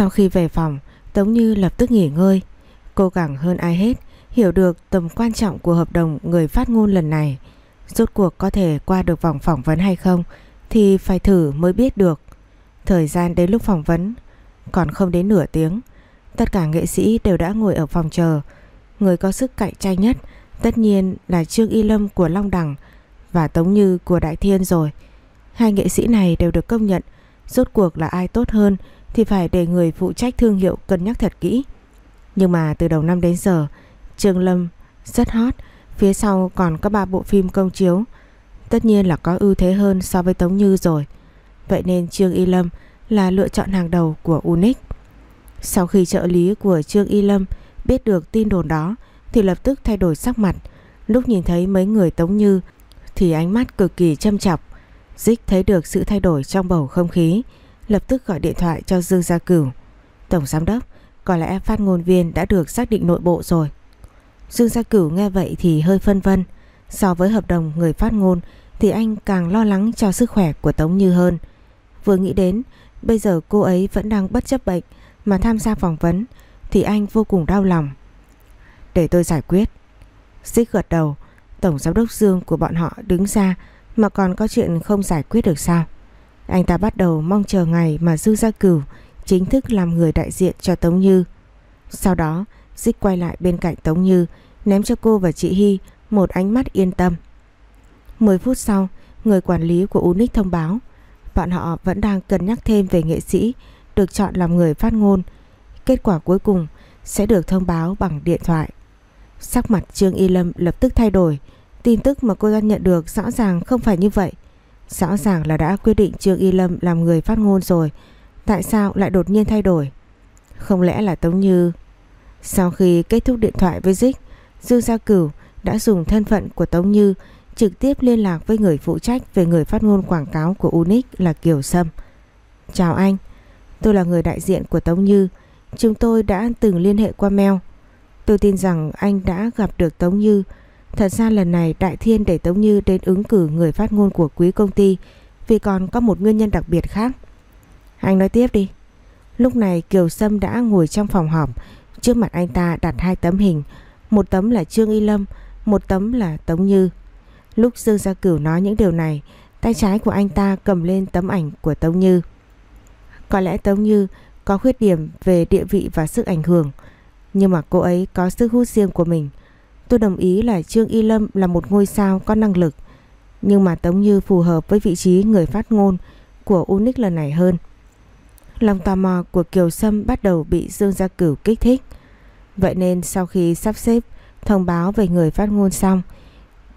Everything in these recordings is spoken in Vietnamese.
Sau khi về phòng, Tống Như lập tức nghỉ ngơi. Cô càng hơn ai hết hiểu được tầm quan trọng của hợp đồng người phát ngôn lần này. Rốt cuộc có thể qua được vòng phỏng vấn hay không thì phải thử mới biết được. Thời gian đến lúc phỏng vấn còn không đến nửa tiếng. Tất cả nghệ sĩ đều đã ngồi ở phòng chờ. Người có sức cạnh tranh nhất tất nhiên là Trương Y Lâm của Long Đằng và Tống Như của Đại Thiên rồi. Hai nghệ sĩ này đều được công nhận. Rốt cuộc là ai tốt hơn thì phải để người phụ trách thương hiệu cân nhắc thật kỹ. Nhưng mà từ đầu năm đến giờ, Trương Lâm rất hot, phía sau còn có ba bộ phim công chiếu. Tất nhiên là có ưu thế hơn so với Tống Như rồi. Vậy nên Trương Y Lâm là lựa chọn hàng đầu của Unix. Sau khi trợ lý của Trương Y Lâm biết được tin đồn đó thì lập tức thay đổi sắc mặt. Lúc nhìn thấy mấy người Tống Như thì ánh mắt cực kỳ châm chọc. Dích thấy được sự thay đổi trong bầu không khí, lập tức gọi điện thoại cho Dương Gia Cửu. Tổng giám đốc, có lẽ phát ngôn viên đã được xác định nội bộ rồi. Dương Gia Cửu nghe vậy thì hơi phân vân. So với hợp đồng người phát ngôn thì anh càng lo lắng cho sức khỏe của Tống Như hơn. Vừa nghĩ đến bây giờ cô ấy vẫn đang bất chấp bệnh mà tham gia phỏng vấn thì anh vô cùng đau lòng. Để tôi giải quyết. Xích gật đầu, Tổng Giám đốc Dương của bọn họ đứng ra mà còn có chuyện không giải quyết được sao. Anh ta bắt đầu mong chờ ngày mà Dư Gia Cửu chính thức làm người đại diện cho Tống Như. Sau đó, Dích quay lại bên cạnh Tống Như, ném cho cô và chị Hy một ánh mắt yên tâm. 10 phút sau, người quản lý của Unix thông báo bọn họ vẫn đang cân nhắc thêm về nghệ sĩ được chọn làm người phát ngôn. Kết quả cuối cùng sẽ được thông báo bằng điện thoại. Sắc mặt Trương Y Lâm lập tức thay đổi. Tin tức mà cô ta nhận được rõ ràng không phải như vậy. Rõ ràng là đã quyết định Trương Y Lâm làm người phát ngôn rồi. Tại sao lại đột nhiên thay đổi? Không lẽ là Tống Như... Sau khi kết thúc điện thoại với Dích, Dư Gia Cửu đã dùng thân phận của Tống Như trực tiếp liên lạc với người phụ trách về người phát ngôn quảng cáo của Unix là Kiều Sâm. Chào anh, tôi là người đại diện của Tống Như. Chúng tôi đã từng liên hệ qua mail. Tôi tin rằng anh đã gặp được Tống Như. Thật ra lần này Đại Thiên để Tống Như đến ứng cử người phát ngôn của quý công ty vì còn có một nguyên nhân đặc biệt khác. Anh nói tiếp đi. Lúc này Kiều Sâm đã ngồi trong phòng họp. Trước mặt anh ta đặt hai tấm hình. Một tấm là Trương Y Lâm, một tấm là Tống Như. Lúc Dương Gia Cửu nói những điều này, tay trái của anh ta cầm lên tấm ảnh của Tống Như. Có lẽ Tống Như có khuyết điểm về địa vị và sức ảnh hưởng, nhưng mà cô ấy có sức hút riêng của mình. Tôi đồng ý là Trương Y Lâm là một ngôi sao có năng lực, nhưng mà Tống Như phù hợp với vị trí người phát ngôn của Unix lần này hơn. Lòng tò mò của Kiều Sâm bắt đầu bị Dương Gia Cửu kích thích. Vậy nên sau khi sắp xếp thông báo về người phát ngôn xong,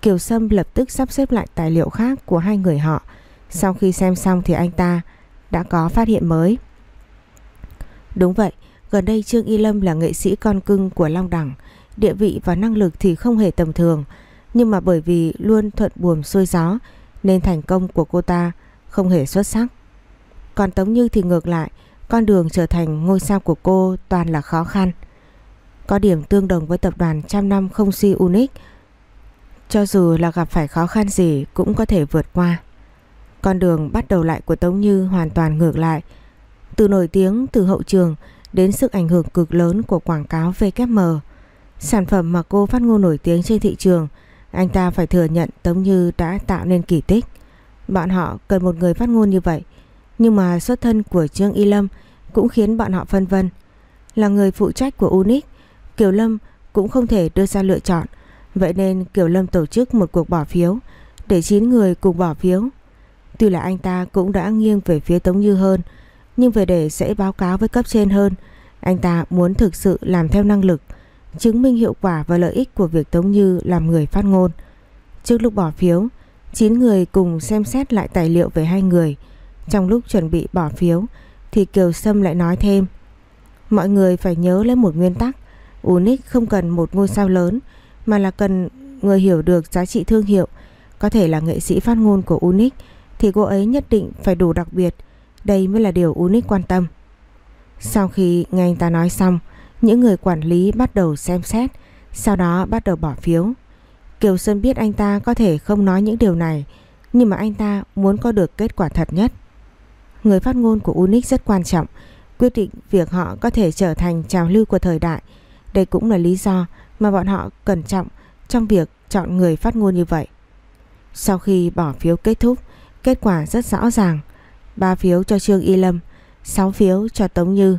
Kiều Sâm lập tức sắp xếp lại tài liệu khác của hai người họ. Sau khi xem xong thì anh ta đã có phát hiện mới. Đúng vậy, gần đây Trương Y Lâm là nghệ sĩ con cưng của Long Đẳng, địa vị và năng lực thì không hề tầm thường, nhưng mà bởi vì luôn thuận buồm xuôi gió nên thành công của cô ta không hề xuất sắc. Còn Tống Như thì ngược lại, con đường trở thành ngôi sao của cô toàn là khó khăn. Có điểm tương đồng với tập đoàn trăm năm không si Unix, cho dù là gặp phải khó khăn gì cũng có thể vượt qua. Con đường bắt đầu lại của Tống Như hoàn toàn ngược lại. Từ nổi tiếng từ hậu trường đến sức ảnh hưởng cực lớn của quảng cáo VKM. Sản phẩm mà cô phát ngôn nổi tiếng trên thị trường, anh ta phải thừa nhận Tống Như đã tạo nên kỳ tích. Bọn họ cần một người phát ngôn như vậy. Nhưng mà xuất thân của Trương Y Lâm cũng khiến bọn họ phân vân. Là người phụ trách của Unic, Kiều Lâm cũng không thể đưa ra lựa chọn. Vậy nên Kiều Lâm tổ chức một cuộc bỏ phiếu để 9 người cùng bỏ phiếu. Tuy là anh ta cũng đã nghiêng về phía Tống Như hơn, nhưng về để sẽ báo cáo với cấp trên hơn, anh ta muốn thực sự làm theo năng lực, chứng minh hiệu quả và lợi ích của việc Tống Như làm người phát ngôn. Trước lúc bỏ phiếu, 9 người cùng xem xét lại tài liệu về hai người. Trong lúc chuẩn bị bỏ phiếu thì Kiều Sâm lại nói thêm Mọi người phải nhớ lấy một nguyên tắc Unix không cần một ngôi sao lớn mà là cần người hiểu được giá trị thương hiệu. Có thể là nghệ sĩ phát ngôn của Unix thì cô ấy nhất định phải đủ đặc biệt. Đây mới là điều Unix quan tâm. Sau khi nghe anh ta nói xong, những người quản lý bắt đầu xem xét, sau đó bắt đầu bỏ phiếu. Kiều Sơn biết anh ta có thể không nói những điều này, nhưng mà anh ta muốn có được kết quả thật nhất. Người phát ngôn của Unix rất quan trọng, quyết định việc họ có thể trở thành trào lưu của thời đại. Đây cũng là lý do mà bọn họ cẩn trọng trong việc chọn người phát ngôn như vậy. Sau khi bỏ phiếu kết thúc, kết quả rất rõ ràng. 3 phiếu cho Trương Y Lâm, 6 phiếu cho Tống Như.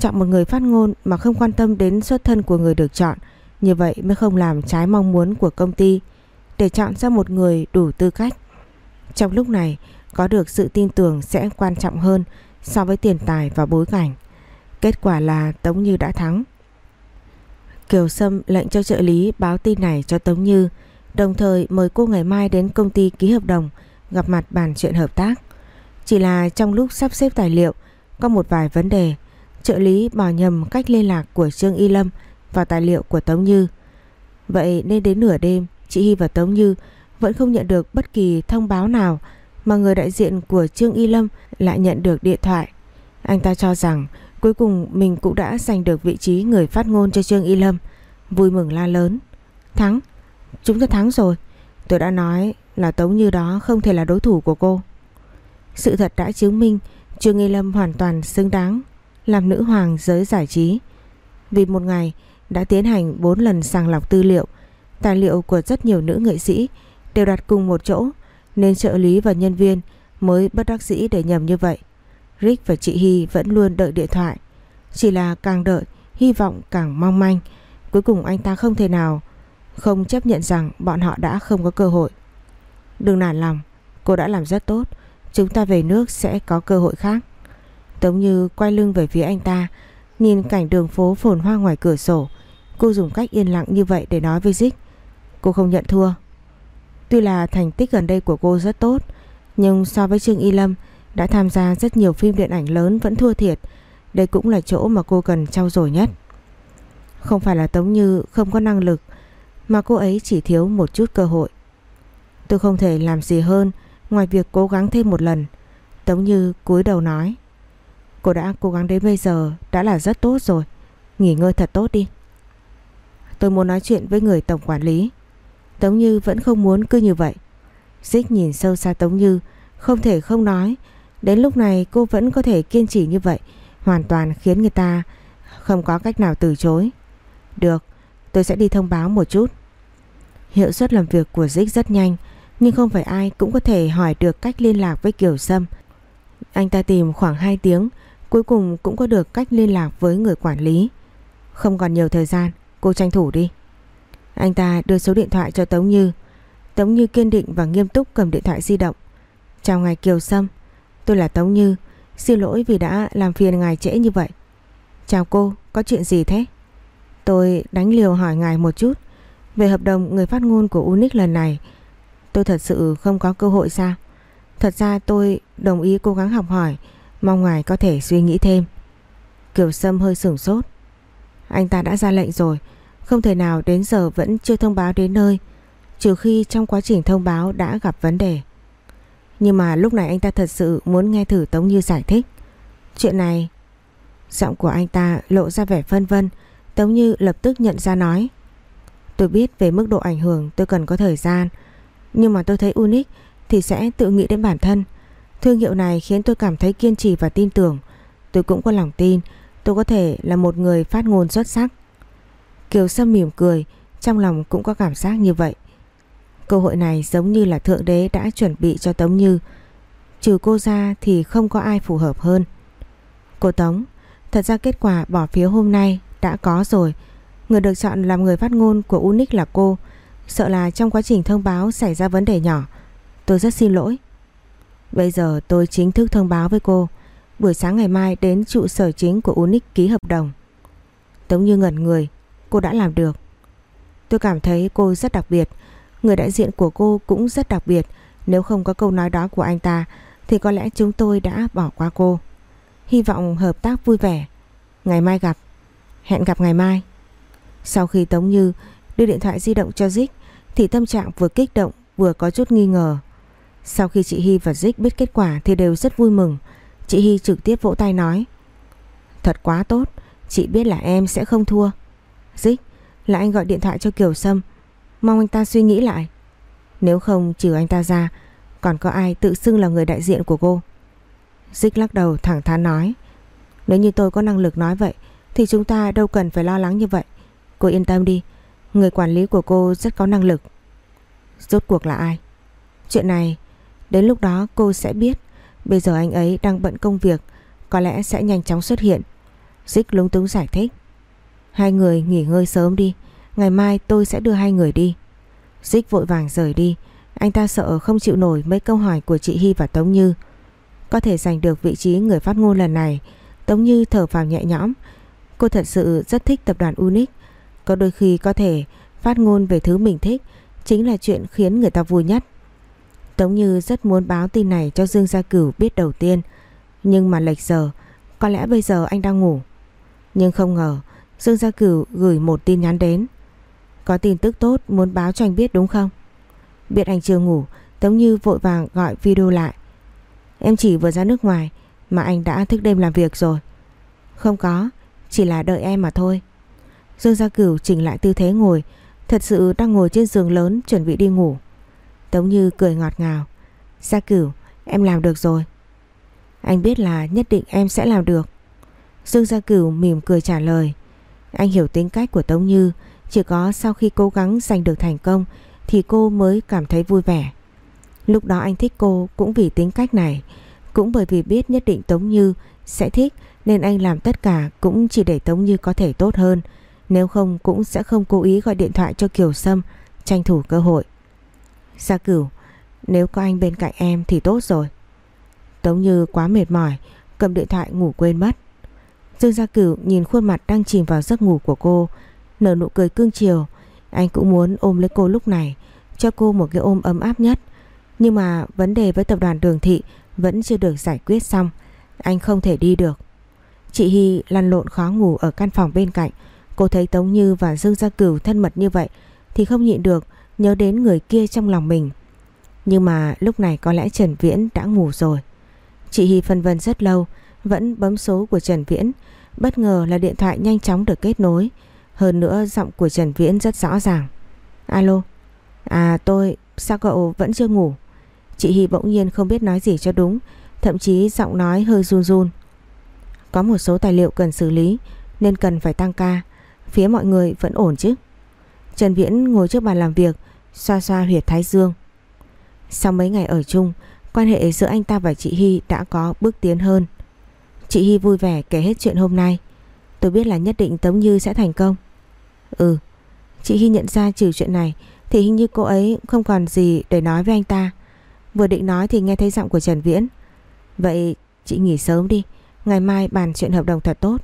Chọn một người phát ngôn mà không quan tâm đến xuất thân của người được chọn, như vậy mới không làm trái mong muốn của công ty để chọn ra một người đủ tư cách. Trong lúc này, có được sự tin tưởng sẽ quan trọng hơn so với tiền tài và bối cảnh. Kết quả là Tống Như đã thắng. Kiều Sâm lệnh cho trợ lý báo tin này cho Tống Như, đồng thời mời cô ngày mai đến công ty ký hợp đồng, gặp mặt bàn chuyện hợp tác. Chỉ là trong lúc sắp xếp tài liệu, có một vài vấn đề, trợ lý bỏ nhầm cách liên lạc của Trương Y Lâm vào tài liệu của Tống Như. Vậy nên đến nửa đêm, chị Hy và Tống Như vẫn không nhận được bất kỳ thông báo nào mà người đại diện của Trương Y Lâm lại nhận được điện thoại. Anh ta cho rằng cuối cùng mình cũng đã giành được vị trí người phát ngôn cho Trương Y Lâm. Vui mừng la lớn. Thắng, chúng ta thắng rồi. Tôi đã nói là Tống Như đó không thể là đối thủ của cô. Sự thật đã chứng minh Trương Y Lâm hoàn toàn xứng đáng làm nữ hoàng giới giải trí. Vì một ngày đã tiến hành 4 lần sàng lọc tư liệu, tài liệu của rất nhiều nữ nghệ sĩ đều đặt cùng một chỗ nên trợ lý và nhân viên mới bất đắc dĩ để nhầm như vậy. Rick và chị Hy vẫn luôn đợi điện thoại. Chỉ là càng đợi, hy vọng càng mong manh. Cuối cùng anh ta không thể nào không chấp nhận rằng bọn họ đã không có cơ hội. Đừng nản lòng, cô đã làm rất tốt. Chúng ta về nước sẽ có cơ hội khác. Tống Như quay lưng về phía anh ta, nhìn cảnh đường phố phồn hoa ngoài cửa sổ. Cô dùng cách yên lặng như vậy để nói với Dích Cô không nhận thua. Tuy là thành tích gần đây của cô rất tốt, nhưng so với Trương Y Lâm đã tham gia rất nhiều phim điện ảnh lớn vẫn thua thiệt. Đây cũng là chỗ mà cô cần trau dồi nhất. Không phải là Tống Như không có năng lực, mà cô ấy chỉ thiếu một chút cơ hội. Tôi không thể làm gì hơn ngoài việc cố gắng thêm một lần. Tống Như cúi đầu nói. Cô đã cố gắng đến bây giờ đã là rất tốt rồi. Nghỉ ngơi thật tốt đi. Tôi muốn nói chuyện với người tổng quản lý. Tống Như vẫn không muốn cứ như vậy. Dích nhìn sâu xa Tống Như, không thể không nói. Đến lúc này cô vẫn có thể kiên trì như vậy, hoàn toàn khiến người ta không có cách nào từ chối. Được, tôi sẽ đi thông báo một chút. Hiệu suất làm việc của Dích rất nhanh, nhưng không phải ai cũng có thể hỏi được cách liên lạc với Kiều Sâm. Anh ta tìm khoảng 2 tiếng, cuối cùng cũng có được cách liên lạc với người quản lý. Không còn nhiều thời gian, cô tranh thủ đi. Anh ta đưa số điện thoại cho Tống Như. Tống Như kiên định và nghiêm túc cầm điện thoại di động. Chào ngài Kiều Sâm, tôi là Tống Như. Xin lỗi vì đã làm phiền ngài trễ như vậy. Chào cô, có chuyện gì thế? Tôi đánh liều hỏi ngài một chút. Về hợp đồng người phát ngôn của Unix lần này, tôi thật sự không có cơ hội sao? Thật ra tôi đồng ý cố gắng học hỏi, mong ngài có thể suy nghĩ thêm. Kiều Sâm hơi sửng sốt. Anh ta đã ra lệnh rồi, không thể nào đến giờ vẫn chưa thông báo đến nơi Trừ khi trong quá trình thông báo đã gặp vấn đề Nhưng mà lúc này anh ta thật sự muốn nghe thử Tống Như giải thích Chuyện này Giọng của anh ta lộ ra vẻ phân vân Tống Như lập tức nhận ra nói Tôi biết về mức độ ảnh hưởng tôi cần có thời gian Nhưng mà tôi thấy Unix thì sẽ tự nghĩ đến bản thân Thương hiệu này khiến tôi cảm thấy kiên trì và tin tưởng Tôi cũng có lòng tin tôi có thể là một người phát ngôn xuất sắc Kiều Sâm mỉm cười, trong lòng cũng có cảm giác như vậy. Cơ hội này giống như là Thượng Đế đã chuẩn bị cho Tống Như. Trừ cô ra thì không có ai phù hợp hơn. Cô Tống, thật ra kết quả bỏ phiếu hôm nay đã có rồi. Người được chọn làm người phát ngôn của Unix là cô. Sợ là trong quá trình thông báo xảy ra vấn đề nhỏ. Tôi rất xin lỗi. Bây giờ tôi chính thức thông báo với cô. Buổi sáng ngày mai đến trụ sở chính của Unix ký hợp đồng. Tống Như ngẩn người, cô đã làm được. Tôi cảm thấy cô rất đặc biệt, người đại diện của cô cũng rất đặc biệt, nếu không có câu nói đó của anh ta thì có lẽ chúng tôi đã bỏ qua cô. Hy vọng hợp tác vui vẻ. Ngày mai gặp. Hẹn gặp ngày mai. Sau khi Tống Như đưa điện thoại di động cho Dích thì tâm trạng vừa kích động vừa có chút nghi ngờ. Sau khi chị Hy và Dích biết kết quả thì đều rất vui mừng. Chị Hy trực tiếp vỗ tay nói Thật quá tốt, chị biết là em sẽ không thua. Dích là anh gọi điện thoại cho Kiều Sâm Mong anh ta suy nghĩ lại Nếu không trừ anh ta ra Còn có ai tự xưng là người đại diện của cô Dích lắc đầu thẳng thắn nói Nếu như tôi có năng lực nói vậy thì chúng ta đâu cần phải lo lắng như vậy. Cô yên tâm đi, người quản lý của cô rất có năng lực. Rốt cuộc là ai? Chuyện này, đến lúc đó cô sẽ biết. Bây giờ anh ấy đang bận công việc, có lẽ sẽ nhanh chóng xuất hiện. Dích lúng túng giải thích. Hai người nghỉ ngơi sớm đi, ngày mai tôi sẽ đưa hai người đi. Dích vội vàng rời đi, anh ta sợ không chịu nổi mấy câu hỏi của chị Hy và Tống Như. Có thể giành được vị trí người phát ngôn lần này, Tống Như thở vào nhẹ nhõm. Cô thật sự rất thích tập đoàn Unique. Có đôi khi có thể phát ngôn về thứ mình thích chính là chuyện khiến người ta vui nhất. Tống Như rất muốn báo tin này cho Dương Gia Cửu biết đầu tiên. Nhưng mà lệch giờ, có lẽ bây giờ anh đang ngủ. Nhưng không ngờ, Dương Gia Cửu gửi một tin nhắn đến. Có tin tức tốt muốn báo cho anh biết đúng không? Biết anh chưa ngủ, Tống Như vội vàng gọi video lại. Em chỉ vừa ra nước ngoài mà anh đã thức đêm làm việc rồi. Không có, chỉ là đợi em mà thôi. Dương Gia Cửu chỉnh lại tư thế ngồi, thật sự đang ngồi trên giường lớn chuẩn bị đi ngủ. Tống Như cười ngọt ngào. Gia Cửu, em làm được rồi. Anh biết là nhất định em sẽ làm được. Dương Gia Cửu mỉm cười trả lời. Anh hiểu tính cách của Tống Như, chỉ có sau khi cố gắng giành được thành công thì cô mới cảm thấy vui vẻ. Lúc đó anh thích cô cũng vì tính cách này, cũng bởi vì biết nhất định Tống Như sẽ thích nên anh làm tất cả cũng chỉ để Tống Như có thể tốt hơn. Nếu không cũng sẽ không cố ý gọi điện thoại cho Kiều Sâm tranh thủ cơ hội. Gia Cửu, nếu có anh bên cạnh em thì tốt rồi. Tống Như quá mệt mỏi, cầm điện thoại ngủ quên mất. Dương Gia Cửu nhìn khuôn mặt đang chìm vào giấc ngủ của cô, nở nụ cười cương chiều. Anh cũng muốn ôm lấy cô lúc này, cho cô một cái ôm ấm áp nhất. Nhưng mà vấn đề với tập đoàn Đường Thị vẫn chưa được giải quyết xong, anh không thể đi được. Chị Hy lăn lộn khó ngủ ở căn phòng bên cạnh, cô thấy Tống Như và Dương Gia Cửu thân mật như vậy thì không nhịn được nhớ đến người kia trong lòng mình. Nhưng mà lúc này có lẽ Trần Viễn đã ngủ rồi. Chị Hy phân vân rất lâu, vẫn bấm số của Trần Viễn, bất ngờ là điện thoại nhanh chóng được kết nối. Hơn nữa giọng của Trần Viễn rất rõ ràng. Alo, à tôi, sao cậu vẫn chưa ngủ? Chị Hy bỗng nhiên không biết nói gì cho đúng, thậm chí giọng nói hơi run run. Có một số tài liệu cần xử lý nên cần phải tăng ca, phía mọi người vẫn ổn chứ? Trần Viễn ngồi trước bàn làm việc, xoa xoa huyệt thái dương. Sau mấy ngày ở chung, quan hệ giữa anh ta và chị Hy đã có bước tiến hơn. Chị Hy vui vẻ kể hết chuyện hôm nay. Tôi biết là nhất định Tống Như sẽ thành công. Ừ, chị Hy nhận ra trừ chuyện này thì hình như cô ấy không còn gì để nói với anh ta. Vừa định nói thì nghe thấy giọng của Trần Viễn. Vậy chị nghỉ sớm đi, ngày mai bàn chuyện hợp đồng thật tốt.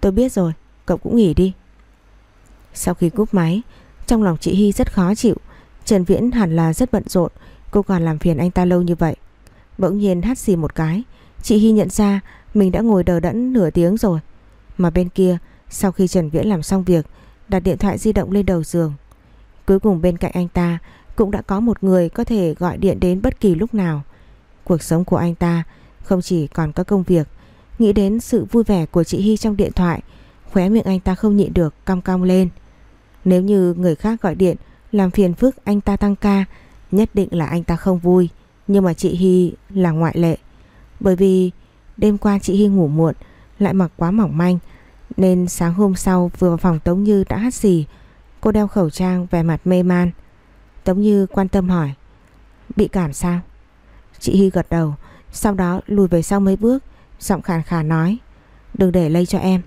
Tôi biết rồi, cậu cũng nghỉ đi. Sau khi cúp máy, trong lòng chị Hy rất khó chịu. Trần Viễn hẳn là rất bận rộn, cô còn làm phiền anh ta lâu như vậy. Bỗng nhiên hát xì một cái, chị Hy nhận ra mình đã ngồi đờ đẫn nửa tiếng rồi. Mà bên kia, sau khi Trần Viễn làm xong việc, đặt điện thoại di động lên đầu giường. Cuối cùng bên cạnh anh ta cũng đã có một người có thể gọi điện đến bất kỳ lúc nào. Cuộc sống của anh ta không chỉ còn có công việc, nghĩ đến sự vui vẻ của chị Hy trong điện thoại, khóe miệng anh ta không nhịn được cong cong lên. Nếu như người khác gọi điện làm phiền phức anh ta tăng ca, nhất định là anh ta không vui. Nhưng mà chị Hy là ngoại lệ. Bởi vì đêm qua chị Hy ngủ muộn, lại mặc quá mỏng manh, nên sáng hôm sau vừa vào phòng Tống Như đã hát xì. Cô đeo khẩu trang vẻ mặt mê man. Tống Như quan tâm hỏi. Bị cảm sao? Chị Hy gật đầu, sau đó lùi về sau mấy bước, giọng khàn khàn nói. Đừng để lây cho em.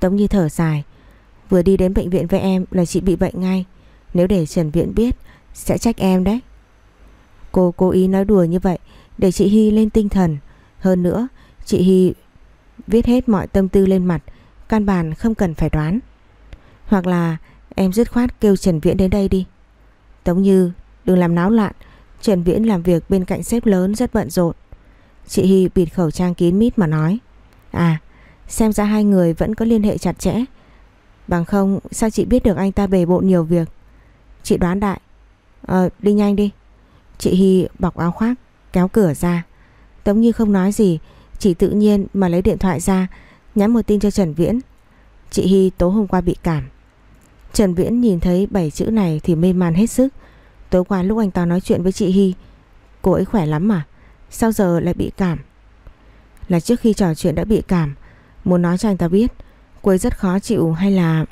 Tống Như thở dài. Vừa đi đến bệnh viện với em là chị bị bệnh ngay. Nếu để Trần Viễn biết sẽ trách em đấy. Cô cố ý nói đùa như vậy để chị Hy lên tinh thần. Hơn nữa, chị Hy viết hết mọi tâm tư lên mặt, căn bản không cần phải đoán. Hoặc là em dứt khoát kêu Trần Viễn đến đây đi. Tống Như, đừng làm náo loạn. Trần Viễn làm việc bên cạnh sếp lớn rất bận rộn. Chị Hy bịt khẩu trang kín mít mà nói. À, xem ra hai người vẫn có liên hệ chặt chẽ. Bằng không sao chị biết được anh ta bề bộn nhiều việc? Chị đoán đại. Ờ đi nhanh đi. Chị Hy bọc áo khoác kéo cửa ra. Tống Như không nói gì Chỉ tự nhiên mà lấy điện thoại ra Nhắn một tin cho Trần Viễn. Chị Hy tối hôm qua bị cảm. Trần Viễn nhìn thấy bảy chữ này thì mê man hết sức. Tối qua lúc anh ta nói chuyện với chị Hy Cô ấy khỏe lắm mà Sao giờ lại bị cảm? Là trước khi trò chuyện đã bị cảm, muốn nói cho anh ta biết cô ấy rất khó chịu hay là...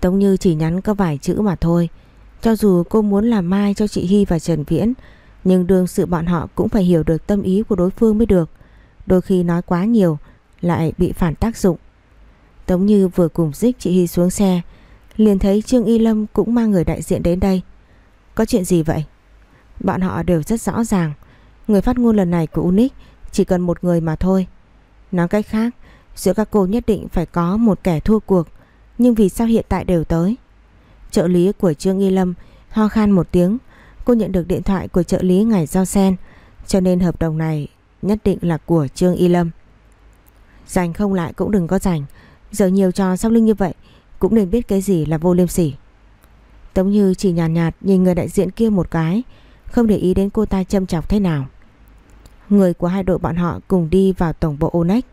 Tống Như chỉ nhắn có vài chữ mà thôi. Cho dù cô muốn làm mai cho chị Hy và Trần Viễn, nhưng đương sự bọn họ cũng phải hiểu được tâm ý của đối phương mới được. Đôi khi nói quá nhiều lại bị phản tác dụng. Tống Như vừa cùng dích chị Hy xuống xe, liền thấy Trương Y Lâm cũng mang người đại diện đến đây. Có chuyện gì vậy? Bọn họ đều rất rõ ràng. Người phát ngôn lần này của Unique chỉ cần một người mà thôi. Nói cách khác, giữa các cô nhất định phải có một kẻ thua cuộc. Nhưng vì sao hiện tại đều tới? Trợ lý của Trương Y Lâm ho khan một tiếng. Cô nhận được điện thoại của trợ lý ngày giao sen. Cho nên hợp đồng này nhất định là của Trương Y Lâm. Dành không lại cũng đừng có dành. Giờ nhiều trò sau lưng như vậy cũng nên biết cái gì là vô liêm sỉ. Tống Như chỉ nhàn nhạt, nhạt nhìn người đại diện kia một cái, không để ý đến cô ta châm chọc thế nào. Người của hai đội bọn họ cùng đi vào tổng bộ Onex.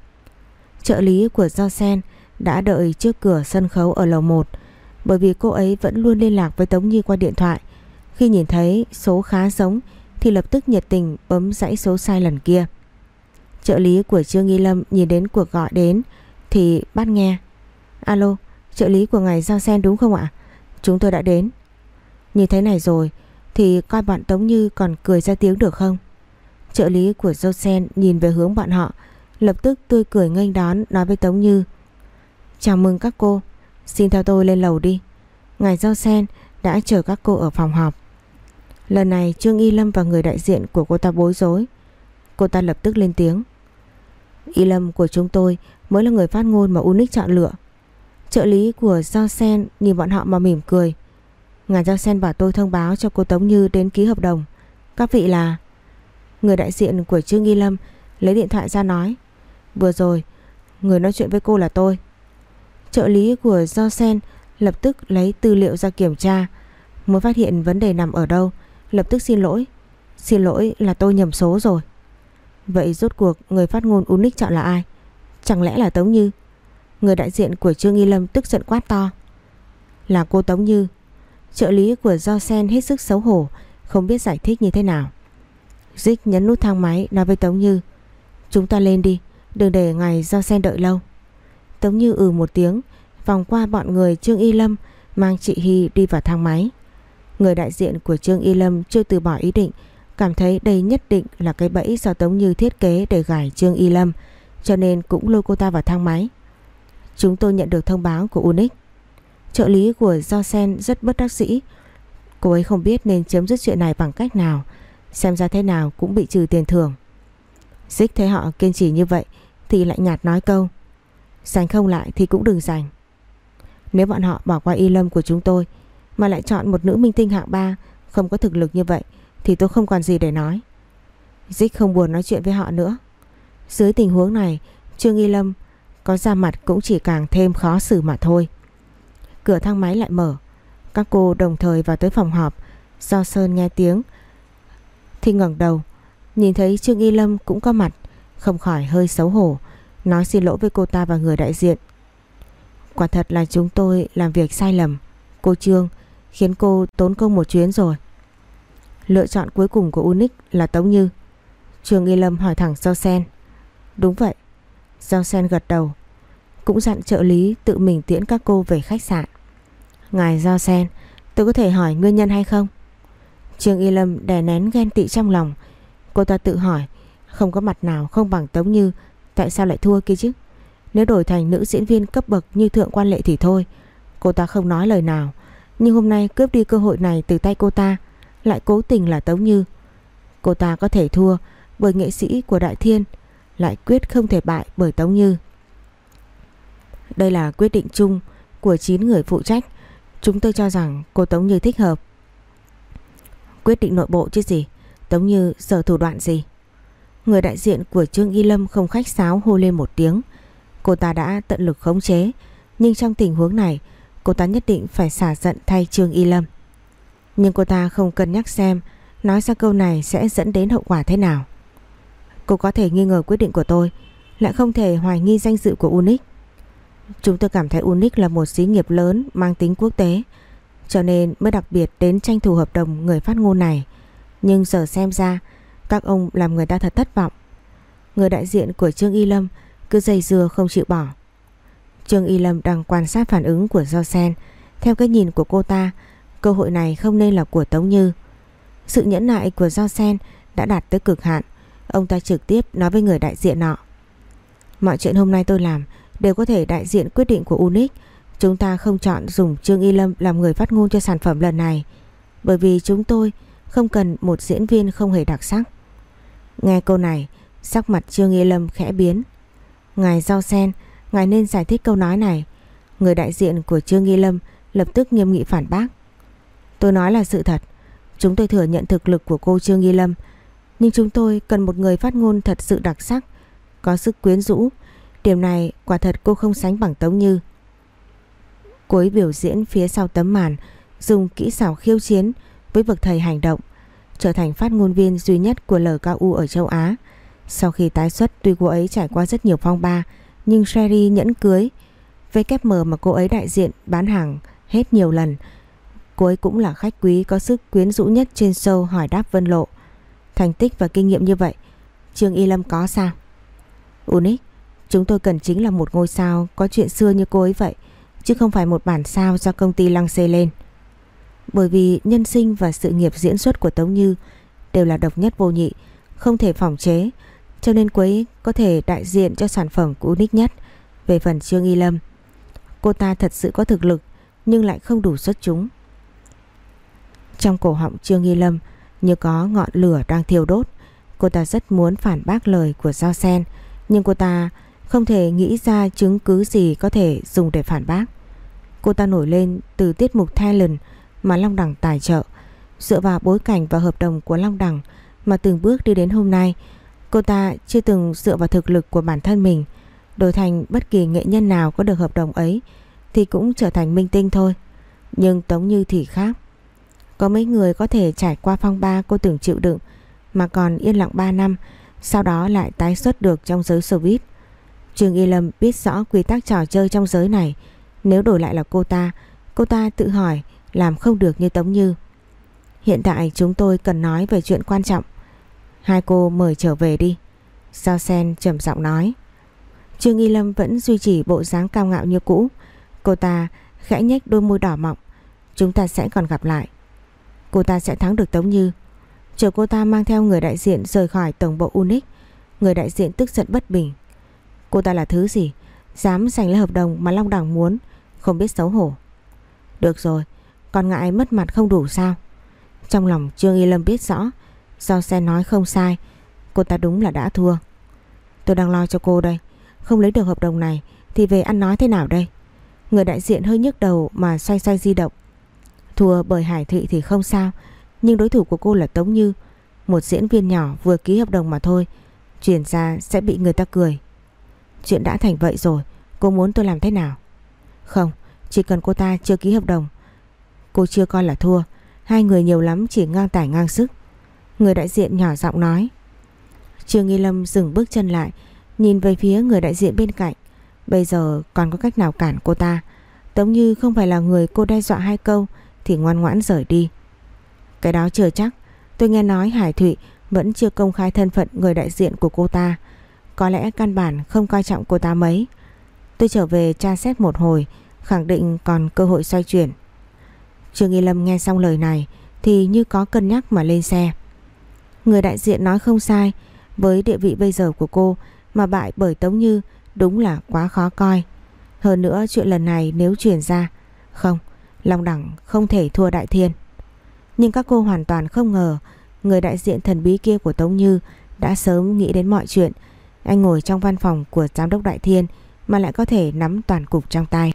Trợ lý của Do Sen đã đợi trước cửa sân khấu ở lầu 1 bởi vì cô ấy vẫn luôn liên lạc với Tống Như qua điện thoại. Khi nhìn thấy số khá giống thì lập tức nhiệt tình bấm dãy số sai lần kia. Trợ lý của Trương Nghi Lâm nhìn đến cuộc gọi đến thì bắt nghe. Alo, trợ lý của ngài Giao Sen đúng không ạ? Chúng tôi đã đến. Nhìn thấy này rồi thì coi bọn Tống Như còn cười ra tiếng được không? Trợ lý của Giao Sen nhìn về hướng bọn họ lập tức tươi cười nghênh đón nói với Tống Như. Chào mừng các cô, xin theo tôi lên lầu đi. Ngài Giao Sen đã chờ các cô ở phòng họp. Lần này Trương Y Lâm và người đại diện của cô ta bối rối. Cô ta lập tức lên tiếng. Y Lâm của chúng tôi mới là người phát ngôn mà Unique chọn lựa. Trợ lý của Giao Sen nhìn bọn họ mà mỉm cười. Ngài Giao Sen bảo tôi thông báo cho cô Tống Như đến ký hợp đồng. Các vị là... Người đại diện của Trương Y Lâm lấy điện thoại ra nói. Vừa rồi, người nói chuyện với cô là tôi. Trợ lý của do Sen lập tức lấy tư liệu ra kiểm tra. Mới phát hiện vấn đề nằm ở đâu. Lập tức xin lỗi. Xin lỗi là tôi nhầm số rồi. Vậy rốt cuộc người phát ngôn Unique chọn là ai? Chẳng lẽ là Tống Như? Người đại diện của Trương Y Lâm tức giận quát to. Là cô Tống Như. Trợ lý của Do Sen hết sức xấu hổ, không biết giải thích như thế nào. Dích nhấn nút thang máy nói với Tống Như. Chúng ta lên đi, đừng để ngài Do Sen đợi lâu. Tống Như ừ một tiếng, vòng qua bọn người Trương Y Lâm mang chị Hy đi vào thang máy. Người đại diện của Trương Y Lâm chưa từ bỏ ý định, cảm thấy đây nhất định là cái bẫy do Tống Như thiết kế để gài Trương Y Lâm, cho nên cũng lôi cô ta vào thang máy. Chúng tôi nhận được thông báo của Unix. Trợ lý của Do Sen rất bất đắc dĩ. Cô ấy không biết nên chấm dứt chuyện này bằng cách nào. Xem ra thế nào cũng bị trừ tiền thưởng. Dích thấy họ kiên trì như vậy thì lại nhạt nói câu. Giành không lại thì cũng đừng giành. Nếu bọn họ bỏ qua y lâm của chúng tôi mà lại chọn một nữ minh tinh hạng 3 không có thực lực như vậy thì tôi không còn gì để nói. Dích không buồn nói chuyện với họ nữa. Dưới tình huống này, Trương Y Lâm có ra mặt cũng chỉ càng thêm khó xử mà thôi. Cửa thang máy lại mở. Các cô đồng thời vào tới phòng họp. Do Sơn nghe tiếng thì ngẩng đầu, nhìn thấy Trương Y Lâm cũng có mặt, không khỏi hơi xấu hổ, nói xin lỗi với cô ta và người đại diện. Quả thật là chúng tôi làm việc sai lầm. Cô Trương khiến cô tốn công một chuyến rồi. Lựa chọn cuối cùng của Unic là Tống Như. Trương Y Lâm hỏi thẳng giao Sen. Đúng vậy. Giao Sen gật đầu Cũng dặn trợ lý tự mình tiễn các cô về khách sạn Ngài Giao Sen Tôi có thể hỏi nguyên nhân hay không Trương Y Lâm đè nén ghen tị trong lòng Cô ta tự hỏi không có mặt nào không bằng Tống Như, Tại sao lại thua kia chứ Nếu đổi thành nữ diễn viên cấp bậc như Thượng Quan Lệ thì thôi, Cô ta không nói lời nào Nhưng hôm nay cướp đi cơ hội này từ tay cô ta, Lại cố tình là Tống Như Cô ta có thể thua Bởi nghệ sĩ của Đại Thiên, lại quyết không thể bại bởi Tống Như. Đây là quyết định chung của 9 người phụ trách. Chúng tôi cho rằng cô Tống Như thích hợp. Quyết định nội bộ chứ gì? Tống Như sở thủ đoạn gì? Người đại diện của Trương Y Lâm không khách sáo hô lên một tiếng. Cô ta đã tận lực khống chế, nhưng trong tình huống này, cô ta nhất định phải xả giận thay Trương Y Lâm. Nhưng cô ta không cân nhắc xem nói ra câu này sẽ dẫn đến hậu quả thế nào. Cô có thể nghi ngờ quyết định của tôi Lại không thể hoài nghi danh dự của Unique Chúng tôi cảm thấy Unique là một xí nghiệp lớn Mang tính quốc tế Cho nên mới đặc biệt đến tranh thủ hợp đồng Người phát ngôn này Nhưng giờ xem ra các ông làm người ta thật thất vọng Người đại diện của Trương Y Lâm cứ dây dưa không chịu bỏ. Trương Y Lâm đang quan sát phản ứng của Do Sen. Theo cái nhìn của cô ta, cơ hội này không nên là của Tống Như. Sự nhẫn nại của Do Sen đã đạt tới cực hạn. Ông ta trực tiếp nói với người đại diện nọ. Mọi chuyện hôm nay tôi làm đều có thể đại diện quyết định của Unix. Chúng ta không chọn dùng Trương Y Lâm làm người phát ngôn cho sản phẩm lần này. Bởi vì chúng tôi không cần một diễn viên không hề đặc sắc. Nghe câu này, sắc mặt Trương nghi Lâm khẽ biến. Ngài Giao Sen, ngài nên giải thích câu nói này. Người đại diện của Trương nghi Lâm lập tức nghiêm nghị phản bác. Tôi nói là sự thật. Chúng tôi thừa nhận thực lực của cô Trương nghi Lâm. Nhưng chúng tôi cần một người phát ngôn thật sự đặc sắc, có sức quyến rũ. Điểm này quả thật cô không sánh bằng Tống Như. Cô ấy biểu diễn phía sau tấm màn, dùng kỹ xảo khiêu chiến với bậc thầy hành động, trở thành phát ngôn viên duy nhất của LKU ở châu Á. Sau khi tái xuất tuy cô ấy trải qua rất nhiều phong ba, nhưng Sherry nhẫn cưới VKM mà cô ấy đại diện bán hàng hết nhiều lần. Cô ấy cũng là khách quý có sức quyến rũ nhất trên show hỏi đáp vân lộ. Thành tích và kinh nghiệm như vậy, Trương Y Lâm có sao? Unique, chúng tôi cần chính là một ngôi sao có chuyện xưa như cô ấy vậy, chứ không phải một bản sao do công ty lăng xê lên. Bởi vì nhân sinh và sự nghiệp diễn xuất của Tống Như đều là độc nhất vô nhị, không thể phòng chế, cho nên quế có thể đại diện cho sản phẩm của Unique nhất. Về phần Trương Y Lâm, cô ta thật sự có thực lực nhưng lại không đủ xuất chúng. Trong cổ họng Trương Y Lâm như có ngọn lửa đang thiêu đốt. Cô ta rất muốn phản bác lời của Giao Sen nhưng cô ta không thể nghĩ ra chứng cứ gì có thể dùng để phản bác. Cô ta nổi lên từ tiết mục Thailand mà Long Đằng tài trợ. Dựa vào bối cảnh và hợp đồng của Long Đằng mà từng bước đi đến hôm nay, cô ta chưa từng dựa vào thực lực của bản thân mình đổi thành bất kỳ nghệ nhân nào có được hợp đồng ấy thì cũng trở thành minh tinh thôi. Nhưng Tống Như thì khác. Có mấy người có thể trải qua phong ba cô từng chịu đựng mà còn yên lặng 3 năm, sau đó lại tái xuất được trong giới showbiz. Trương Y Lâm biết rõ quy tắc trò chơi trong giới này, nếu đổi lại là cô ta, cô ta tự hỏi làm không được như Tống Như. Hiện tại chúng tôi cần nói về chuyện quan trọng. Hai cô mời trở về đi. Giao Sen trầm giọng nói. Trương Y Lâm vẫn duy trì bộ dáng cao ngạo như cũ. Cô ta khẽ nhếch đôi môi đỏ mọng. Chúng ta sẽ còn gặp lại. Cô ta sẽ thắng được Tống Như. Chờ cô ta mang theo người đại diện rời khỏi tổng bộ Unix. Người đại diện tức giận bất bình. Cô ta là thứ gì? Dám giành lấy hợp đồng mà Long đảng muốn. Không biết xấu hổ. Được rồi, còn ngại mất mặt không đủ sao? Trong lòng Trương Y Lâm biết rõ. Do xe nói không sai. Cô ta đúng là đã thua. Tôi đang lo cho cô đây. Không lấy được hợp đồng này thì về ăn nói thế nào đây? Người đại diện hơi nhức đầu mà xoay xoay di động. Thua bởi Hải Thị thì không sao, nhưng đối thủ của cô là Tống Như, một diễn viên nhỏ vừa ký hợp đồng mà thôi, truyền ra sẽ bị người ta cười. Chuyện đã thành vậy rồi, cô muốn tôi làm thế nào? Không, chỉ cần cô ta chưa ký hợp đồng, cô chưa coi là thua, hai người nhiều lắm chỉ ngang tải ngang sức. Người đại diện nhỏ giọng nói. Trương Nghi Lâm dừng bước chân lại, nhìn về phía người đại diện bên cạnh. Bây giờ còn có cách nào cản cô ta? Tống Như không phải là người cô đe dọa hai câu thì ngoan ngoãn rời đi. Cái đó chưa chắc, tôi nghe nói Hải Thụy vẫn chưa công khai thân phận người đại diện của cô ta. Có lẽ căn bản không coi trọng cô ta mấy. Tôi trở về tra xét một hồi, khẳng định còn cơ hội xoay chuyển. Trương nghi Lâm nghe xong lời này thì như có cân nhắc mà lên xe. Người đại diện nói không sai, với địa vị bây giờ của cô mà bại bởi Tống Như đúng là quá khó coi. Hơn nữa chuyện lần này nếu truyền ra, không, Long Đẳng không thể thua Đại Thiên. Nhưng các cô hoàn toàn không ngờ người đại diện thần bí kia của Tống Như đã sớm nghĩ đến mọi chuyện. Anh ngồi trong văn phòng của giám đốc Đại Thiên mà lại có thể nắm toàn cục trong tay.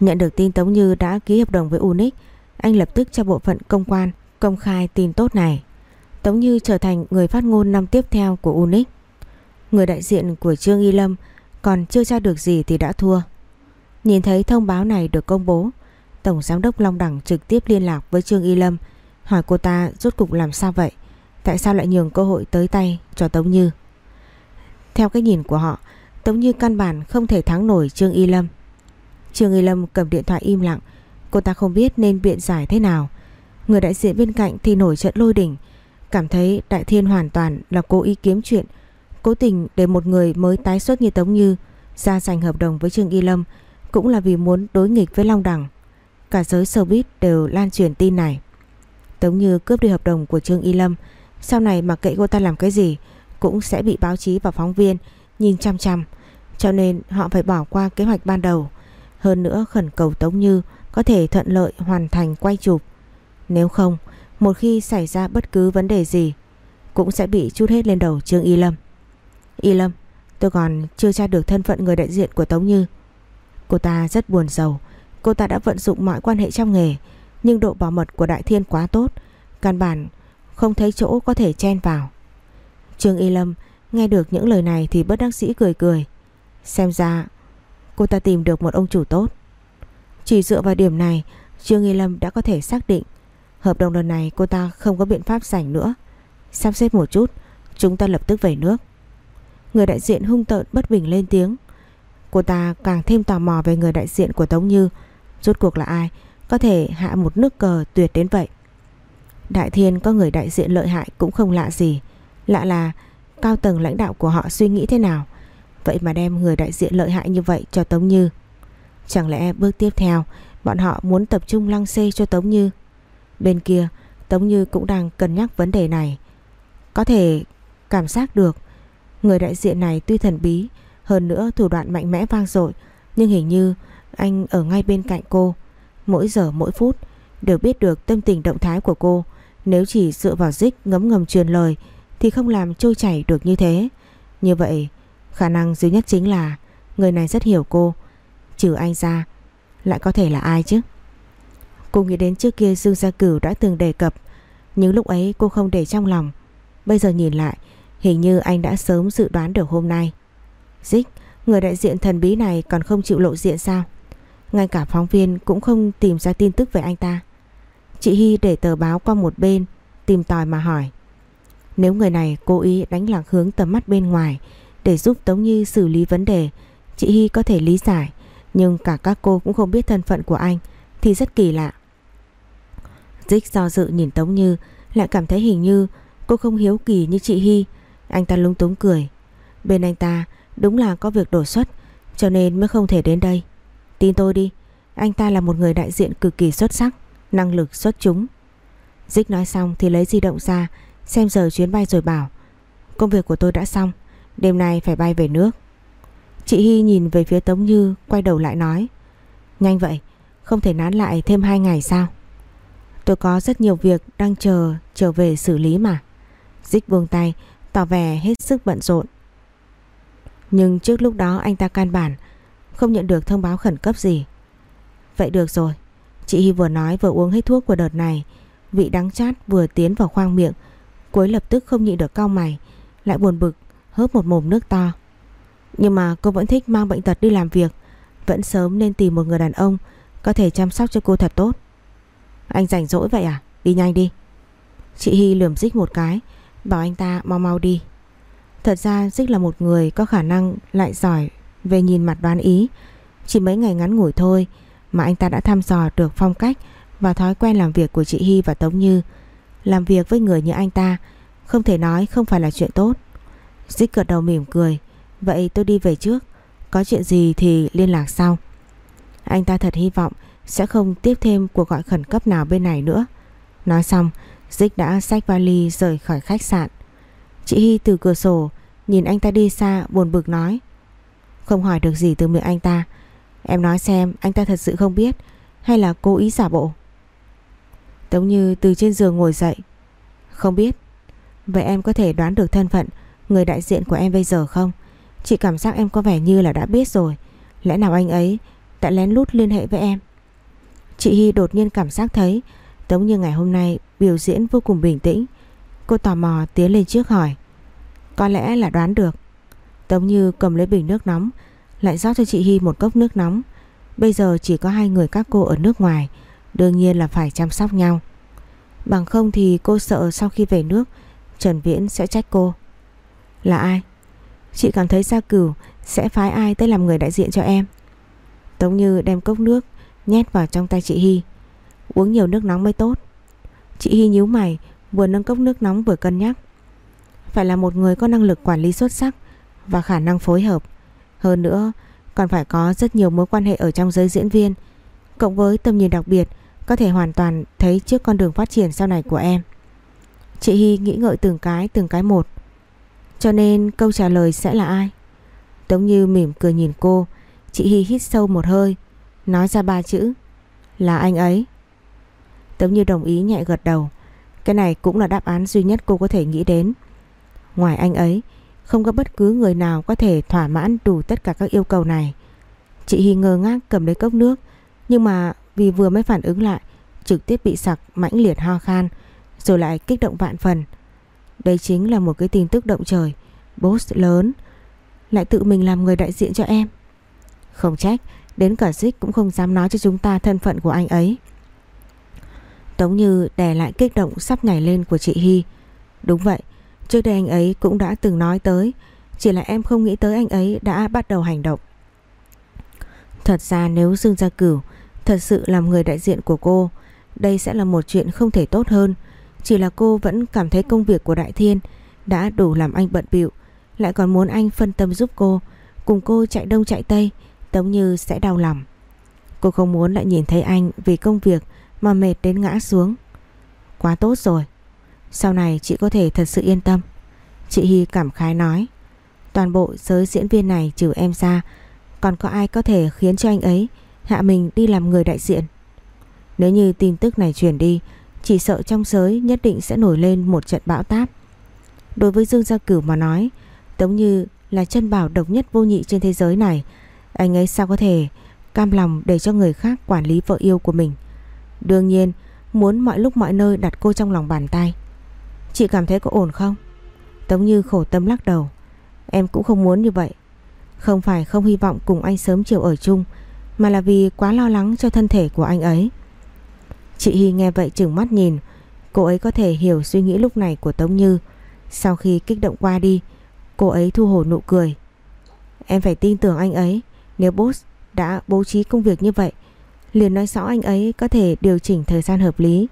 Nhận được tin Tống Như đã ký hợp đồng với Unic, anh lập tức cho bộ phận công quan công khai tin tốt này. Tống Như trở thành người phát ngôn năm tiếp theo của Unic. Người đại diện của Trương Y Lâm còn chưa tra được gì thì đã thua. Nhìn thấy thông báo này được công bố, Tổng Giám đốc Long Đẳng trực tiếp liên lạc với Trương Y Lâm hỏi cô ta rốt cục làm sao vậy? Tại sao lại nhường cơ hội tới tay cho Tống Như? Theo cái nhìn của họ, Tống Như căn bản không thể thắng nổi Trương Y Lâm. Trương Y Lâm cầm điện thoại im lặng, cô ta không biết nên biện giải thế nào. Người đại diện bên cạnh thì nổi trận lôi đỉnh, Cảm thấy Đại Thiên hoàn toàn là cố ý kiếm chuyện Cố tình để một người mới tái xuất như Tống Như ra giành hợp đồng với Trương Y Lâm cũng là vì muốn đối nghịch với Long Đằng. Cả giới showbiz đều lan truyền tin này. Tống Như cướp đi hợp đồng của Trương Y Lâm, sau này mà kệ cô ta làm cái gì cũng sẽ bị báo chí và phóng viên nhìn chăm chăm, cho nên họ phải bỏ qua kế hoạch ban đầu. Hơn nữa khẩn cầu Tống Như có thể thuận lợi hoàn thành quay chụp. Nếu không, một khi xảy ra bất cứ vấn đề gì cũng sẽ bị chút hết lên đầu Trương Y Lâm. Y Lâm, tôi còn chưa tra được thân phận người đại diện của Tống Như. Cô ta rất buồn giàu, cô ta đã vận dụng mọi quan hệ trong nghề, nhưng độ bảo mật của Đại Thiên quá tốt, căn bản không thấy chỗ có thể chen vào. Trương Y Lâm nghe được những lời này thì bất đắc dĩ cười cười. Xem ra cô ta tìm được một ông chủ tốt. Chỉ dựa vào điểm này, Trương nghi Lâm đã có thể xác định hợp đồng lần này cô ta không có biện pháp giành nữa. Sắp xếp một chút, chúng ta lập tức về nước. Người đại diện hung tợn bất bình lên tiếng Cô ta càng thêm tò mò về người đại diện của Tống Như Rốt cuộc là ai Có thể hạ một nước cờ tuyệt đến vậy Đại Thiên có người đại diện lợi hại cũng không lạ gì Lạ là cao tầng lãnh đạo của họ suy nghĩ thế nào Vậy mà đem người đại diện lợi hại như vậy cho Tống Như Chẳng lẽ bước tiếp theo Bọn họ muốn tập trung lăng xê cho Tống Như Bên kia Tống Như cũng đang cân nhắc vấn đề này Có thể cảm giác được Người đại diện này tuy thần bí, hơn nữa thủ đoạn mạnh mẽ vang dội, nhưng hình như anh ở ngay bên cạnh cô. Mỗi giờ mỗi phút đều biết được tâm tình động thái của cô. Nếu chỉ dựa vào dích ngấm ngầm truyền lời thì không làm trôi chảy được như thế. Như vậy, khả năng duy nhất chính là người này rất hiểu cô. Trừ anh ra, lại có thể là ai chứ? Cô nghĩ đến trước kia Dương Gia Cửu đã từng đề cập, nhưng lúc ấy cô không để trong lòng. Bây giờ nhìn lại, Hình như anh đã sớm dự đoán được hôm nay Dích Người đại diện thần bí này còn không chịu lộ diện sao Ngay cả phóng viên cũng không tìm ra tin tức về anh ta Chị Hy để tờ báo qua một bên Tìm tòi mà hỏi Nếu người này cố ý đánh lạc hướng tầm mắt bên ngoài để giúp Tống Như xử lý vấn đề. Chị Hy có thể lý giải, Nhưng cả các cô cũng không biết thân phận của anh, Thì rất kỳ lạ. Dích do dự nhìn Tống Như, Lại cảm thấy hình như cô không hiếu kỳ như chị Hy. Anh ta lung túng cười. Bên anh ta, đúng là có việc đổ xuất, Cho nên mới không thể đến đây. Tin tôi đi, Anh ta là một người đại diện cực kỳ xuất sắc, Năng lực xuất chúng. Dích nói xong thì lấy di động ra, Xem giờ chuyến bay rồi bảo, Công việc của tôi đã xong Đêm nay phải bay về nước Chị Hy nhìn về phía Tống Như Quay đầu lại nói Nhanh vậy Không thể nán lại thêm 2 ngày sao Tôi có rất nhiều việc đang chờ trở về xử lý mà Dích buông tay tỏ vẻ hết sức bận rộn. Nhưng trước lúc đó anh ta can bản không nhận được thông báo khẩn cấp gì. Vậy được rồi, chị Hy vừa nói vừa uống hết thuốc của đợt này, vị đắng chát vừa tiến vào khoang miệng, cuối lập tức không nhịn được cao mày, lại buồn bực hớp một mồm nước to. Nhưng mà cô vẫn thích mang bệnh tật đi làm việc, vẫn sớm nên tìm một người đàn ông có thể chăm sóc cho cô thật tốt. Anh rảnh rỗi vậy à? Đi nhanh đi. Chị Hy lườm dích một cái, Bảo anh ta mau mau đi Thật ra Dích là một người có khả năng lại giỏi về nhìn mặt đoán ý Chỉ mấy ngày ngắn ngủi thôi mà anh ta đã thăm dò được phong cách và thói quen làm việc của chị Hy và Tống Như Làm việc với người như anh ta không thể nói không phải là chuyện tốt Dích gật đầu mỉm cười Vậy tôi đi về trước Có chuyện gì thì liên lạc sau Anh ta thật hy vọng sẽ không tiếp thêm cuộc gọi khẩn cấp nào bên này nữa Nói xong Dích đã xách vali rời khỏi khách sạn. Chị Hy từ cửa sổ nhìn anh ta đi xa buồn bực nói. Không hỏi được gì từ miệng anh ta. Em nói xem anh ta thật sự không biết hay là cố ý giả bộ. Tống Như từ trên giường ngồi dậy. Không biết. Vậy em có thể đoán được thân phận người đại diện của em bây giờ không? Chị cảm giác em có vẻ như là đã biết rồi. Lẽ nào anh ấy đã lén lút liên hệ với em? Chị Hy đột nhiên cảm giác thấy Tống Như ngày hôm nay biểu diễn vô cùng bình tĩnh. Cô tò mò tiến lên trước hỏi. Có lẽ là đoán được. Tống Như cầm lấy bình nước nóng, lại rót cho chị Hy một cốc nước nóng. Bây giờ chỉ có hai người các cô ở nước ngoài, đương nhiên là phải chăm sóc nhau. Bằng không thì cô sợ sau khi về nước, Trần Viễn sẽ trách cô. Là ai? Chị cảm thấy Gia Cửu sẽ phái ai tới làm người đại diện cho em. Tống Như đem cốc nước nhét vào trong tay chị Hy. Uống nhiều nước nóng mới tốt. Chị Hy nhíu mày, vừa nâng cốc nước nóng vừa cân nhắc. Phải là một người có năng lực quản lý xuất sắc và khả năng phối hợp. Hơn nữa còn phải có rất nhiều mối quan hệ ở trong giới diễn viên. Cộng với tầm nhìn đặc biệt có thể hoàn toàn thấy trước con đường phát triển sau này của em. Chị Hy nghĩ ngợi từng cái từng cái một. Cho nên câu trả lời sẽ là ai? Tống Như mỉm cười nhìn cô. Chị Hy hít sâu một hơi. Nói ra ba chữ. Là anh ấy. Tống Như đồng ý nhẹ gật đầu. Cái này cũng là đáp án duy nhất cô có thể nghĩ đến. Ngoài anh ấy, không có bất cứ người nào có thể thỏa mãn đủ tất cả các yêu cầu này. Chị Hy ngơ ngác cầm lấy cốc nước, nhưng mà vì vừa mới phản ứng lại, trực tiếp bị sặc mãnh liệt ho khan, rồi lại kích động vạn phần. Đây chính là một cái tin tức động trời, boss lớn, lại tự mình làm người đại diện cho em. Không trách, đến cả Dích cũng không dám nói cho chúng ta thân phận của anh ấy. Tống Như đè lại kích động sắp nhảy lên của chị Hy. Đúng vậy, trước đây anh ấy cũng đã từng nói tới, chỉ là em không nghĩ tới anh ấy đã bắt đầu hành động. Thật ra nếu Dương Gia Cửu thật sự làm người đại diện của cô, đây sẽ là một chuyện không thể tốt hơn. Chỉ là cô vẫn cảm thấy công việc của Đại Thiên đã đủ làm anh bận bịu, lại còn muốn anh phân tâm giúp cô, cùng cô chạy đông chạy tây, Tống Như sẽ đau lòng. Cô không muốn lại nhìn thấy anh vì công việc mà mệt đến ngã xuống. Quá tốt rồi. Sau này chị có thể thật sự yên tâm. Chị Hy cảm khái nói. Toàn bộ giới diễn viên này trừ em ra, còn có ai có thể khiến cho anh ấy hạ mình đi làm người đại diện. Nếu như tin tức này truyền đi, chỉ sợ trong giới nhất định sẽ nổi lên một trận bão táp. Đối với Dương Gia Cửu mà nói, Tống Như là chân bảo độc nhất vô nhị trên thế giới này. Anh ấy sao có thể cam lòng để cho người khác quản lý vợ yêu của mình. Đương nhiên muốn mọi lúc mọi nơi đặt cô trong lòng bàn tay. Chị cảm thấy có ổn không? Tống Như khổ tâm lắc đầu. Em cũng không muốn như vậy. Không phải không hy vọng cùng anh sớm chiều ở chung mà là vì quá lo lắng cho thân thể của anh ấy. Chị Hy nghe vậy chừng mắt nhìn, cô ấy có thể hiểu suy nghĩ lúc này của Tống Như. Sau khi kích động qua đi, cô ấy thu hồi nụ cười. Em phải tin tưởng anh ấy, nếu boss đã bố trí công việc như vậy, liền nói rõ anh ấy có thể điều chỉnh thời gian hợp lý.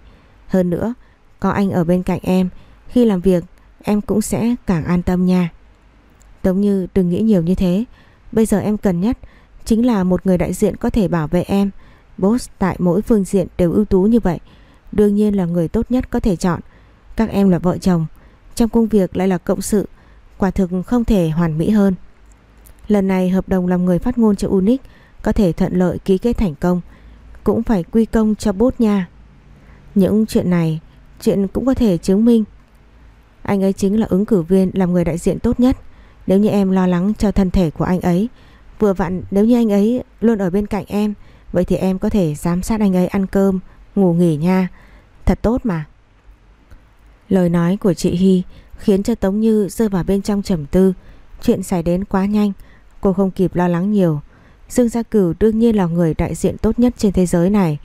Hơn nữa, có anh ở bên cạnh em, khi làm việc em cũng sẽ càng an tâm nha. Tống Như đừng nghĩ nhiều như thế, bây giờ em cần nhất chính là một người đại diện có thể bảo vệ em. Boss tại mỗi phương diện đều ưu tú như vậy, đương nhiên là người tốt nhất có thể chọn. Các em là vợ chồng, trong công việc lại là cộng sự, quả thực không thể hoàn mỹ hơn. Lần này hợp đồng làm người phát ngôn cho Unique có thể thuận lợi ký kết thành công, cũng phải quy công cho bốt nha. Những chuyện này, chuyện cũng có thể chứng minh. Anh ấy chính là ứng cử viên làm người đại diện tốt nhất. Nếu như em lo lắng cho thân thể của anh ấy, vừa vặn nếu như anh ấy luôn ở bên cạnh em, vậy thì em có thể giám sát anh ấy ăn cơm, ngủ nghỉ nha. Thật tốt mà. Lời nói của chị Hy khiến cho Tống Như rơi vào bên trong trầm tư. Chuyện xảy đến quá nhanh, cô không kịp lo lắng nhiều. Dương Gia Cửu đương nhiên là người đại diện tốt nhất trên thế giới này.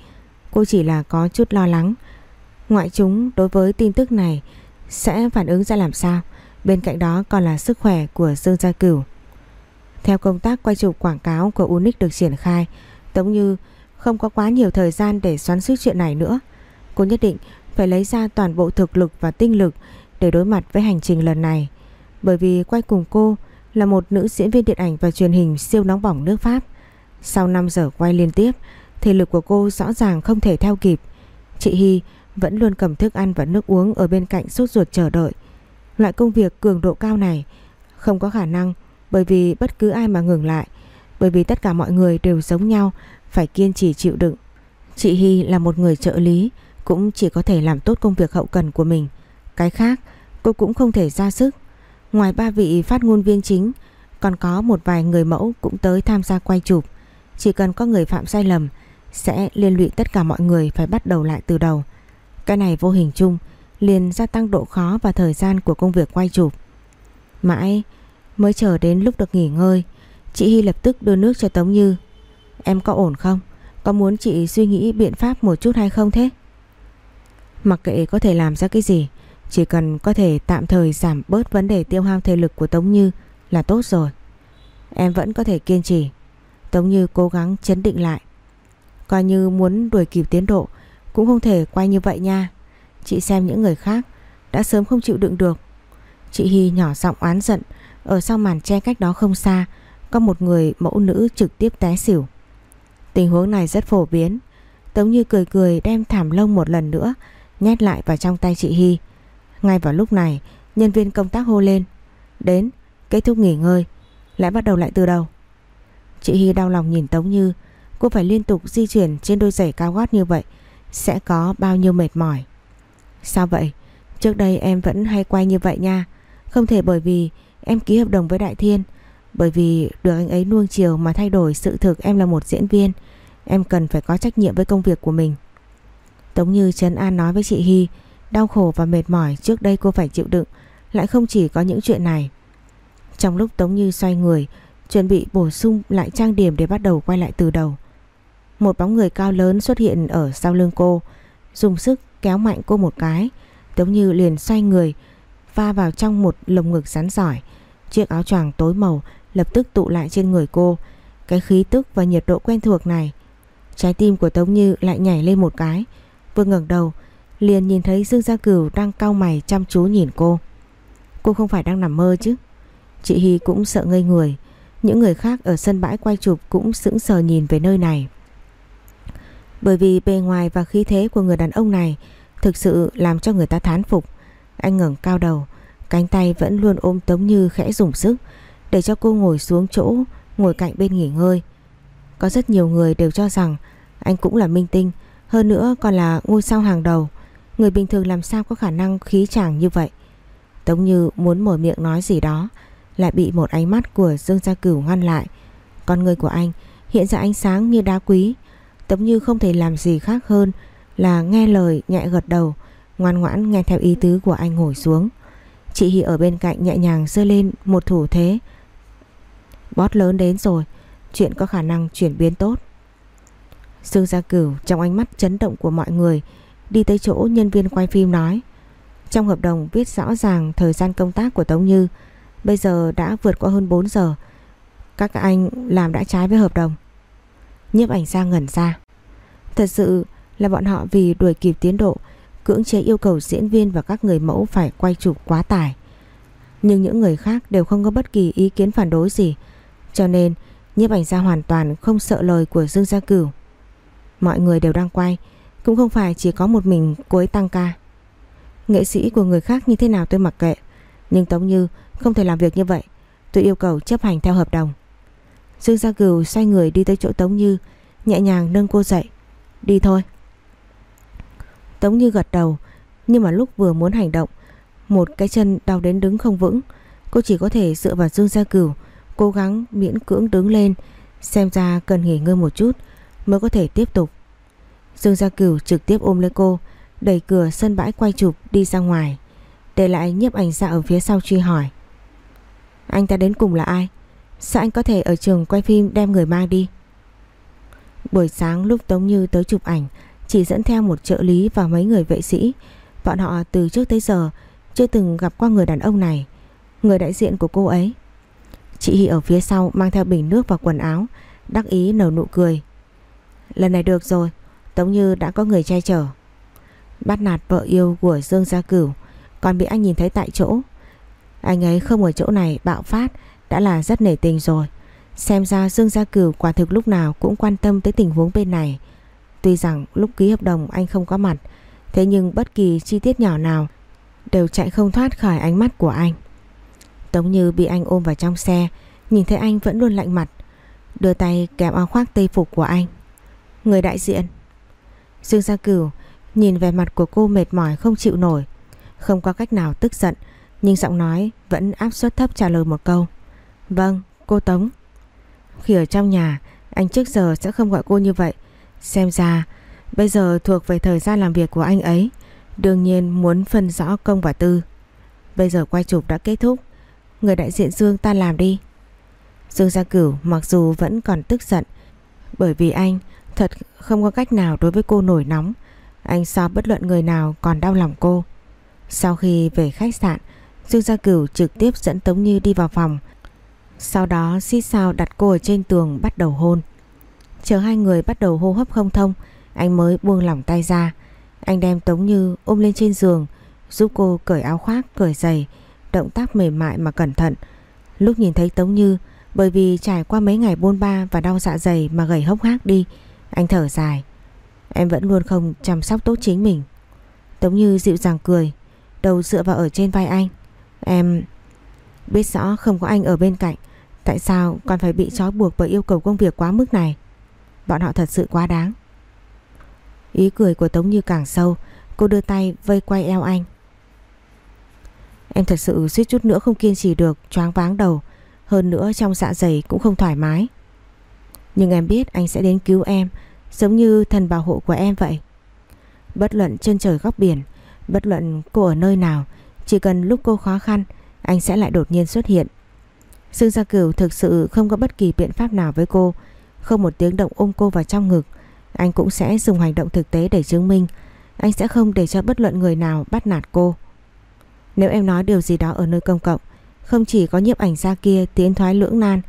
Cô chỉ là có chút lo lắng. Ngoại chúng đối với tin tức này sẽ phản ứng ra làm sao. Bên cạnh đó còn là sức khỏe của Dương Gia Cửu. Theo công tác quay chụp quảng cáo của Unic được triển khai, Tống Như không có quá nhiều thời gian để xoắn suýt chuyện này nữa. Cô nhất định phải lấy ra toàn bộ thực lực và tinh lực để đối mặt với hành trình lần này. Bởi vì quay cùng cô là một nữ diễn viên điện ảnh và truyền hình siêu nóng bỏng nước Pháp. Sau 5 giờ quay liên tiếp, thể lực của cô rõ ràng không thể theo kịp. Chị Hy vẫn luôn cầm thức ăn và nước uống ở bên cạnh sốt ruột chờ đợi. Loại công việc cường độ cao này không có khả năng bởi vì bất cứ ai mà ngừng lại, bởi vì tất cả mọi người đều giống nhau, phải kiên trì chịu đựng. Chị Hy là một người trợ lý, cũng chỉ có thể làm tốt công việc hậu cần của mình. Cái khác, cô cũng không thể ra sức. Ngoài ba vị phát ngôn viên chính, còn có một vài người mẫu cũng tới tham gia quay chụp. Chỉ cần có người phạm sai lầm, sẽ liên lụy tất cả mọi người phải bắt đầu lại từ đầu. Cái này vô hình chung liền gia tăng độ khó và thời gian của công việc quay chụp. Mãi mới chờ đến lúc được nghỉ ngơi, chị Hy lập tức đưa nước cho Tống Như. Em có ổn không? Có muốn chị suy nghĩ biện pháp một chút hay không thế? Mặc kệ có thể làm ra cái gì, chỉ cần có thể tạm thời giảm bớt vấn đề tiêu hao thể lực của Tống Như là tốt rồi. Em vẫn có thể kiên trì. Tống Như cố gắng chấn định lại. Coi như muốn đuổi kịp tiến độ cũng không thể quay như vậy nha. Chị xem những người khác đã sớm không chịu đựng được. Chị Hy nhỏ giọng oán giận, ở sau màn che cách đó không xa, có một người mẫu nữ trực tiếp té xỉu. Tình huống này rất phổ biến, Tống Như cười cười đem thảm lông một lần nữa, nhét lại vào trong tay chị Hy. Ngay vào lúc này, nhân viên công tác hô lên. Đến, kết thúc nghỉ ngơi, lại bắt đầu lại từ đầu. Chị Hy đau lòng nhìn Tống Như, cô phải liên tục di chuyển trên đôi giày cao gót như vậy, sẽ có bao nhiêu mệt mỏi. Sao vậy? Trước đây em vẫn hay quay như vậy nha, không thể bởi vì em ký hợp đồng với Đại Thiên, bởi vì được anh ấy nuông chiều mà thay đổi sự thực em là một diễn viên, em cần phải có trách nhiệm với công việc của mình. Tống Như Trấn An nói với chị Hy, đau khổ và mệt mỏi trước đây cô phải chịu đựng, lại không chỉ có những chuyện này. Trong lúc Tống Như xoay người, chuẩn bị bổ sung lại trang điểm để bắt đầu quay lại từ đầu. Một bóng người cao lớn xuất hiện ở sau lưng cô, dùng sức kéo mạnh cô một cái, Tống Như liền xoay người, va vào trong một lồng ngực rắn giỏi. Chiếc áo choàng tối màu lập tức tụ lại trên người cô. Cái khí tức và nhiệt độ quen thuộc này. Trái tim của Tống Như lại nhảy lên một cái. Vừa ngẩng đầu, liền nhìn thấy Dương Gia Cửu đang cau mày chăm chú nhìn cô. Cô không phải đang nằm mơ chứ? Chị Hy cũng sợ ngây người. Những người khác ở sân bãi quay chụp cũng sững sờ nhìn về nơi này. Bởi vì bề ngoài và khí thế của người đàn ông này thực sự làm cho người ta thán phục. Anh ngẩng cao đầu, cánh tay vẫn luôn ôm Tống Như khẽ dùng sức để cho cô ngồi xuống chỗ, ngồi cạnh bên nghỉ ngơi. Có rất nhiều người đều cho rằng anh cũng là minh tinh, hơn nữa còn là ngôi sao hàng đầu. Người bình thường làm sao có khả năng khí chàng như vậy. Tống Như muốn mở miệng nói gì đó, lại bị một ánh mắt của Dương Gia Cửu ngăn lại. Con người của anh hiện ra ánh sáng như đá quý. Tống Như không thể làm gì khác hơn là nghe lời nhẹ gật đầu, ngoan ngoãn nghe theo ý tứ của anh ngồi xuống. Chị Hy ở bên cạnh nhẹ nhàng rơi lên một thủ thế. Bót lớn đến rồi, chuyện có khả năng chuyển biến tốt. Dương Gia Cửu trong ánh mắt chấn động của mọi người đi tới chỗ nhân viên quay phim nói. Trong hợp đồng viết rõ ràng thời gian công tác của Tống Như bây giờ đã vượt qua hơn 4 giờ. Các anh làm đã trái với hợp đồng. Nhiếp ảnh ra ngẩn ra. Thật sự là bọn họ vì đuổi kịp tiến độ cưỡng chế yêu cầu diễn viên và các người mẫu phải quay chụp quá tải. Nhưng những người khác đều không có bất kỳ ý kiến phản đối gì cho nên, nhiếp ảnh gia hoàn toàn không sợ lời của Dương Gia Cửu. Mọi người đều đang quay, cũng không phải chỉ có một mình cuối tăng ca. Nghệ sĩ của người khác như thế nào tôi mặc kệ, nhưng Tống Như không thể làm việc như vậy. Tôi yêu cầu chấp hành theo hợp đồng. Dương Gia Cửu xoay người đi tới chỗ Tống Như, Nhẹ nhàng nâng cô dậy. Đi thôi. Tống Như gật đầu, Nhưng mà lúc vừa muốn hành động, Một cái chân đau đến đứng không vững. Cô chỉ có thể dựa vào Dương Gia Cửu Cố gắng miễn cưỡng đứng lên Xem ra cần nghỉ ngơi một chút Mới có thể tiếp tục Dương Gia Cửu trực tiếp ôm lấy cô Đẩy cửa sân bãi quay chụp đi ra ngoài Để lại nhiếp ảnh ra ở phía sau truy hỏi Anh ta đến cùng là ai Sao anh có thể ở trường quay phim đem người mang đi Buổi sáng lúc Tống Như tới chụp ảnh chỉ dẫn theo một trợ lý và mấy người vệ sĩ. Bọn họ từ trước tới giờ chưa từng gặp qua người đàn ông này, người đại diện của cô ấy. Chị Hy ở phía sau mang theo bình nước và quần áo, đắc ý nở nụ cười. Lần này được rồi, Tống Như đã có người che chở. Bắt nạt vợ yêu của Dương Gia Cửu, còn bị anh nhìn thấy tại chỗ. Anh ấy không ở chỗ này bạo phát đã là rất nể tình rồi. Xem ra Dương Gia Cửu quả thực lúc nào cũng quan tâm tới tình huống bên này. Tuy rằng lúc ký hợp đồng anh không có mặt Thế nhưng bất kỳ chi tiết nhỏ nào Đều chạy không thoát khỏi ánh mắt của anh Tống Như bị anh ôm vào trong xe, Nhìn thấy anh vẫn luôn lạnh mặt, Đưa tay kẹp áo khoác tây phục của anh. Người đại diện. Dương Gia Cửu Nhìn về mặt của cô mệt mỏi không chịu nổi, Không có cách nào tức giận, Nhưng giọng nói vẫn áp suất thấp trả lời một câu. Vâng cô Tống. Khi ở trong nhà, Anh trước giờ sẽ không gọi cô như vậy. Xem ra, bây giờ thuộc về thời gian làm việc của anh ấy, Đương nhiên muốn phân rõ công và tư. Bây giờ quay chụp đã kết thúc. Người đại diện Dương ta làm đi. Dương Gia Cửu mặc dù vẫn còn tức giận Bởi vì anh thật không có cách nào đối với cô nổi nóng. Anh so bất luận người nào còn đau lòng cô. Sau khi về khách sạn Dương Gia Cửu trực tiếp dẫn Tống Như đi vào phòng. Sau đó xít sao đặt cô ở trên tường bắt đầu hôn. Chờ hai người bắt đầu hô hấp không thông Anh mới buông lỏng tay ra. Anh đem Tống Như ôm lên trên giường giúp cô cởi áo khoác, cởi giày, động tác mềm mại mà cẩn thận. Lúc nhìn thấy Tống Như, bởi vì trải qua mấy ngày bôn ba và đau dạ dày mà gầy hốc hác đi, anh thở dài. Em vẫn luôn không chăm sóc tốt chính mình. Tống Như dịu dàng cười, đầu dựa vào ở trên vai anh. Em biết rõ không có anh ở bên cạnh, tại sao còn phải bị trói buộc bởi yêu cầu công việc quá mức này? Bọn họ thật sự quá đáng. Ý cười của Tống Như càng sâu, cô đưa tay vây quay eo anh. Em thật sự suýt chút nữa không kiên trì được, choáng váng đầu, hơn nữa trong dạ dày cũng không thoải mái. Nhưng em biết anh sẽ đến cứu em, giống như thần bảo hộ của em vậy. Bất luận chân trời góc biển, bất luận cô ở nơi nào, chỉ cần lúc cô khó khăn, anh sẽ lại đột nhiên xuất hiện. Dương Gia Cửu thực sự không có bất kỳ biện pháp nào với cô, không một tiếng động ôm cô vào trong ngực, anh cũng sẽ dùng hành động thực tế để chứng minh anh sẽ không để cho bất luận người nào bắt nạt cô. Nếu em nói điều gì đó ở nơi công cộng, không chỉ có nhiếp ảnh gia kia tiến thoái lưỡng nan,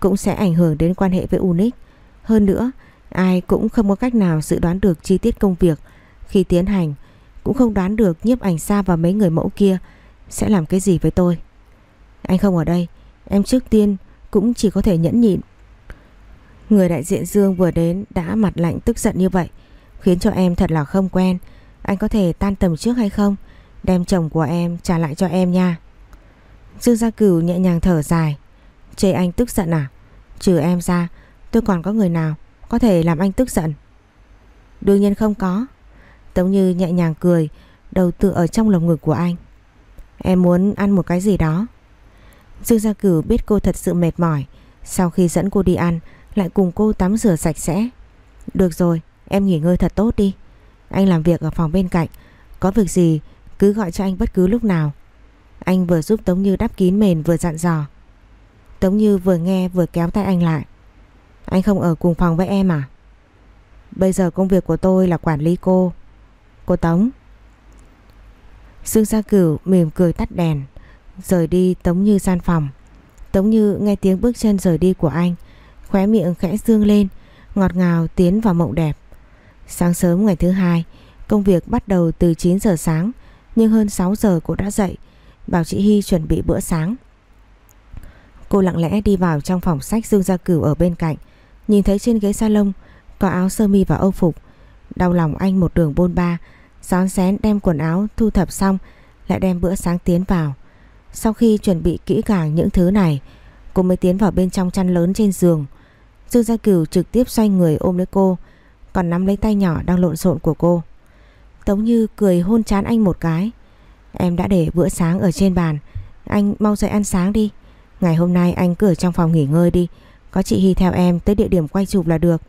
cũng sẽ ảnh hưởng đến quan hệ với Unique. Hơn nữa, ai cũng không có cách nào dự đoán được chi tiết công việc khi tiến hành, cũng không đoán được nhiếp ảnh gia và mấy người mẫu kia sẽ làm cái gì với tôi. Anh không ở đây, em trước tiên cũng chỉ có thể nhẫn nhịn. Người đại diện Dương vừa đến đã mặt lạnh tức giận như vậy, khiến cho em thật là không quen. Anh có thể tan tầm trước hay không? Đem chồng của em trả lại cho em nha. Dương Gia Cửu nhẹ nhàng thở dài. Chê anh tức giận à? Trừ em ra, tôi còn có người nào có thể làm anh tức giận? Đương nhiên không có. Tống Như nhẹ nhàng cười, đầu tựa ở trong lồng ngực của anh. Em muốn ăn một cái gì đó. Dương Gia Cửu biết cô thật sự mệt mỏi. Sau khi dẫn cô đi ăn, lại cùng cô tắm rửa sạch sẽ. Được rồi, em nghỉ ngơi thật tốt đi. Anh làm việc ở phòng bên cạnh. Có việc gì cứ gọi cho anh bất cứ lúc nào. Anh vừa giúp Tống Như đắp kín mền vừa dặn dò. Tống Như vừa nghe vừa kéo tay anh lại. Anh không ở cùng phòng với em à? Bây giờ công việc của tôi là quản lý cô. Cô Tống. Dương Gia Cửu mỉm cười tắt đèn. Rời đi Tống Như gian phòng. Tống Như nghe tiếng bước chân rời đi của anh. Khóe miệng khẽ dương lên. Ngọt ngào tiến vào mộng đẹp. Sáng sớm ngày thứ hai. Công việc bắt đầu từ 9 giờ sáng. Nhưng hơn 6 giờ cô đã dậy. Bảo chị Hy chuẩn bị bữa sáng. Cô lặng lẽ đi vào trong phòng sách Dương Gia Cửu ở bên cạnh. Nhìn thấy trên ghế salon có áo sơ mi và âu phục. Đau lòng anh một đường bôn ba. Gión xén đem quần áo thu thập xong lại đem bữa sáng tiến vào. Sau khi chuẩn bị kỹ càng những thứ này, cô mới tiến vào bên trong chăn lớn trên giường. Dương Gia Cửu trực tiếp xoay người ôm lấy cô, còn nắm lấy tay nhỏ đang lộn xộn của cô. Tống Như cười hôn chán anh một cái. Em đã để bữa sáng ở trên bàn, anh mau dậy ăn sáng đi. Ngày hôm nay anh cứ ở trong phòng nghỉ ngơi đi, có chị Hy theo em tới địa điểm quay chụp là được.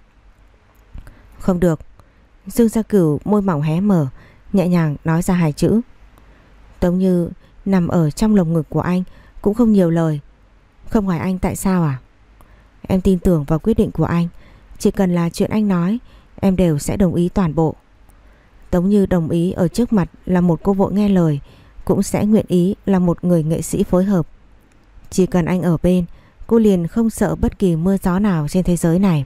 Không được. Dương Gia Cửu môi mỏng hé mở, nhẹ nhàng nói ra hai chữ. Tống Như nằm ở trong lồng ngực của anh cũng không nhiều lời. Không hỏi anh tại sao à? Em tin tưởng vào quyết định của anh. Chỉ cần là chuyện anh nói, em đều sẽ đồng ý toàn bộ. Tống Như đồng ý ở trước mặt là một cô vợ nghe lời, cũng sẽ nguyện ý là một người nghệ sĩ phối hợp. Chỉ cần anh ở bên, cô liền không sợ bất kỳ mưa gió nào trên thế giới này.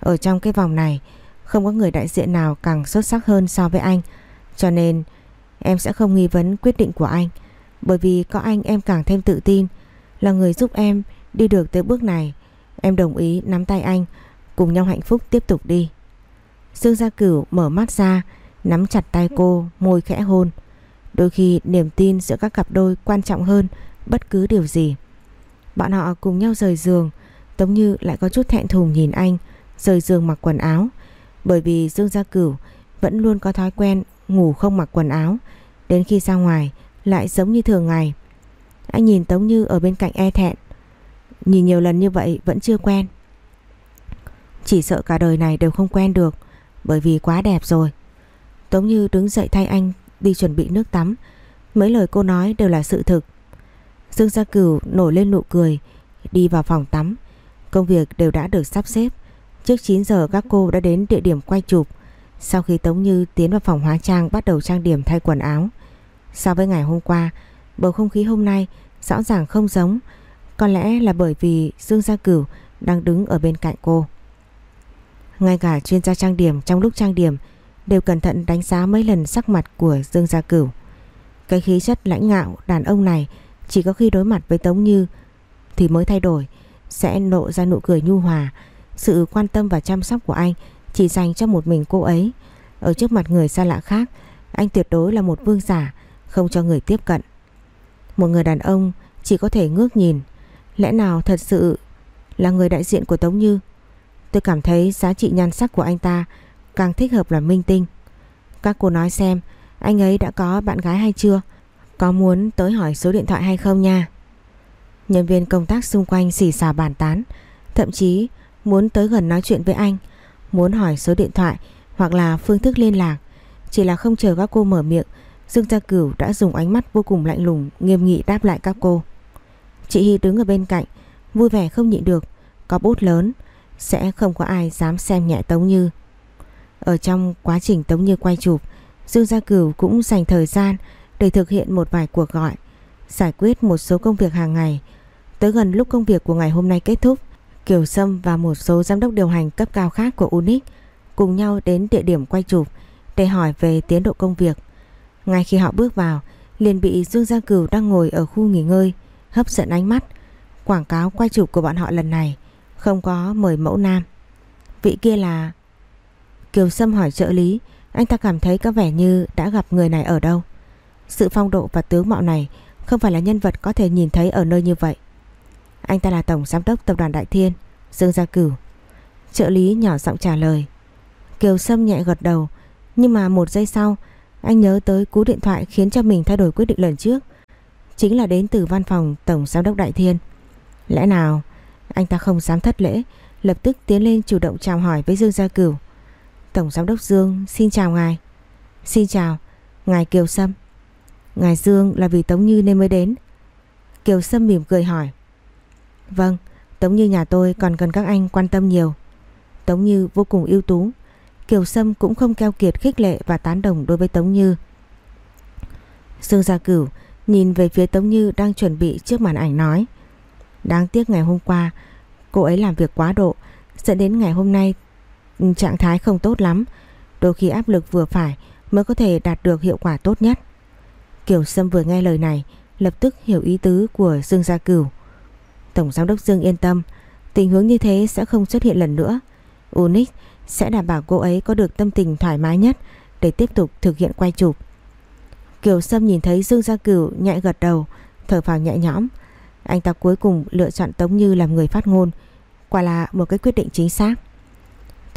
Ở trong cái vòng này, không có người đại diện nào càng xuất sắc hơn so với anh, cho nên em sẽ không nghi vấn quyết định của anh. Bởi vì có anh em càng thêm tự tin, là người giúp em đi được tới bước này. Em đồng ý nắm tay anh, cùng nhau hạnh phúc tiếp tục đi. Dương Gia Cửu mở mắt ra, nắm chặt tay cô, môi khẽ hôn. Đôi khi niềm tin giữa các cặp đôi quan trọng hơn bất cứ điều gì. Bọn họ cùng nhau rời giường, Tống Như lại có chút thẹn thùng nhìn anh rời giường mặc quần áo. Bởi vì Dương Gia Cửu vẫn luôn có thói quen ngủ không mặc quần áo, đến khi ra ngoài lại giống như thường ngày. Anh nhìn Tống Như ở bên cạnh e thẹn, nhìn nhiều lần như vậy vẫn chưa quen. Chỉ sợ cả đời này đều không quen được, bởi vì quá đẹp rồi. Tống Như đứng dậy thay anh đi chuẩn bị nước tắm. Mấy lời cô nói đều là sự thực. Dương Gia Cửu nổi lên nụ cười, đi vào phòng tắm. Công việc đều đã được sắp xếp. Trước 9 giờ các cô đã đến địa điểm quay chụp. Sau khi Tống Như tiến vào phòng hóa trang bắt đầu trang điểm thay quần áo. So với ngày hôm qua, bầu không khí hôm nay rõ ràng không giống. Có lẽ là bởi vì Dương Gia Cửu đang đứng ở bên cạnh cô. Ngay cả chuyên gia trang điểm trong lúc trang điểm đều cẩn thận đánh giá mấy lần sắc mặt của Dương Gia Cửu. Cái khí chất lãnh ngạo đàn ông này chỉ có khi đối mặt với Tống Như thì mới thay đổi, sẽ nộ ra nụ cười nhu hòa. Sự quan tâm và chăm sóc của anh chỉ dành cho một mình cô ấy. Ở trước mặt người xa lạ khác, anh tuyệt đối là một vương giả, không cho người tiếp cận. Một người đàn ông chỉ có thể ngước nhìn. Lẽ nào thật sự là người đại diện của Tống Như? Tôi cảm thấy giá trị nhan sắc của anh ta càng thích hợp là minh tinh. Các cô nói xem, anh ấy đã có bạn gái hay chưa? Có muốn tới hỏi số điện thoại hay không nha? Nhân viên công tác xung quanh xì xào bàn tán, thậm chí muốn tới gần nói chuyện với anh, muốn hỏi số điện thoại hoặc là phương thức liên lạc. Chỉ là không chờ các cô mở miệng, Dương Gia Cửu đã dùng ánh mắt vô cùng lạnh lùng nghiêm nghị đáp lại các cô. Chị Hy đứng ở bên cạnh, vui vẻ không nhịn được, có bút lớn, sẽ không có ai dám xem nhẹ Tống Như. Ở trong quá trình Tống Như quay chụp, Dương Gia Cửu cũng dành thời gian để thực hiện một vài cuộc gọi, giải quyết một số công việc hàng ngày. Tới gần lúc công việc của ngày hôm nay kết thúc, Kiều Sâm và một số giám đốc điều hành cấp cao khác của Unix cùng nhau đến địa điểm quay chụp để hỏi về tiến độ công việc. Ngay khi họ bước vào, liền bị Dương Gia Cửu đang ngồi ở khu nghỉ ngơi hấp dẫn ánh mắt. Quảng cáo quay chụp của bọn họ lần này không có mời mẫu nam. Vị kia là... Kiều Sâm hỏi trợ lý, anh ta cảm thấy có vẻ như đã gặp người này ở đâu. Sự phong độ và tướng mạo này không phải là nhân vật có thể nhìn thấy ở nơi như vậy. Anh ta là tổng giám đốc tập đoàn Đại Thiên, Dương Gia Cửu. Trợ lý nhỏ giọng trả lời. Kiều Sâm nhẹ gật đầu, nhưng mà một giây sau, anh nhớ tới cú điện thoại khiến cho mình thay đổi quyết định lần trước. Chính là đến từ văn phòng tổng giám đốc Đại Thiên. Lẽ nào anh ta không dám thất lễ, lập tức tiến lên chủ động chào hỏi với Dương Gia Cửu. Tổng giám đốc Dương xin chào ngài. Xin chào, ngài Kiều Sâm. Ngài Dương là vì Tống Như nên mới đến. Kiều Sâm mỉm cười hỏi. Vâng, Tống Như nhà tôi còn cần các anh quan tâm nhiều. Tống Như vô cùng ưu tú. Kiều Sâm cũng không keo kiệt khích lệ và tán đồng đối với Tống Như. Dương Gia Cửu nhìn về phía Tống Như đang chuẩn bị trước màn ảnh nói. Đáng tiếc ngày hôm qua cô ấy làm việc quá độ dẫn đến ngày hôm nay trạng thái không tốt lắm. Đôi khi áp lực vừa phải mới có thể đạt được hiệu quả tốt nhất. Kiều Sâm vừa nghe lời này lập tức hiểu ý tứ của Dương Gia Cửu. Tổng giám đốc Dương yên tâm, tình huống như thế sẽ không xuất hiện lần nữa. Unix sẽ đảm bảo cô ấy có được tâm tình thoải mái nhất để tiếp tục thực hiện quay chụp. Kiều Sâm nhìn thấy Dương Gia Cửu nhẹ gật đầu, thở vào nhẹ nhõm. Anh ta cuối cùng lựa chọn Tống Như làm người phát ngôn, quả là một cái quyết định chính xác.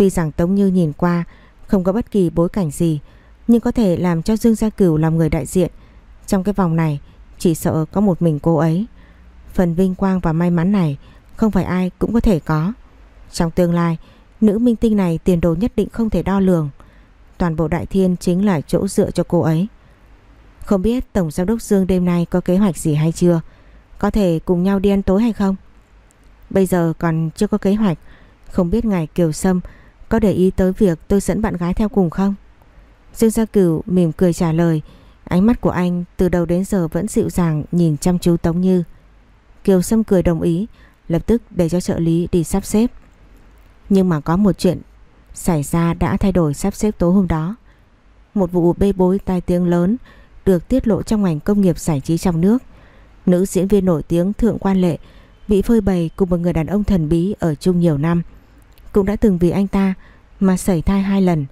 Tuy rằng Tống Như nhìn qua không có bất kỳ bối cảnh gì, nhưng có thể làm cho Dương Gia Cửu làm người đại diện. Trong cái vòng này, chỉ sợ có một mình cô ấy. Phần vinh quang và may mắn này không phải ai cũng có thể có. Trong tương lai, nữ minh tinh này tiền đồ nhất định không thể đo lường. Toàn bộ đại thiên chính là chỗ dựa cho cô ấy. Không biết Tổng Giám đốc Dương đêm nay có kế hoạch gì hay chưa? Có thể cùng nhau đi ăn tối hay không? Bây giờ còn chưa có kế hoạch. Không biết ngài Kiều Sâm có để ý tới việc tôi dẫn bạn gái theo cùng không? Dương Gia Cửu mỉm cười trả lời. Ánh mắt của anh từ đầu đến giờ vẫn dịu dàng nhìn chăm chú Tống Như. Kiều Sâm cười đồng ý, lập tức để cho trợ lý đi sắp xếp. Nhưng mà có một chuyện xảy ra đã thay đổi sắp xếp tối hôm đó. Một vụ bê bối tai tiếng lớn được tiết lộ trong ngành công nghiệp giải trí trong nước. Nữ diễn viên nổi tiếng Thượng Quan Lệ bị phơi bày cùng một người đàn ông thần bí ở chung nhiều năm. Cũng đã từng vì anh ta mà sảy thai hai lần,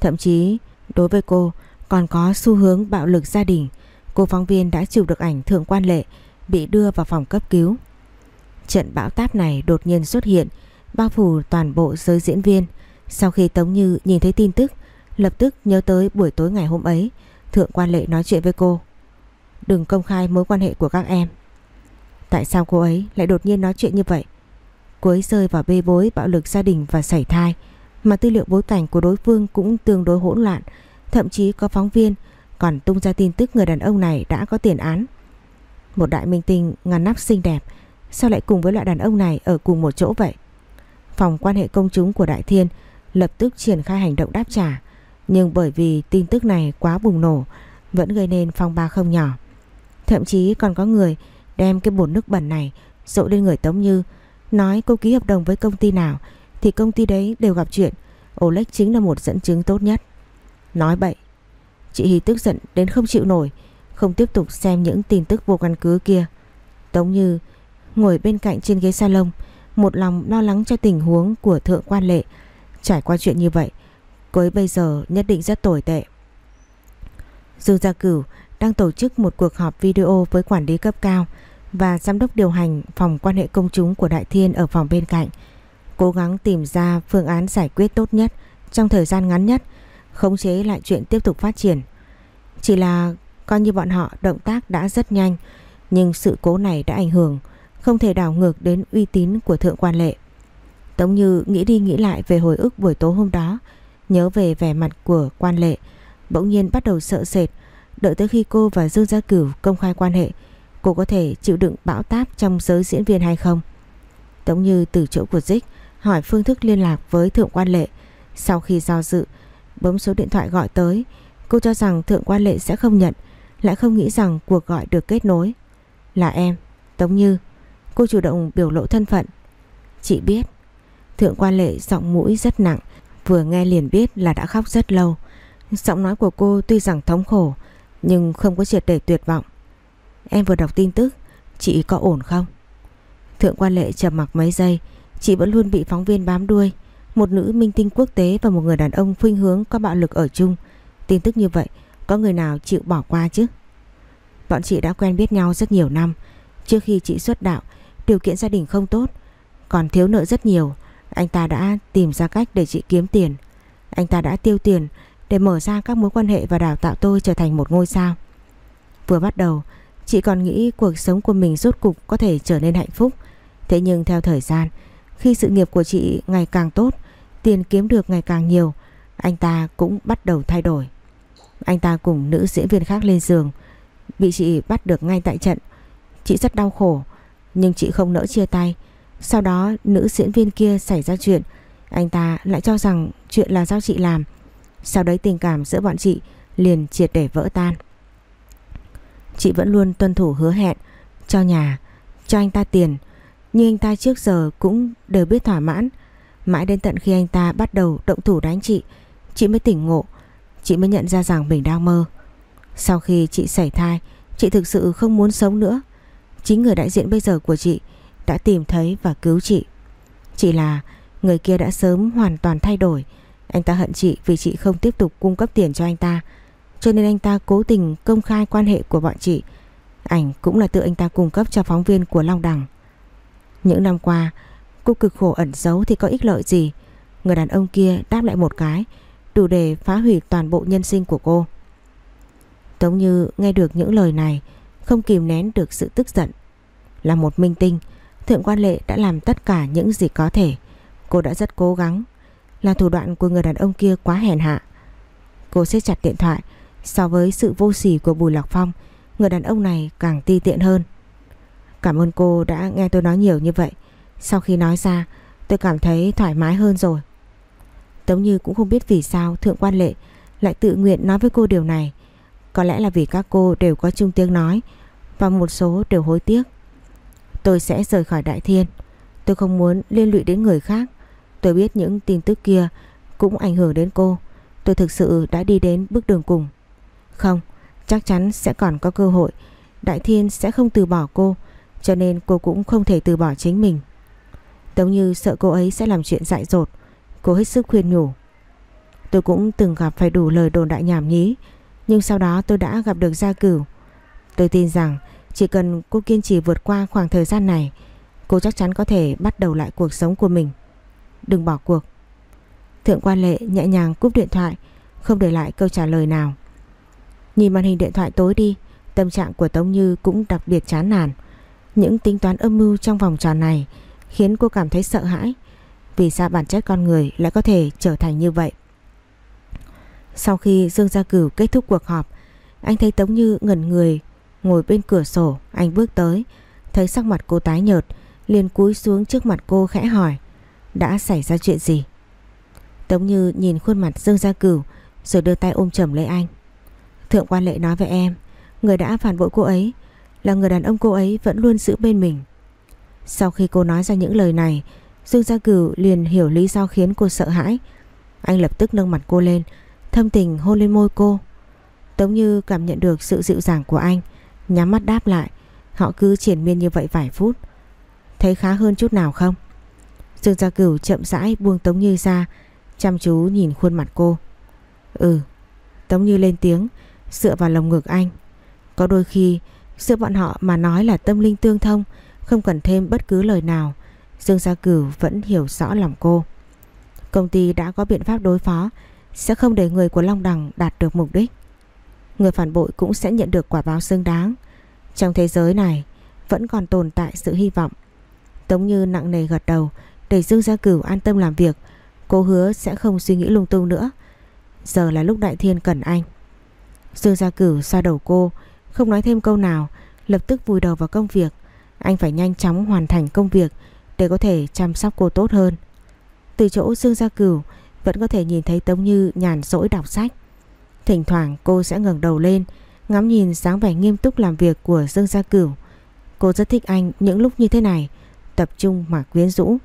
thậm chí đối với cô còn có xu hướng bạo lực gia đình. Cô phóng viên đã chụp được ảnh Thượng Quan Lệ bị đưa vào phòng cấp cứu. Trận bão táp này đột nhiên xuất hiện, bao phủ toàn bộ giới diễn viên. Sau khi Tống Như nhìn thấy tin tức, lập tức nhớ tới buổi tối ngày hôm ấy, Thượng quan lệ nói chuyện với cô. Đừng công khai mối quan hệ của các em. Tại sao cô ấy lại đột nhiên nói chuyện như vậy? Cô ấy rơi vào bê bối bạo lực gia đình và sảy thai, mà tư liệu bối cảnh của đối phương cũng tương đối hỗn loạn, thậm chí có phóng viên còn tung ra tin tức người đàn ông này đã có tiền án. Một đại minh tinh ngăn nắp xinh đẹp, sao lại cùng với loại đàn ông này ở cùng một chỗ vậy? Phòng quan hệ công chúng của Đại Thiên lập tức triển khai hành động đáp trả. Nhưng bởi vì tin tức này quá bùng nổ vẫn gây nên phong ba không nhỏ. Thậm chí còn có người đem cái bồn nước bẩn này rộ lên người Tống Như nói cô ký hợp đồng với công ty nào thì công ty đấy đều gặp chuyện. Oleg chính là một dẫn chứng tốt nhất. Nói bậy. Chị Hy tức giận đến không chịu nổi không tiếp tục xem những tin tức vô căn cứ kia. Tống Như ngồi bên cạnh trên ghế salon, một lòng lo lắng cho tình huống của thượng quan lệ. Trải qua chuyện như vậy, cô ấy bây giờ nhất định rất tồi tệ. Dương Gia Cửu đang tổ chức một cuộc họp video với quản lý cấp cao và giám đốc điều hành phòng quan hệ công chúng của Đại Thiên ở phòng bên cạnh. Cố gắng tìm ra phương án giải quyết tốt nhất trong thời gian ngắn nhất, khống chế lại chuyện tiếp tục phát triển. Chỉ là coi như bọn họ động tác đã rất nhanh, nhưng sự cố này đã ảnh hưởng, không thể đảo ngược đến uy tín của thượng quan lệ. Tống Như nghĩ đi nghĩ lại về hồi ức buổi tối hôm đó, nhớ về vẻ mặt của quan lệ, bỗng nhiên bắt đầu sợ sệt, đợi tới khi cô và Dương Gia Cửu công khai quan hệ, cô có thể chịu đựng bão táp trong giới diễn viên hay không. Tống Như từ chỗ của Dích hỏi phương thức liên lạc với thượng quan lệ, sau khi do dự, bấm số điện thoại gọi tới, cô cho rằng thượng quan lệ sẽ không nhận, lại không nghĩ rằng cuộc gọi được kết nối. Là em, Tống Như. Cô chủ động biểu lộ thân phận. Chị biết. Thượng quan lệ giọng mũi rất nặng, vừa nghe liền biết là đã khóc rất lâu. Giọng nói của cô tuy rằng thống khổ, nhưng không có triệt để tuyệt vọng. Em vừa đọc tin tức, chị có ổn không? Thượng quan lệ trầm mặc mấy giây, chị vẫn luôn bị phóng viên bám đuôi. Một nữ minh tinh quốc tế và một người đàn ông khuynh hướng có bạo lực ở chung. Tin tức như vậy, có người nào chịu bỏ qua chứ? Bọn chị đã quen biết nhau rất nhiều năm. Trước khi chị xuất đạo, điều kiện gia đình không tốt, còn thiếu nợ rất nhiều. Anh ta đã tìm ra cách để chị kiếm tiền. Anh ta đã tiêu tiền để mở ra các mối quan hệ và đào tạo tôi trở thành một ngôi sao. Vừa bắt đầu, chị còn nghĩ cuộc sống của mình rốt cục có thể trở nên hạnh phúc. Thế nhưng theo thời gian, khi sự nghiệp của chị ngày càng tốt, tiền kiếm được ngày càng nhiều, anh ta cũng bắt đầu thay đổi. Anh ta cùng nữ diễn viên khác lên giường, bị chị bắt được ngay tại trận. Chị rất đau khổ, nhưng chị không nỡ chia tay. Sau đó nữ diễn viên kia xảy ra chuyện, anh ta lại cho rằng chuyện là do chị làm. Sau đấy tình cảm giữa bọn chị liền triệt để vỡ tan. Chị vẫn luôn tuân thủ hứa hẹn cho nhà, cho anh ta tiền, nhưng anh ta trước giờ cũng đều biết thỏa mãn. Mãi đến tận khi anh ta bắt đầu động thủ đánh chị, chị mới tỉnh ngộ, chị mới nhận ra rằng mình đang mơ. Sau khi chị sảy thai, chị thực sự không muốn sống nữa. Chính người đại diện bây giờ của chị đã tìm thấy và cứu chị. Chỉ là người kia đã sớm hoàn toàn thay đổi. Anh ta hận chị vì chị không tiếp tục cung cấp tiền cho anh ta. Cho nên anh ta cố tình công khai quan hệ của bọn chị. Ảnh cũng là tự anh ta cung cấp cho phóng viên của Long Đằng. Những năm qua, cô cực khổ ẩn giấu thì có ích lợi gì? Người đàn ông kia đáp lại một cái, đủ để phá hủy toàn bộ nhân sinh của cô. Tống Như nghe được những lời này, không kìm nén được sự tức giận. Là một minh tinh, Thượng quan lệ đã làm tất cả những gì có thể. Cô đã rất cố gắng. Là thủ đoạn của người đàn ông kia quá hèn hạ. Cô siết chặt điện thoại. So với sự vô sỉ của Bùi Lạc Phong, người đàn ông này càng ti tiện hơn. Cảm ơn cô đã nghe tôi nói nhiều như vậy. Sau khi nói ra, tôi cảm thấy thoải mái hơn rồi. Tống Như cũng không biết vì sao Thượng quan lệ lại tự nguyện nói với cô điều này. Có lẽ là vì các cô đều có chung tiếng nói và một số đều hối tiếc. Tôi sẽ rời khỏi Đại Thiên. Tôi không muốn liên lụy đến người khác. Tôi biết những tin tức kia cũng ảnh hưởng đến cô. Tôi thực sự đã đi đến bước đường cùng. Không, chắc chắn sẽ còn có cơ hội. Đại Thiên sẽ không từ bỏ cô, cho nên cô cũng không thể từ bỏ chính mình. Tống Như sợ cô ấy sẽ làm chuyện dại dột. Cô hết sức khuyên nhủ. Tôi cũng từng gặp phải đủ lời đồn đại nhảm nhí, nhưng sau đó tôi đã gặp được Gia Cửu. Tôi tin rằng chỉ cần cô kiên trì vượt qua khoảng thời gian này, cô chắc chắn có thể bắt đầu lại cuộc sống của mình. Đừng bỏ cuộc. Thượng quan lệ nhẹ nhàng cúp điện thoại, không để lại câu trả lời nào. Nhìn màn hình điện thoại tối đi, tâm trạng của Tống Như cũng đặc biệt chán nản. Những tính toán âm mưu trong vòng tròn này khiến cô cảm thấy sợ hãi. Vì sao bản chất con người lại có thể trở thành như vậy? Sau khi Dương Gia Cửu kết thúc cuộc họp, anh thấy Tống Như ngẩn người ngồi bên cửa sổ, anh bước tới, thấy sắc mặt cô tái nhợt, liền cúi xuống trước mặt cô khẽ hỏi, đã xảy ra chuyện gì? Tống Như nhìn khuôn mặt Dương Gia Cửu rồi đưa tay ôm chầm lấy anh. Thượng quan lệ nói với em, người đã phản bội cô ấy là người đàn ông cô ấy vẫn luôn giữ bên mình. Sau khi cô nói ra những lời này, Dương Gia Cửu liền hiểu lý do khiến cô sợ hãi. Anh lập tức nâng mặt cô lên, thâm tình hôn lên môi cô. Tống Như cảm nhận được sự dịu dàng của anh Nhắm mắt đáp lại Họ cứ triển miên như vậy vài phút Thấy khá hơn chút nào không Dương Gia Cửu chậm rãi buông Tống Như ra Chăm chú nhìn khuôn mặt cô Ừ Tống Như lên tiếng Dựa vào lồng ngực anh. Có đôi khi, giữa bọn họ mà nói là tâm linh tương thông, Không cần thêm bất cứ lời nào, Dương Gia Cửu vẫn hiểu rõ lòng cô. Công ty đã có biện pháp đối phó, Sẽ không để người của Long Đằng đạt được mục đích. Người phản bội cũng sẽ nhận được quả báo xứng đáng. Trong thế giới này, Vẫn còn tồn tại sự hy vọng. Tống Như nặng nề gật đầu, Để Dương Gia Cửu an tâm làm việc, Cô hứa sẽ không suy nghĩ lung tung nữa. Giờ là lúc Đại Thiên cần anh. Dương Gia Cửu xoa đầu cô, Không nói thêm câu nào, Lập tức vùi đầu vào công việc. Anh phải nhanh chóng hoàn thành công việc Để có thể chăm sóc cô tốt hơn. Từ chỗ Dương Gia Cửu Vẫn có thể nhìn thấy Tống Như nhàn rỗi đọc sách. Thỉnh thoảng cô sẽ ngẩng đầu lên, Ngắm nhìn dáng vẻ nghiêm túc làm việc của Dương Gia Cửu. Cô rất thích anh những lúc như thế này, Tập trung mà quyến rũ.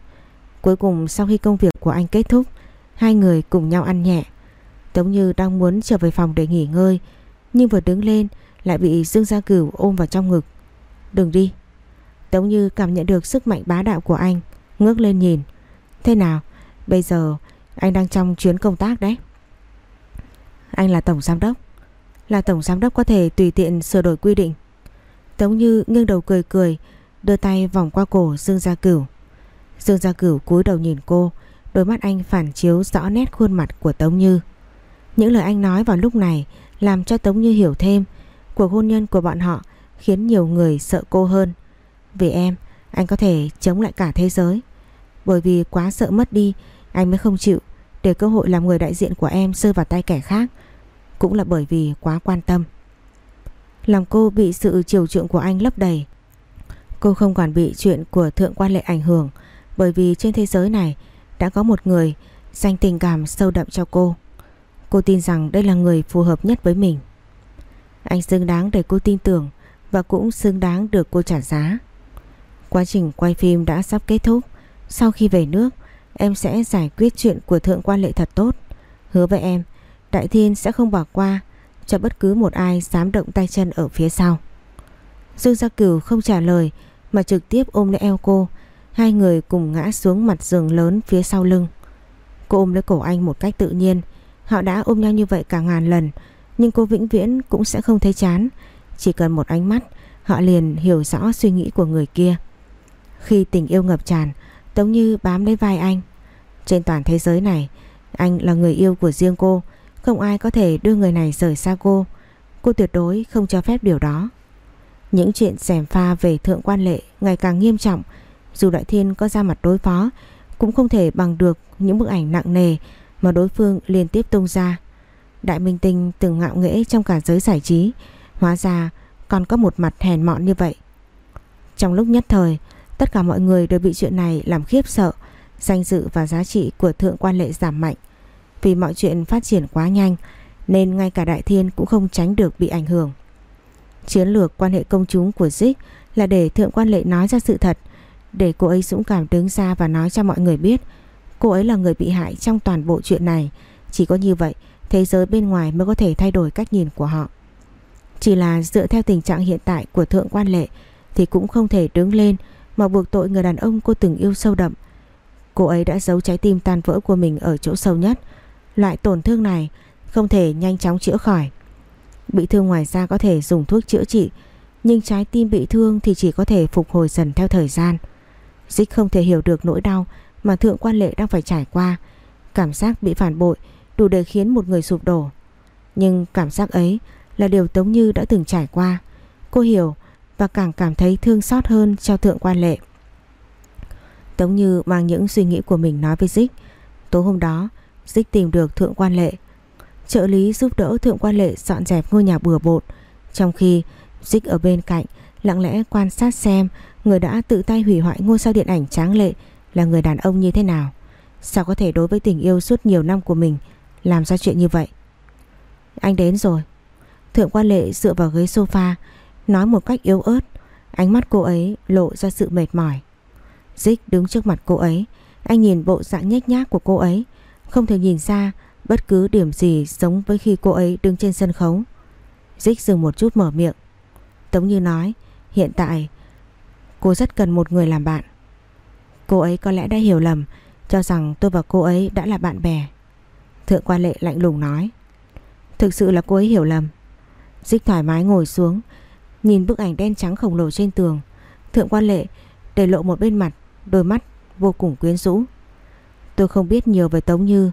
Cuối cùng sau khi công việc của anh kết thúc, Hai người cùng nhau ăn nhẹ. Tống Như đang muốn trở về phòng để nghỉ ngơi nhưng vừa đứng lên, Lại bị Dương Gia Cửu ôm vào trong ngực. Đừng đi. Tống Như cảm nhận được sức mạnh bá đạo của anh, Ngước lên nhìn. Thế nào? Bây giờ anh đang trong chuyến công tác đấy. Anh là tổng giám đốc. Là tổng giám đốc có thể tùy tiện sửa đổi quy định. Tống Như nghiêng đầu cười cười, Đưa tay vòng qua cổ Dương Gia Cửu. Dương Gia Cửu cúi đầu nhìn cô, Đôi mắt anh phản chiếu rõ nét khuôn mặt của Tống Như. Những lời anh nói vào lúc này làm cho Tống Như hiểu thêm. Cuộc hôn nhân của bọn họ Khiến nhiều người sợ cô hơn. Vì em, anh có thể chống lại cả thế giới. Bởi vì quá sợ mất đi, Anh mới không chịu Để cơ hội làm người đại diện của em rơi vào tay kẻ khác. Cũng là bởi vì quá quan tâm. Lòng cô bị sự chiều chuộng của anh lấp đầy. Cô không còn bị chuyện của thượng quan lệ ảnh hưởng, bởi vì trên thế giới này đã có một người dành tình cảm sâu đậm cho cô. Cô tin rằng đây là người phù hợp nhất với mình. Anh xứng đáng để cô tin tưởng và cũng xứng đáng được cô trả giá. Quá trình quay phim đã sắp kết thúc. Sau khi về nước, em sẽ giải quyết chuyện của thượng quan lệ thật tốt. Hứa với em, Đại Thiên sẽ không bỏ qua cho bất cứ một ai dám động tay chân ở phía sau. Dương Gia Cửu không trả lời mà trực tiếp ôm lấy eo cô, Hai người cùng ngã xuống mặt giường lớn phía sau lưng. Cô ôm lấy cổ anh một cách tự nhiên. Họ đã ôm nhau như vậy cả ngàn lần. Nhưng cô vĩnh viễn cũng sẽ không thấy chán. Chỉ cần một ánh mắt, họ liền hiểu rõ suy nghĩ của người kia. Khi tình yêu ngập tràn, Tống Như bám lấy vai anh. Trên toàn thế giới này, anh là người yêu của riêng cô. Không ai có thể đưa người này rời xa cô. Cô tuyệt đối không cho phép điều đó. Những chuyện xèm pha về thượng quan lệ ngày càng nghiêm trọng dù Đại Thiên có ra mặt đối phó Cũng không thể bằng được những bức ảnh nặng nề mà đối phương liên tiếp tung ra. Đại Minh Tinh từng ngạo nghễ trong cả giới giải trí, Hóa ra còn có một mặt hèn mọn như vậy. Trong lúc nhất thời, Tất cả mọi người đều bị chuyện này làm khiếp sợ, Danh dự và giá trị của thượng quan lệ giảm mạnh. Vì mọi chuyện phát triển quá nhanh, Nên ngay cả Đại Thiên cũng không tránh được bị ảnh hưởng. Chiến lược quan hệ công chúng của Dích là để thượng quan lệ nói ra sự thật, để cô ấy dũng cảm đứng ra và nói cho mọi người biết Cô ấy là người bị hại trong toàn bộ chuyện này. Chỉ có như vậy, Thế giới bên ngoài mới có thể thay đổi cách nhìn của họ. Chỉ là dựa theo tình trạng hiện tại của thượng quan lệ Thì cũng không thể đứng lên Mà buộc tội người đàn ông cô từng yêu sâu đậm. Cô ấy đã giấu trái tim tan vỡ của mình ở chỗ sâu nhất. Loại tổn thương này không thể nhanh chóng chữa khỏi. Bị thương ngoài ra có thể dùng thuốc chữa trị, Nhưng trái tim bị thương thì chỉ có thể phục hồi dần theo thời gian. Dích không thể hiểu được nỗi đau mà thượng quan lệ đang phải trải qua. Cảm giác bị phản bội đủ để khiến một người sụp đổ. Nhưng cảm giác ấy là điều Tống Như đã từng trải qua. Cô hiểu và càng cảm thấy thương xót hơn cho thượng quan lệ. Tống Như mang những suy nghĩ của mình nói với Dích. Tối hôm đó, Dích tìm được thượng quan lệ. Trợ lý giúp đỡ thượng quan lệ dọn dẹp ngôi nhà bừa bộn. Trong khi Dích ở bên cạnh lặng lẽ quan sát xem người đã tự tay hủy hoại ngôi sao điện ảnh tráng lệ là người đàn ông như thế nào. Sao có thể đối với tình yêu suốt nhiều năm của mình làm ra chuyện như vậy? Anh đến rồi. Thượng quan lệ dựa vào ghế sofa nói một cách yếu ớt. Ánh mắt cô ấy lộ ra sự mệt mỏi. Dích đứng trước mặt cô ấy. Anh nhìn bộ dạng nhếch nhác của cô ấy. Không thể nhìn ra bất cứ điểm gì giống với khi cô ấy đứng trên sân khấu. Dích dừng một chút mở miệng. Tống Như nói, hiện tại cô rất cần một người làm bạn. Cô ấy có lẽ đã hiểu lầm, cho rằng tôi và cô ấy đã là bạn bè. Thượng quan lệ lạnh lùng nói. Thực sự là cô ấy hiểu lầm. Dích thoải mái ngồi xuống, nhìn bức ảnh đen trắng khổng lồ trên tường. Thượng quan lệ để lộ một bên mặt, đôi mắt vô cùng quyến rũ. Tôi không biết nhiều về Tống Như,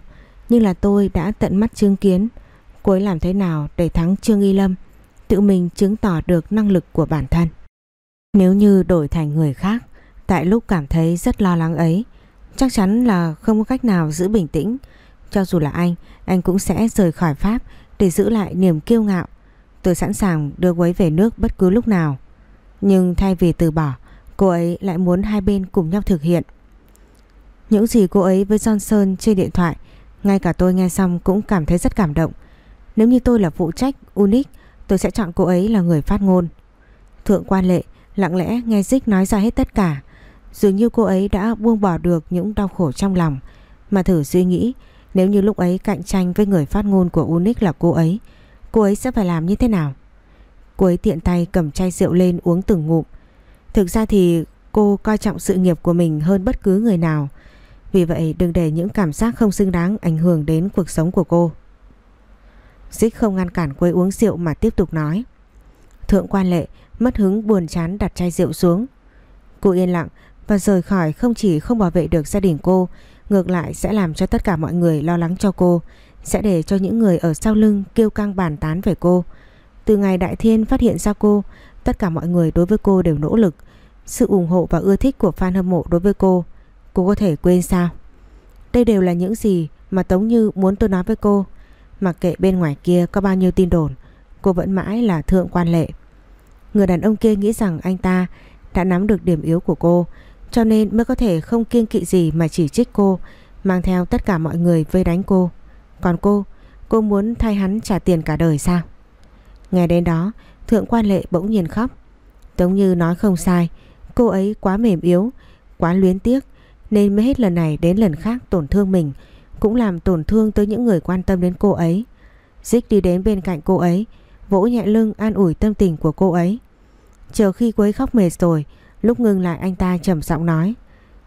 nhưng là tôi đã tận mắt chứng kiến cô ấy làm thế nào để thắng Trương Y Lâm, tự mình chứng tỏ được năng lực của bản thân. Nếu như đổi thành người khác, tại lúc cảm thấy rất lo lắng ấy, chắc chắn là không có cách nào giữ bình tĩnh. Cho dù là anh, anh cũng sẽ rời khỏi Pháp để giữ lại niềm kiêu ngạo. Tôi sẵn sàng đưa cô ấy về nước bất cứ lúc nào. Nhưng thay vì từ bỏ, cô ấy lại muốn hai bên cùng nhau thực hiện. Những gì cô ấy với Johnson trên điện thoại, ngay cả tôi nghe xong cũng cảm thấy rất cảm động. Nếu như tôi là phụ trách Unix, tôi sẽ chọn cô ấy là người phát ngôn. Thượng quan lệ lặng lẽ nghe Dích nói ra hết tất cả. Dường như cô ấy đã buông bỏ được những đau khổ trong lòng. Mà thử suy nghĩ, nếu như lúc ấy cạnh tranh với người phát ngôn của Unix là cô ấy, cô ấy sẽ phải làm như thế nào? Cô ấy tiện tay cầm chai rượu lên uống từng ngụm. Thực ra thì cô coi trọng sự nghiệp của mình hơn bất cứ người nào. Vì vậy đừng để những cảm giác không xứng đáng ảnh hưởng đến cuộc sống của cô. Dích không ngăn cản cô ấy uống rượu mà tiếp tục nói. Thượng quan lệ mất hứng buồn chán đặt chai rượu xuống. Cô yên lặng và rời khỏi không chỉ không bảo vệ được gia đình cô, ngược lại sẽ làm cho tất cả mọi người lo lắng cho cô, sẽ để cho những người ở sau lưng kêu căng bàn tán về cô. Từ ngày Đại Thiên phát hiện ra cô, tất cả mọi người đối với cô đều nỗ lực. Sự ủng hộ và ưa thích của fan hâm mộ đối với cô, cô có thể quên sao? Đây đều là những gì mà Tống Như muốn tôi nói với cô. Mặc kệ bên ngoài kia có bao nhiêu tin đồn, cô vẫn mãi là thượng quan lệ. Người đàn ông kia nghĩ rằng anh ta đã nắm được điểm yếu của cô, cho nên mới có thể không kiêng kỵ gì mà chỉ trích cô, mang theo tất cả mọi người vây đánh cô. Còn cô, cô muốn thay hắn trả tiền cả đời sao? Nghe đến đó, thượng quan lệ bỗng nhiên khóc. Tống Như nói không sai, cô ấy quá mềm yếu, quá luyến tiếc, nên mới hết lần này đến lần khác tổn thương mình, cũng làm tổn thương tới những người quan tâm đến cô ấy. Dích đi đến bên cạnh cô ấy, vỗ nhẹ lưng an ủi tâm tình của cô ấy. Chờ khi cô ấy khóc mệt rồi, lúc ngưng lại anh ta trầm giọng nói,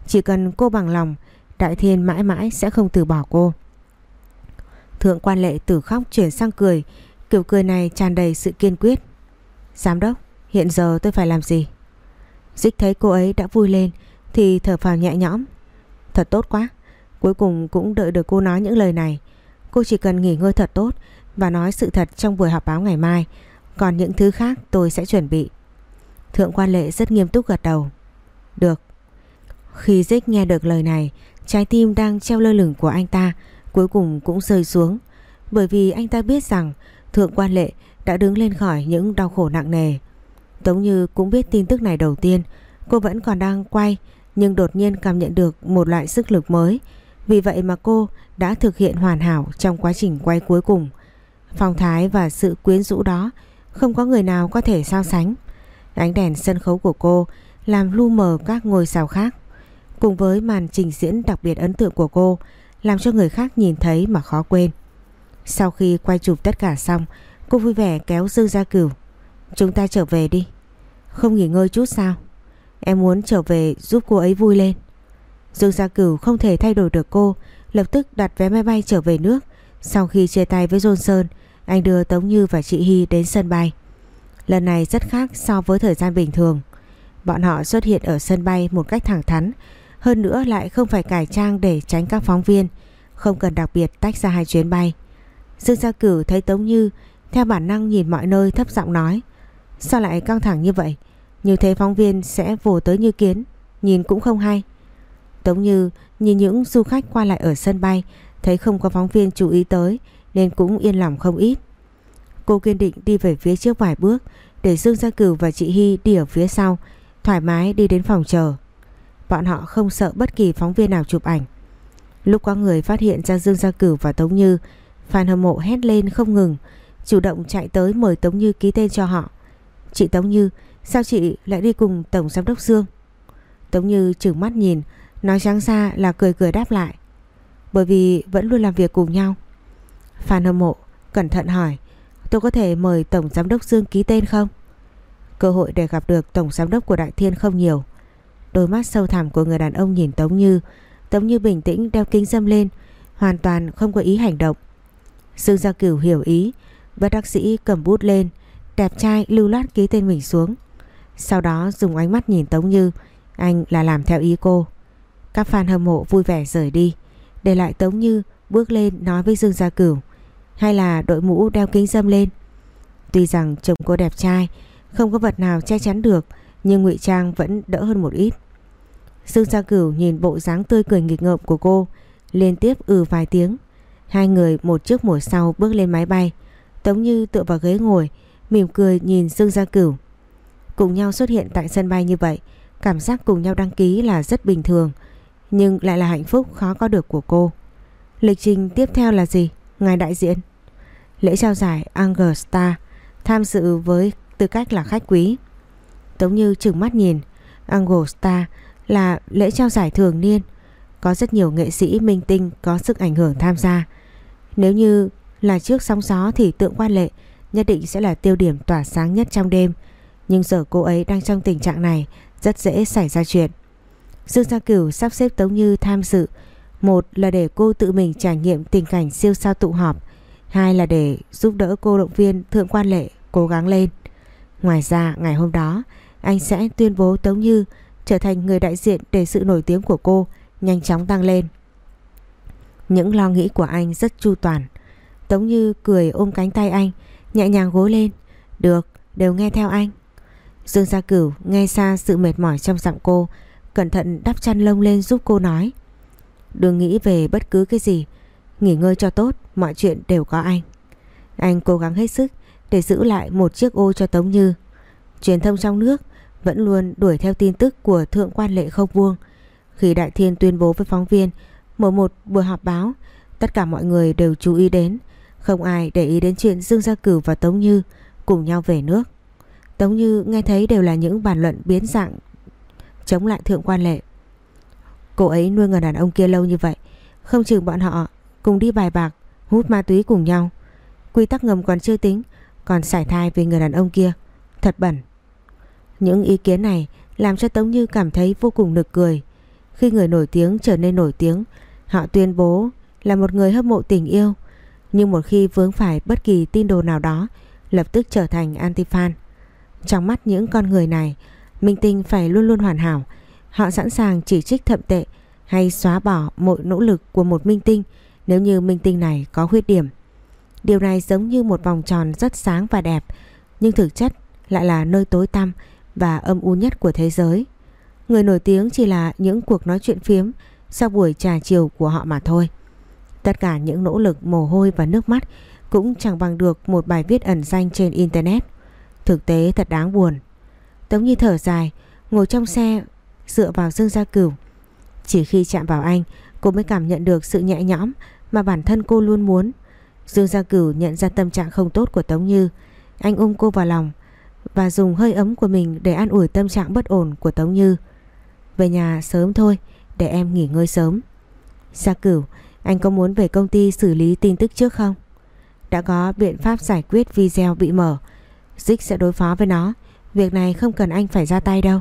chỉ cần cô bằng lòng, Đại Thiên mãi mãi sẽ không từ bỏ cô. Thượng quan lệ từ khóc chuyển sang cười, kiểu cười này tràn đầy sự kiên quyết. Giám đốc, hiện giờ tôi phải làm gì? Dích thấy cô ấy đã vui lên thì thở phào nhẹ nhõm. Thật tốt quá, cuối cùng cũng đợi được cô nói những lời này. Cô chỉ cần nghỉ ngơi thật tốt và nói sự thật trong buổi họp báo ngày mai. Còn những thứ khác tôi sẽ chuẩn bị. Thượng quan lệ rất nghiêm túc gật đầu. Được. Khi Dích nghe được lời này, trái tim đang treo lơ lửng của anh ta cuối cùng cũng rơi xuống. Bởi vì anh ta biết rằng Thượng quan lệ đã đứng lên khỏi những đau khổ nặng nề. Tống Như cũng biết tin tức này đầu tiên. Cô vẫn còn đang quay nhưng đột nhiên cảm nhận được một loại sức lực mới. Vì vậy mà cô đã thực hiện hoàn hảo trong quá trình quay cuối cùng. Phong thái và sự quyến rũ đó không có người nào có thể so sánh. Ánh đèn sân khấu của cô làm lu mờ các ngôi sao khác. Cùng với màn trình diễn đặc biệt ấn tượng của cô làm cho người khác nhìn thấy mà khó quên. Sau khi quay chụp tất cả xong, cô vui vẻ kéo Dương Gia Cửu. Chúng ta trở về đi. Không nghỉ ngơi chút sao? Em muốn trở về giúp cô ấy vui lên. Dương Gia Cửu không thể thay đổi được cô, lập tức đặt vé máy bay trở về nước. Sau khi chia tay với Johnson, anh đưa Tống Như và chị Hy đến sân bay. Lần này rất khác so với thời gian bình thường. Bọn họ xuất hiện ở sân bay một cách thẳng thắn, hơn nữa lại không phải cải trang để tránh các phóng viên, không cần đặc biệt tách ra hai chuyến bay. Dương Gia Cửu thấy Tống Như theo bản năng nhìn mọi nơi thấp giọng nói Sao lại căng thẳng như vậy? Như thế phóng viên sẽ vồ tới như kiến, nhìn cũng không hay. Tống Như nhìn những du khách qua lại ở sân bay, thấy không có phóng viên chú ý tới nên cũng yên lòng không ít. Cô kiên định đi về phía trước vài bước để Dương Gia Cửu và chị Hy đi ở phía sau, thoải mái đi đến phòng chờ. Bọn họ không sợ bất kỳ phóng viên nào chụp ảnh. Lúc có người phát hiện ra Dương Gia Cửu và Tống Như, fan hâm mộ hét lên không ngừng, chủ động chạy tới mời Tống Như ký tên cho họ. Chị Tống Như, sao chị lại đi cùng Tổng Giám đốc Dương? Tống Như trừng mắt nhìn, nói trắng ra là cười cười đáp lại. Bởi vì vẫn luôn làm việc cùng nhau. Phan hâm mộ cẩn thận hỏi, Tôi có thể mời Tổng Giám đốc Dương ký tên không? Cơ hội để gặp được Tổng Giám đốc của Đại Thiên không nhiều. Đôi mắt sâu thẳm của người đàn ông nhìn Tống Như Tống Như bình tĩnh đeo kính dâm lên, Hoàn toàn không có ý hành động. Dương Gia Cửu hiểu ý và đắc sĩ cầm bút lên, Đẹp trai lưu loát ký tên mình xuống. Sau đó dùng ánh mắt nhìn Tống Như, Anh là làm theo ý cô. Các fan hâm mộ vui vẻ rời đi, Để lại Tống Như bước lên nói với Dương Gia Cửu. Hay là đội mũ đeo kính dâm lên. Tuy rằng chồng cô đẹp trai, Không có vật nào che chắn được, Nhưng ngụy Trang vẫn đỡ hơn một ít. Dương Gia Cửu nhìn bộ dáng tươi cười nghịch ngợm của cô, Liên tiếp ừ vài tiếng. Hai người một trước một sau bước lên máy bay, Tống Như tựa vào ghế ngồi, Mỉm cười nhìn Dương Gia Cửu. Cùng nhau xuất hiện tại sân bay như vậy, Cảm giác cùng nhau đăng ký là rất bình thường, Nhưng lại là hạnh phúc khó có được của cô. Lịch trình tiếp theo là gì? Ngài đại diện Lễ trao giải Anger Star Tham dự với tư cách là khách quý Tống Như trừng mắt nhìn Anger Star là lễ trao giải thường niên Có rất nhiều nghệ sĩ minh tinh có sức ảnh hưởng tham gia Nếu như là trước sóng gió thì tượng quan lệ nhất định sẽ là tiêu điểm tỏa sáng nhất trong đêm. Nhưng giờ cô ấy đang trong tình trạng này, rất dễ xảy ra chuyện. Dương Gia Cửu sắp xếp Tống Như tham dự. Một là để cô tự mình trải nghiệm tình cảnh siêu sao tụ họp. Hai là để giúp đỡ cô động viên Thượng Quan Lệ cố gắng lên. Ngoài ra, ngày hôm đó, anh sẽ tuyên bố Tống Như trở thành người đại diện để sự nổi tiếng của cô nhanh chóng tăng lên. Những lo nghĩ của anh rất chu toàn. Tống Như cười ôm cánh tay anh, Nhẹ nhàng gối lên Được, đều nghe theo anh Dương Gia Cửu nghe xa sự mệt mỏi trong giọng cô, Cẩn thận đắp chăn lông lên giúp cô nói Đừng nghĩ về bất cứ cái gì. Nghỉ ngơi cho tốt, Mọi chuyện đều có anh. Anh cố gắng hết sức để giữ lại một chiếc ô cho Tống Như. Truyền thông trong nước vẫn luôn đuổi theo tin tức của Thượng quan Lệ Không Vuông. Khi Đại Thiên tuyên bố với phóng viên, Mở một buổi họp báo, Tất cả mọi người đều chú ý đến. Không ai để ý đến chuyện Dương Gia Cửu và Tống Như cùng nhau về nước. Tống Như nghe thấy đều là những bàn luận biến dạng chống lại thượng quan lệ. Cô ấy nuôi người đàn ông kia lâu như vậy, không chừng bọn họ cùng đi bài bạc, hút ma túy cùng nhau. Quy tắc ngầm còn chưa tính, còn sải thai về người đàn ông kia. Thật bẩn. Những ý kiến này làm cho Tống Như cảm thấy vô cùng nực cười. Khi người nổi tiếng trở nên nổi tiếng, họ tuyên bố là một người hâm mộ tình yêu nhưng một khi vướng phải bất kỳ tin đồn nào đó Lập tức trở thành anti-fan Trong mắt những con người này Minh tinh phải luôn luôn hoàn hảo Họ sẵn sàng chỉ trích thậm tệ Hay xóa bỏ mọi nỗ lực của một minh tinh Nếu như minh tinh này có khuyết điểm Điều này giống như một vòng tròn rất sáng và đẹp Nhưng thực chất lại là nơi tối tăm Và âm u nhất của thế giới Người nổi tiếng chỉ là những cuộc nói chuyện phiếm Sau buổi trà chiều của họ mà thôi Tất cả những nỗ lực mồ hôi và nước mắt cũng chẳng bằng được một bài viết ẩn danh trên Internet. Thực tế thật đáng buồn. Tống Nhi thở dài, ngồi trong xe dựa vào Dương Gia Cửu. Chỉ khi chạm vào anh, cô mới cảm nhận được sự nhẹ nhõm mà bản thân cô luôn muốn. Dương Gia Cửu nhận ra tâm trạng không tốt của Tống Như. Anh ôm cô vào lòng và dùng hơi ấm của mình để an ủi tâm trạng bất ổn của Tống Như. Về nhà sớm thôi, để em nghỉ ngơi sớm. Gia Cửu, anh có muốn về công ty xử lý tin tức trước không? Đã có biện pháp giải quyết video bị mở Dích sẽ đối phó với nó Việc này không cần anh phải ra tay đâu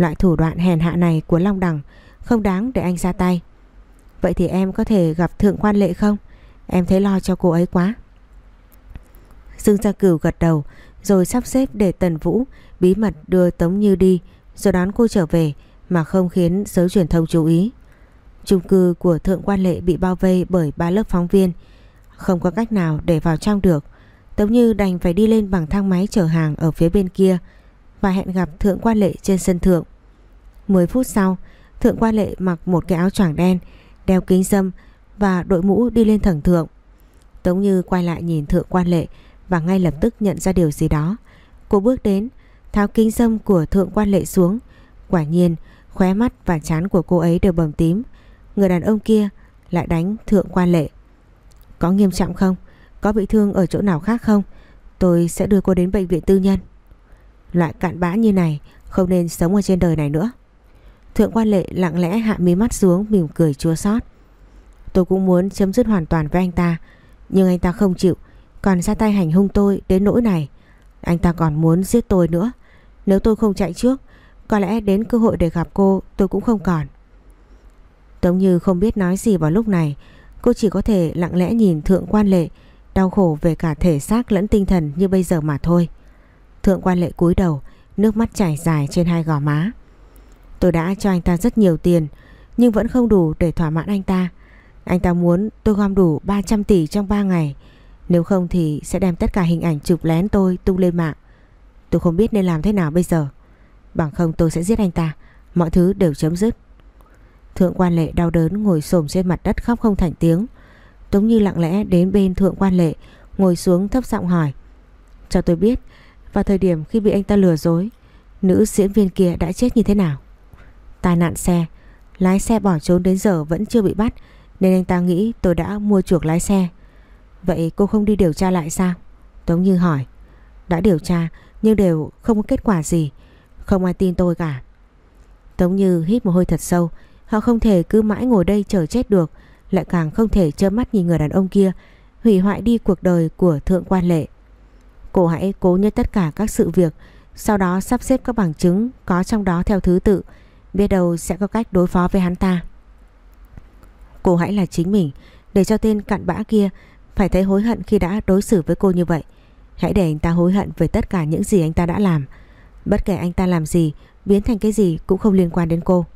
Loại thủ đoạn hèn hạ này của Long Đằng Không đáng để anh ra tay Vậy thì em có thể gặp Thượng quan lệ không? Em thấy lo cho cô ấy quá Dương Gia Cửu gật đầu, Rồi sắp xếp để Tần Vũ Bí mật đưa Tống Như đi, Rồi đón cô trở về, Mà không khiến giới truyền thông chú ý Chung cư của Thượng Quan Lệ bị bao vây bởi ba lớp phóng viên. Không có cách nào để vào trong được. Tống Như đành phải đi lên bằng thang máy chở hàng ở phía bên kia và hẹn gặp Thượng Quan Lệ trên sân thượng. 10 phút sau, Thượng Quan Lệ mặc một cái áo choàng đen, đeo kính dâm và đội mũ đi lên thẳng thượng. Tống Như quay lại nhìn Thượng Quan Lệ và ngay lập tức nhận ra điều gì đó. Cô bước đến, tháo kính dâm của Thượng Quan Lệ xuống. Quả nhiên, khóe mắt và trán của cô ấy đều bầm tím. Người đàn ông kia lại đánh thượng quan lệ Có nghiêm trọng không? Có bị thương ở chỗ nào khác không? Tôi sẽ đưa cô đến bệnh viện tư nhân Loại cạn bã như này, Không nên sống ở trên đời này nữa. Thượng quan lệ lặng lẽ hạ mí mắt xuống, Mỉm cười chua xót. Tôi cũng muốn chấm dứt hoàn toàn với anh ta, Nhưng anh ta không chịu, Còn ra tay hành hung tôi đến nỗi này. Anh ta còn muốn giết tôi nữa. Nếu tôi không chạy trước, Có lẽ đến cơ hội để gặp cô, tôi cũng không còn. Tống Như không biết nói gì vào lúc này. Cô chỉ có thể lặng lẽ nhìn Thượng Quan Lệ, Đau khổ về cả thể xác lẫn tinh thần như bây giờ mà thôi. Thượng Quan Lệ cúi đầu, Nước mắt chảy dài trên hai gò má. Tôi đã cho anh ta rất nhiều tiền, Nhưng vẫn không đủ để thỏa mãn anh ta. Anh ta muốn tôi gom đủ 300 tỷ trong 3 ngày. Nếu không thì sẽ đem tất cả hình ảnh chụp lén tôi tung lên mạng. Tôi không biết nên làm thế nào bây giờ. Bằng không tôi sẽ giết anh ta. Mọi thứ đều chấm dứt. Thượng quan lệ đau đớn ngồi xổm trên mặt đất khóc không thành tiếng. Tống Như lặng lẽ đến bên thượng quan lệ, Ngồi xuống thấp giọng hỏi. Cho tôi biết vào thời điểm khi bị anh ta lừa dối, Nữ diễn viên kia đã chết như thế nào? Tai nạn xe, Lái xe bỏ trốn đến giờ vẫn chưa bị bắt, Nên anh ta nghĩ tôi đã mua chuộc lái xe. Vậy cô không đi điều tra lại sao? Tống Như hỏi. Đã điều tra, nhưng đều không có kết quả gì. Không ai tin tôi cả. Tống Như hít một hơi thật sâu. Họ không thể cứ mãi ngồi đây chờ chết được, Lại càng không thể trơ mắt nhìn người đàn ông kia, Hủy hoại đi cuộc đời của Thượng Quan Lệ. Cô hãy cố nhớ tất cả các sự việc, Sau đó sắp xếp các bằng chứng Có trong đó theo thứ tự, Biết đâu sẽ có cách đối phó với hắn ta. Cô hãy là chính mình, Để cho tên cặn bã kia Phải thấy hối hận khi đã đối xử với cô như vậy. Hãy để anh ta hối hận về tất cả những gì anh ta đã làm. Bất kể anh ta làm gì, Biến thành cái gì cũng không liên quan đến cô.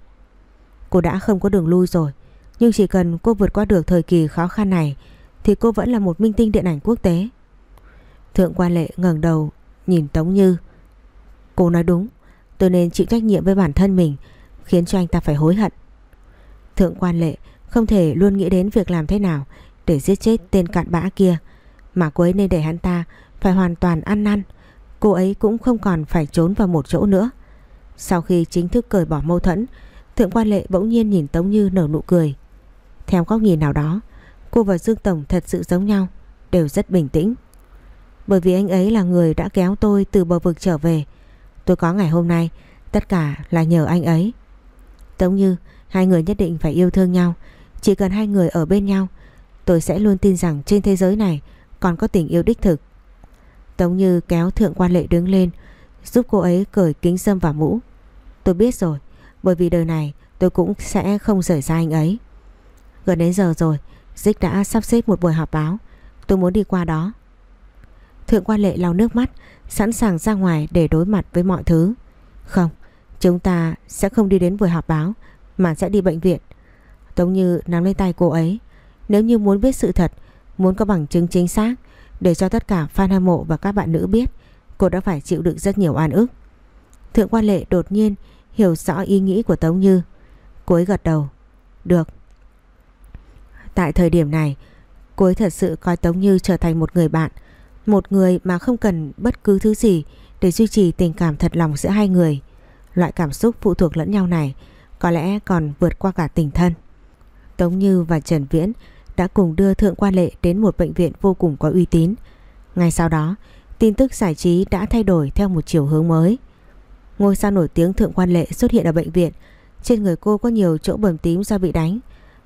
Cô đã không có đường lui rồi, Nhưng chỉ cần cô vượt qua được thời kỳ khó khăn này, Thì cô vẫn là một minh tinh điện ảnh quốc tế. Thượng quan lệ ngẩng đầu, Nhìn Tống Như. Cô nói đúng, Tôi nên chịu trách nhiệm với bản thân mình, Khiến cho anh ta phải hối hận. Thượng quan lệ không thể luôn nghĩ đến việc làm thế nào Để giết chết tên cặn bã kia, Mà cô ấy nên để hắn ta Phải hoàn toàn ăn năn. Cô ấy cũng không còn phải trốn vào một chỗ nữa. Sau khi chính thức cởi bỏ mâu thuẫn, Thượng quan lệ bỗng nhiên nhìn Tống Như nở nụ cười. Theo góc nhìn nào đó, Cô và Dương Tổng thật sự giống nhau, Đều rất bình tĩnh. Bởi vì anh ấy là người đã kéo tôi từ bờ vực trở về. Tôi có ngày hôm nay, Tất cả là nhờ anh ấy. Tống Như, Hai người nhất định phải yêu thương nhau. Chỉ cần hai người ở bên nhau, Tôi sẽ luôn tin rằng trên thế giới này Còn có tình yêu đích thực. Tống Như kéo Thượng quan lệ đứng lên, Giúp cô ấy cởi kính dâm và mũ. Tôi biết rồi, bởi vì đời này tôi cũng sẽ không rời xa anh ấy. Gần đến giờ rồi, Dích đã sắp xếp một buổi họp báo. Tôi muốn đi qua đó. Thượng quan lệ lau nước mắt Sẵn sàng ra ngoài để đối mặt với mọi thứ Không Chúng ta sẽ không đi đến buổi họp báo Mà sẽ đi bệnh viện Tống Như nắm lấy tay cô ấy Nếu như muốn biết sự thật Muốn có bằng chứng chính xác Để cho tất cả fan hâm mộ và các bạn nữ biết Cô đã phải chịu đựng rất nhiều oan ức Thượng quan lệ đột nhiên hiểu rõ ý nghĩ của Tống Như. Cô ấy gật đầu. Được. Tại thời điểm này, cô ấy thật sự coi Tống Như trở thành một người bạn, một người mà không cần bất cứ thứ gì để duy trì tình cảm thật lòng giữa hai người. Loại cảm xúc phụ thuộc lẫn nhau này có lẽ còn vượt qua cả tình thân. Tống Như và Trần Viễn đã cùng đưa Thượng Quan Lệ đến một bệnh viện vô cùng có uy tín. Ngay sau đó, tin tức giải trí đã thay đổi theo một chiều hướng mới. Ngôi sao nổi tiếng Thượng Quan Lệ xuất hiện ở bệnh viện. Trên người cô có nhiều chỗ bầm tím do bị đánh.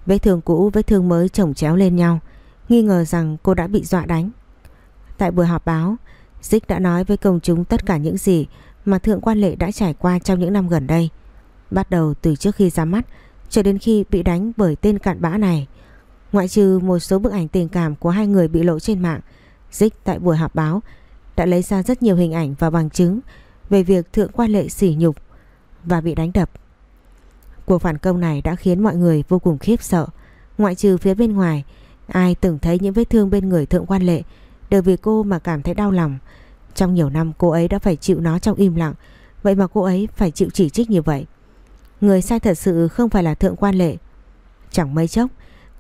Vết thương cũ, vết thương mới chồng chéo lên nhau. Nghi ngờ rằng cô đã bị dọa đánh. Tại buổi họp báo, Dích đã nói với công chúng tất cả những gì mà Thượng Quan Lệ đã trải qua trong những năm gần đây. Bắt đầu từ trước khi ra mắt cho đến khi bị đánh bởi tên cặn bã này. Ngoại trừ một số bức ảnh tình cảm của hai người bị lộ trên mạng, Dích tại buổi họp báo đã lấy ra rất nhiều hình ảnh và bằng chứng về việc Thượng Quan Lệ sỉ nhục và bị đánh đập. Cuộc phản công này đã khiến mọi người vô cùng khiếp sợ. Ngoại trừ phía bên ngoài, ai từng thấy những vết thương bên người Thượng Quan Lệ đều vì cô mà cảm thấy đau lòng. Trong nhiều năm cô ấy đã phải chịu nó trong im lặng, vậy mà cô ấy phải chịu chỉ trích như vậy. Người sai thật sự không phải là Thượng Quan Lệ. Chẳng mấy chốc,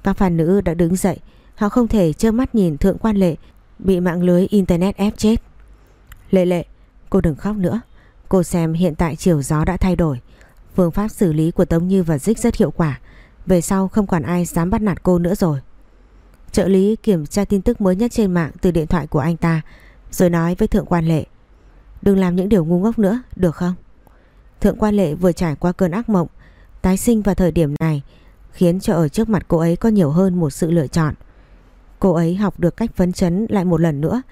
các phàn nữ đã đứng dậy, họ không thể trơ mắt nhìn Thượng Quan Lệ bị mạng lưới Internet ép chết. Lệ lệ, Cô đừng khóc nữa Cô xem hiện tại chiều gió đã thay đổi Phương pháp xử lý của Tống Như và Dích rất hiệu quả Về sau không còn ai dám bắt nạt cô nữa rồi Trợ lý kiểm tra tin tức mới nhất trên mạng từ điện thoại của anh ta Rồi nói với Thượng Quan Lệ Đừng làm những điều ngu ngốc nữa, được không? Thượng Quan Lệ vừa trải qua cơn ác mộng Tái sinh vào thời điểm này Khiến cho ở trước mặt cô ấy có nhiều hơn một sự lựa chọn Cô ấy học được cách phấn chấn lại một lần nữa,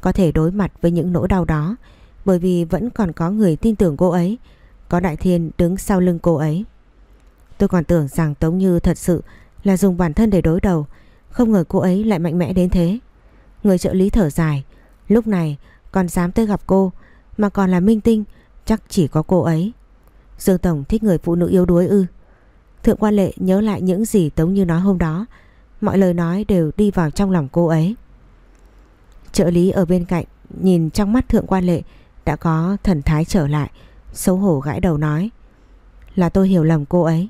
có thể đối mặt với những nỗi đau đó, bởi vì vẫn còn có người tin tưởng cô ấy, có Đại Thiên đứng sau lưng cô ấy. Tôi còn tưởng rằng Tống Như thật sự là dùng bản thân để đối đầu, không ngờ cô ấy lại mạnh mẽ đến thế. Người trợ lý thở dài, lúc này còn dám tới gặp cô, mà còn là minh tinh, chắc chỉ có cô ấy. Dương Tổng thích người phụ nữ yếu đuối ư. Thượng quan lệ nhớ lại những gì Tống Như nói hôm đó, mọi lời nói đều đi vào trong lòng cô ấy. Trợ lý ở bên cạnh nhìn trong mắt thượng quan lệ đã có thần thái trở lại, xấu hổ gãi đầu nói. Là tôi hiểu lầm cô ấy.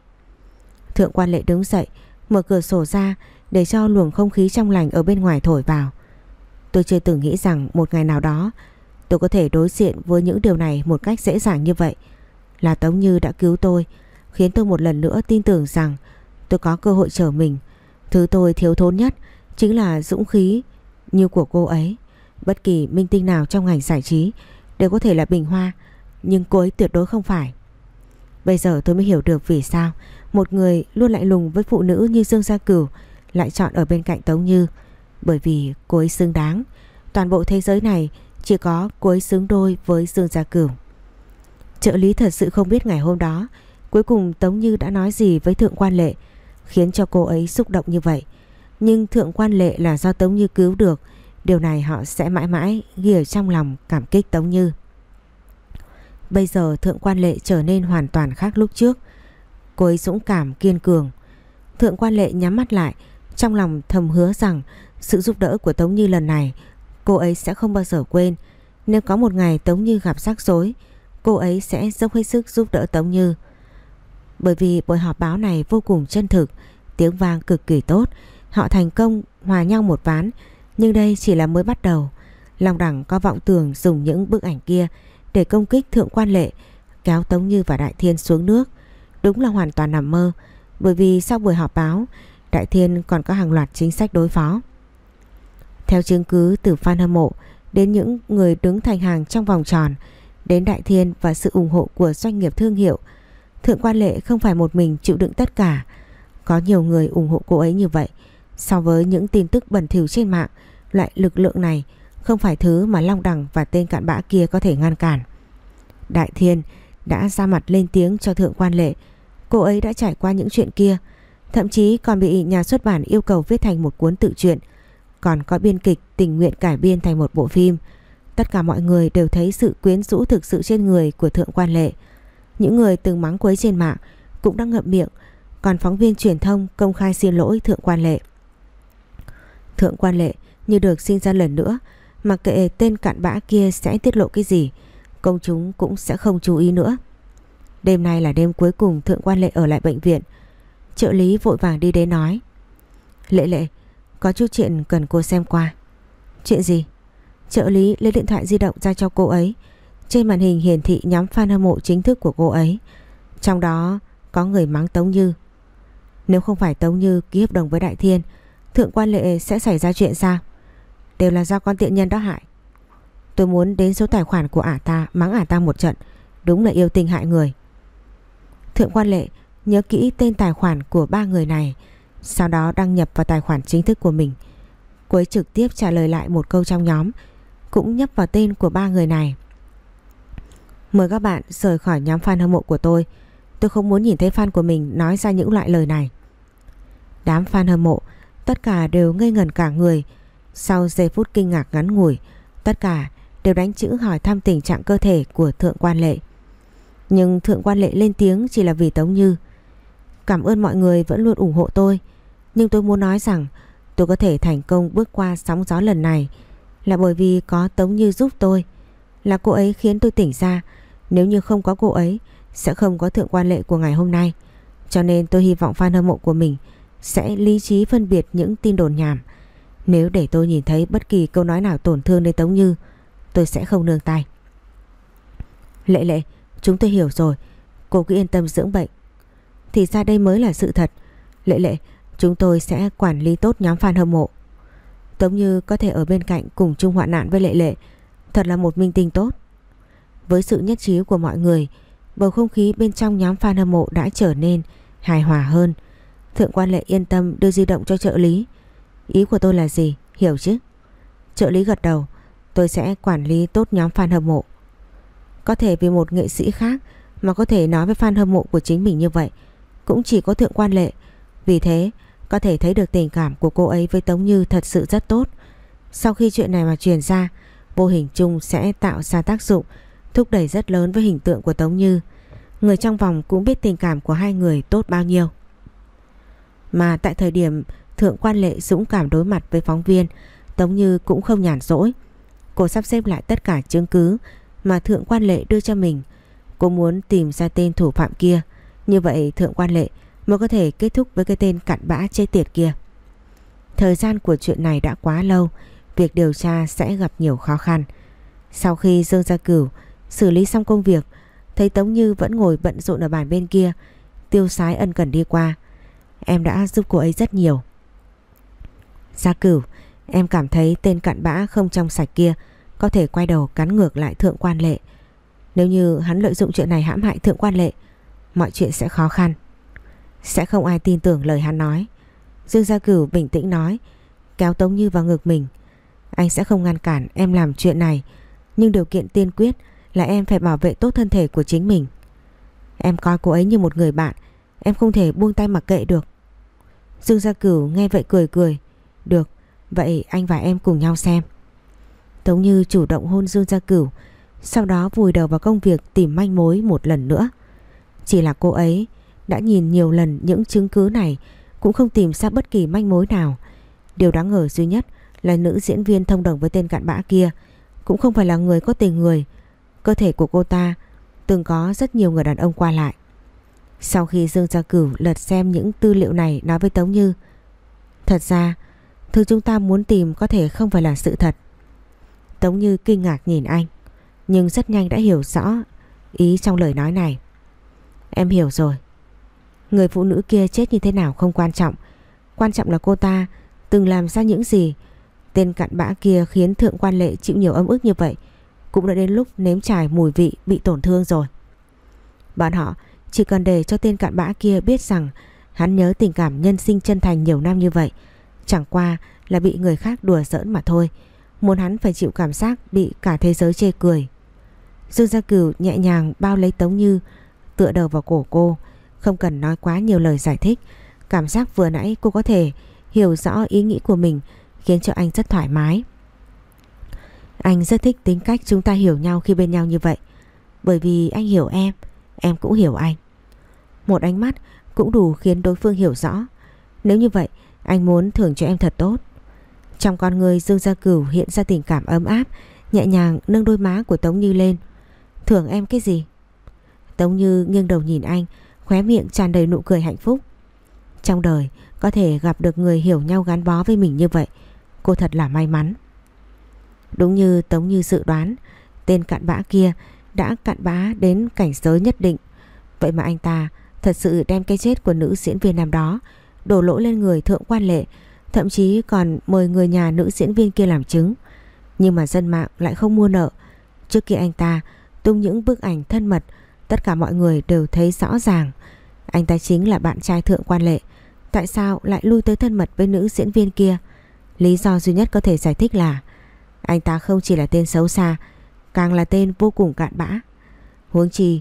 Thượng quan lệ đứng dậy, mở cửa sổ ra để cho luồng không khí trong lành ở bên ngoài thổi vào. Tôi chưa từng nghĩ rằng một ngày nào đó tôi có thể đối diện với những điều này một cách dễ dàng như vậy. Là Tống Như đã cứu tôi, khiến tôi một lần nữa tin tưởng rằng tôi có cơ hội trở mình. Thứ tôi thiếu thốn nhất chính là dũng khí như của cô ấy. Bất kỳ minh tinh nào trong ngành giải trí đều có thể là bình hoa, nhưng cô ấy tuyệt đối không phải. Bây giờ tôi mới hiểu được vì sao một người luôn lạnh lùng với phụ nữ như Dương Gia Cửu lại chọn ở bên cạnh Tống Như. Bởi vì cô ấy xứng đáng. Toàn bộ thế giới này chỉ có cô ấy xứng đôi với Dương Gia Cửu. Trợ lý thật sự không biết ngày hôm đó, cuối cùng Tống Như đã nói gì với Thượng Quan Lệ, khiến cho cô ấy xúc động như vậy. Nhưng Thượng Quan Lệ là do Tống Như cứu được. Điều này họ sẽ mãi mãi ghi ở trong lòng cảm kích Tống Như. Bây giờ Thượng Quan Lệ trở nên hoàn toàn khác lúc trước. Cô ấy dũng cảm, kiên cường. Thượng Quan Lệ nhắm mắt lại trong lòng thầm hứa rằng sự giúp đỡ của Tống Như lần này cô ấy sẽ không bao giờ quên. Nếu có một ngày Tống Như gặp rắc rối, cô ấy sẽ dốc hết sức giúp đỡ Tống Như. Bởi vì buổi họp báo này vô cùng chân thực, tiếng vang cực kỳ tốt, họ thành công hòa nhau một ván, nhưng đây chỉ là mới bắt đầu. Long Đẳng có vọng tưởng dùng những bức ảnh kia để công kích Thượng Quan Lệ, kéo Tống Như và Đại Thiên xuống nước. Đúng là hoàn toàn nằm mơ, bởi vì sau buổi họp báo, Đại Thiên còn có hàng loạt chính sách đối phó. Theo chứng cứ từ fan hâm mộ đến những người đứng thành hàng trong vòng tròn, đến Đại Thiên và sự ủng hộ của doanh nghiệp thương hiệu, Thượng quan lệ không phải một mình chịu đựng tất cả. Có nhiều người ủng hộ cô ấy như vậy. So với những tin tức bẩn thỉu trên mạng, loại lực lượng này không phải thứ mà Long Đằng và tên cạn bã kia có thể ngăn cản. Đại Thiên đã ra mặt lên tiếng cho Thượng quan lệ. Cô ấy đã trải qua những chuyện kia, thậm chí còn bị nhà xuất bản yêu cầu viết thành một cuốn tự truyện, còn có biên kịch tình nguyện cải biên thành một bộ phim. Tất cả mọi người đều thấy sự quyến rũ thực sự trên người của Thượng quan lệ. Những người từng mắng quấy trên mạng cũng đang ngậm miệng, còn phóng viên truyền thông công khai xin lỗi Thượng quan lệ. Thượng quan lệ như được sinh ra lần nữa, mặc kệ tên cặn bã kia sẽ tiết lộ cái gì, công chúng cũng sẽ không chú ý nữa. Đêm nay là đêm cuối cùng Thượng quan lệ ở lại bệnh viện. Trợ lý vội vàng đi đến nói. Lệ lệ, có chút chuyện cần cô xem qua. Chuyện gì? Trợ lý lấy điện thoại di động ra cho cô ấy. Trên màn hình hiển thị nhóm fan hâm mộ chính thức của cô ấy. Trong đó có người mắng Tống Như. Nếu không phải Tống Như ký hợp đồng với Đại Thiên, Thượng quan lệ sẽ xảy ra chuyện sao? Đều là do con tiện nhân đó hại. Tôi muốn đến số tài khoản của ả ta mắng ả ta một trận. Đúng là yêu tình hại người. Thượng quan lệ nhớ kỹ tên tài khoản của ba người này. Sau đó đăng nhập vào tài khoản chính thức của mình. cuối trực tiếp trả lời lại một câu trong nhóm. Cũng nhấp vào tên của ba người này. Mời các bạn rời khỏi nhóm fan hâm mộ của tôi. Tôi không muốn nhìn thấy fan của mình nói ra những loại lời này. Đám fan hâm mộ tất cả đều ngây ngẩn cả người. Sau giây phút kinh ngạc ngắn ngủi, tất cả đều đánh chữ hỏi thăm tình trạng cơ thể của Thượng quan Lệ. Nhưng Thượng quan Lệ lên tiếng chỉ là vì Tống Như. Cảm ơn mọi người vẫn luôn ủng hộ tôi. Nhưng tôi muốn nói rằng, tôi có thể thành công bước qua sóng gió lần này là bởi vì có Tống Như giúp tôi. Là cô ấy khiến tôi tỉnh ra. Nếu như không có cô ấy, Sẽ không có thượng quan lệ của ngày hôm nay. Cho nên tôi hy vọng fan hâm mộ của mình Sẽ lý trí phân biệt những tin đồn nhảm. Nếu để tôi nhìn thấy bất kỳ câu nói nào tổn thương đến Tống Như, Tôi sẽ không nương tay. Lệ lệ, Chúng tôi hiểu rồi. Cô cứ yên tâm dưỡng bệnh. Thì ra đây mới là sự thật Lệ lệ Chúng tôi sẽ quản lý tốt nhóm fan hâm mộ Tống Như có thể ở bên cạnh cùng chung hoạn nạn với Lệ Lệ Thật là một minh tinh tốt với sự nhất trí của mọi người, bầu không khí bên trong nhóm fan hâm mộ đã trở nên hài hòa hơn. Thượng quan lệ yên tâm đưa di động cho trợ lý. Ý của tôi là gì? Hiểu chứ? Trợ lý gật đầu. Tôi sẽ quản lý tốt nhóm fan hâm mộ. Có thể vì một nghệ sĩ khác mà có thể nói với fan hâm mộ của chính mình như vậy cũng chỉ có thượng quan lệ. Vì thế, có thể thấy được tình cảm của cô ấy với Tống Như thật sự rất tốt. Sau khi chuyện này mà truyền ra, vô hình chung sẽ tạo ra tác dụng, thúc đẩy rất lớn với hình tượng của Tống Như. Người trong vòng cũng biết tình cảm của hai người tốt bao nhiêu. Mà tại thời điểm Thượng quan lệ dũng cảm đối mặt với phóng viên, Tống Như cũng không nhàn rỗi Cô sắp xếp lại tất cả chứng cứ Mà Thượng quan lệ đưa cho mình Cô muốn tìm ra tên thủ phạm kia như vậy, Thượng quan lệ mới có thể kết thúc với cái tên cặn bã chê tiệt kia. Thời gian của chuyện này đã quá lâu, Việc điều tra sẽ gặp nhiều khó khăn. Sau khi Dương Gia Cửu xử lý xong công việc, Thấy Tống Như vẫn ngồi bận rộn ở bàn bên kia, Tiêu sái ân cần đi qua. Em đã giúp cô ấy rất nhiều. Gia Cửu, Em cảm thấy tên cặn bã không trong sạch kia Có thể quay đầu cắn ngược lại thượng quan lệ. Nếu như hắn lợi dụng chuyện này hãm hại thượng quan lệ Mọi chuyện sẽ khó khăn. Sẽ không ai tin tưởng lời hắn nói. Dương Gia Cửu bình tĩnh nói, Kéo Tống Như vào ngực mình. Anh sẽ không ngăn cản em làm chuyện này, Nhưng điều kiện tiên quyết là em phải bảo vệ tốt thân thể của chính mình. Em coi cô ấy như một người bạn, Em không thể buông tay mặc kệ được. Dương Gia Cửu nghe vậy cười cười, Được, Vậy anh và em cùng nhau xem. Tống Như chủ động hôn Dương Gia Cửu, Sau đó vùi đầu vào công việc tìm manh mối một lần nữa. Chỉ là cô ấy đã nhìn nhiều lần những chứng cứ này, Cũng không tìm ra bất kỳ manh mối nào. Điều đáng ngờ duy nhất là nữ diễn viên thông đồng với tên cặn bã kia Cũng không phải là người có tình người. Cơ thể của cô ta từng có rất nhiều người đàn ông qua lại. Sau khi Dương Gia Cửu lật xem những tư liệu này nói với Tống Như, Thật ra, Thứ chúng ta muốn tìm có thể không phải là sự thật. Tống Như kinh ngạc nhìn anh, Nhưng rất nhanh đã hiểu rõ Ý trong lời nói này. Em hiểu rồi. Người phụ nữ kia chết như thế nào không quan trọng. Quan trọng là cô ta Từng làm ra những gì. Tên cặn bã kia khiến thượng quan lệ chịu nhiều âm ức như vậy, Cũng đã đến lúc nếm trải mùi vị bị tổn thương rồi. Bọn họ chỉ cần để cho tên cặn bã kia biết rằng Hắn nhớ tình cảm nhân sinh chân thành nhiều năm như vậy, Chẳng qua là bị người khác đùa giỡn mà thôi. Muốn hắn phải chịu cảm giác bị cả thế giới chê cười. Dương Gia Cửu nhẹ nhàng bao lấy Tống Như Tựa đầu vào cổ cô. Không cần nói quá nhiều lời giải thích. Cảm giác vừa nãy cô có thể hiểu rõ ý nghĩ của mình Khiến cho anh rất thoải mái. Anh rất thích tính cách chúng ta hiểu nhau khi bên nhau như vậy. Bởi vì anh hiểu em Em cũng hiểu anh. Một ánh mắt cũng đủ khiến đối phương hiểu rõ. Nếu như vậy, anh muốn thưởng cho em thật tốt. Trong con người Dương Gia Cửu hiện ra tình cảm ấm áp, Nhẹ nhàng nâng đôi má của Tống Như lên. Thưởng em cái gì? Tống Như nghiêng đầu nhìn anh Khóe miệng tràn đầy nụ cười hạnh phúc Trong đời có thể gặp được người hiểu nhau gắn bó với mình như vậy Cô thật là may mắn Đúng như Tống Như dự đoán Tên cặn bã kia đã cặn bã đến cảnh giới nhất định Vậy mà anh ta thật sự đem cái chết của nữ diễn viên nam đó đổ lỗi lên người thượng quan lệ, thậm chí còn mời người nhà nữ diễn viên kia làm chứng. Nhưng mà dân mạng lại không mua nợ. Trước khi anh ta tung những bức ảnh thân mật, tất cả mọi người đều thấy rõ ràng. Anh ta chính là bạn trai thượng quan lệ. Tại sao lại lui tới thân mật với nữ diễn viên kia? Lý do duy nhất có thể giải thích là anh ta không chỉ là tên xấu xa, càng là tên vô cùng cạn bã. Huống chi,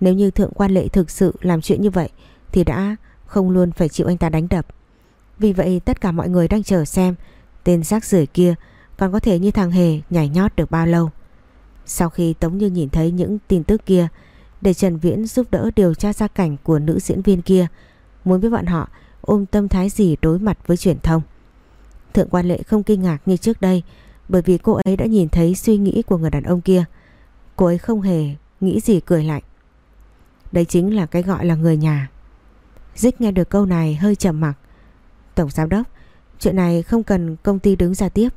nếu như thượng quan lệ thực sự làm chuyện như vậy thì đã không luôn phải chịu anh ta đánh đập. Vì vậy tất cả mọi người đang chờ xem tên rác rưởi kia còn có thể như thằng Hề nhảy nhót được bao lâu. Sau khi Tống Như nhìn thấy những tin tức kia để Trần Viễn giúp đỡ điều tra gia cảnh của nữ diễn viên kia muốn biết bọn họ ôm tâm thái gì đối mặt với truyền thông. Thượng quan lệ không kinh ngạc như trước đây bởi vì cô ấy đã nhìn thấy suy nghĩ của người đàn ông kia. Cô ấy không hề nghĩ gì cười lạnh. Đây chính là cái gọi là người nhà. Dích nghe được câu này hơi trầm mặc. Tổng giám đốc, chuyện này không cần công ty đứng ra tiếp.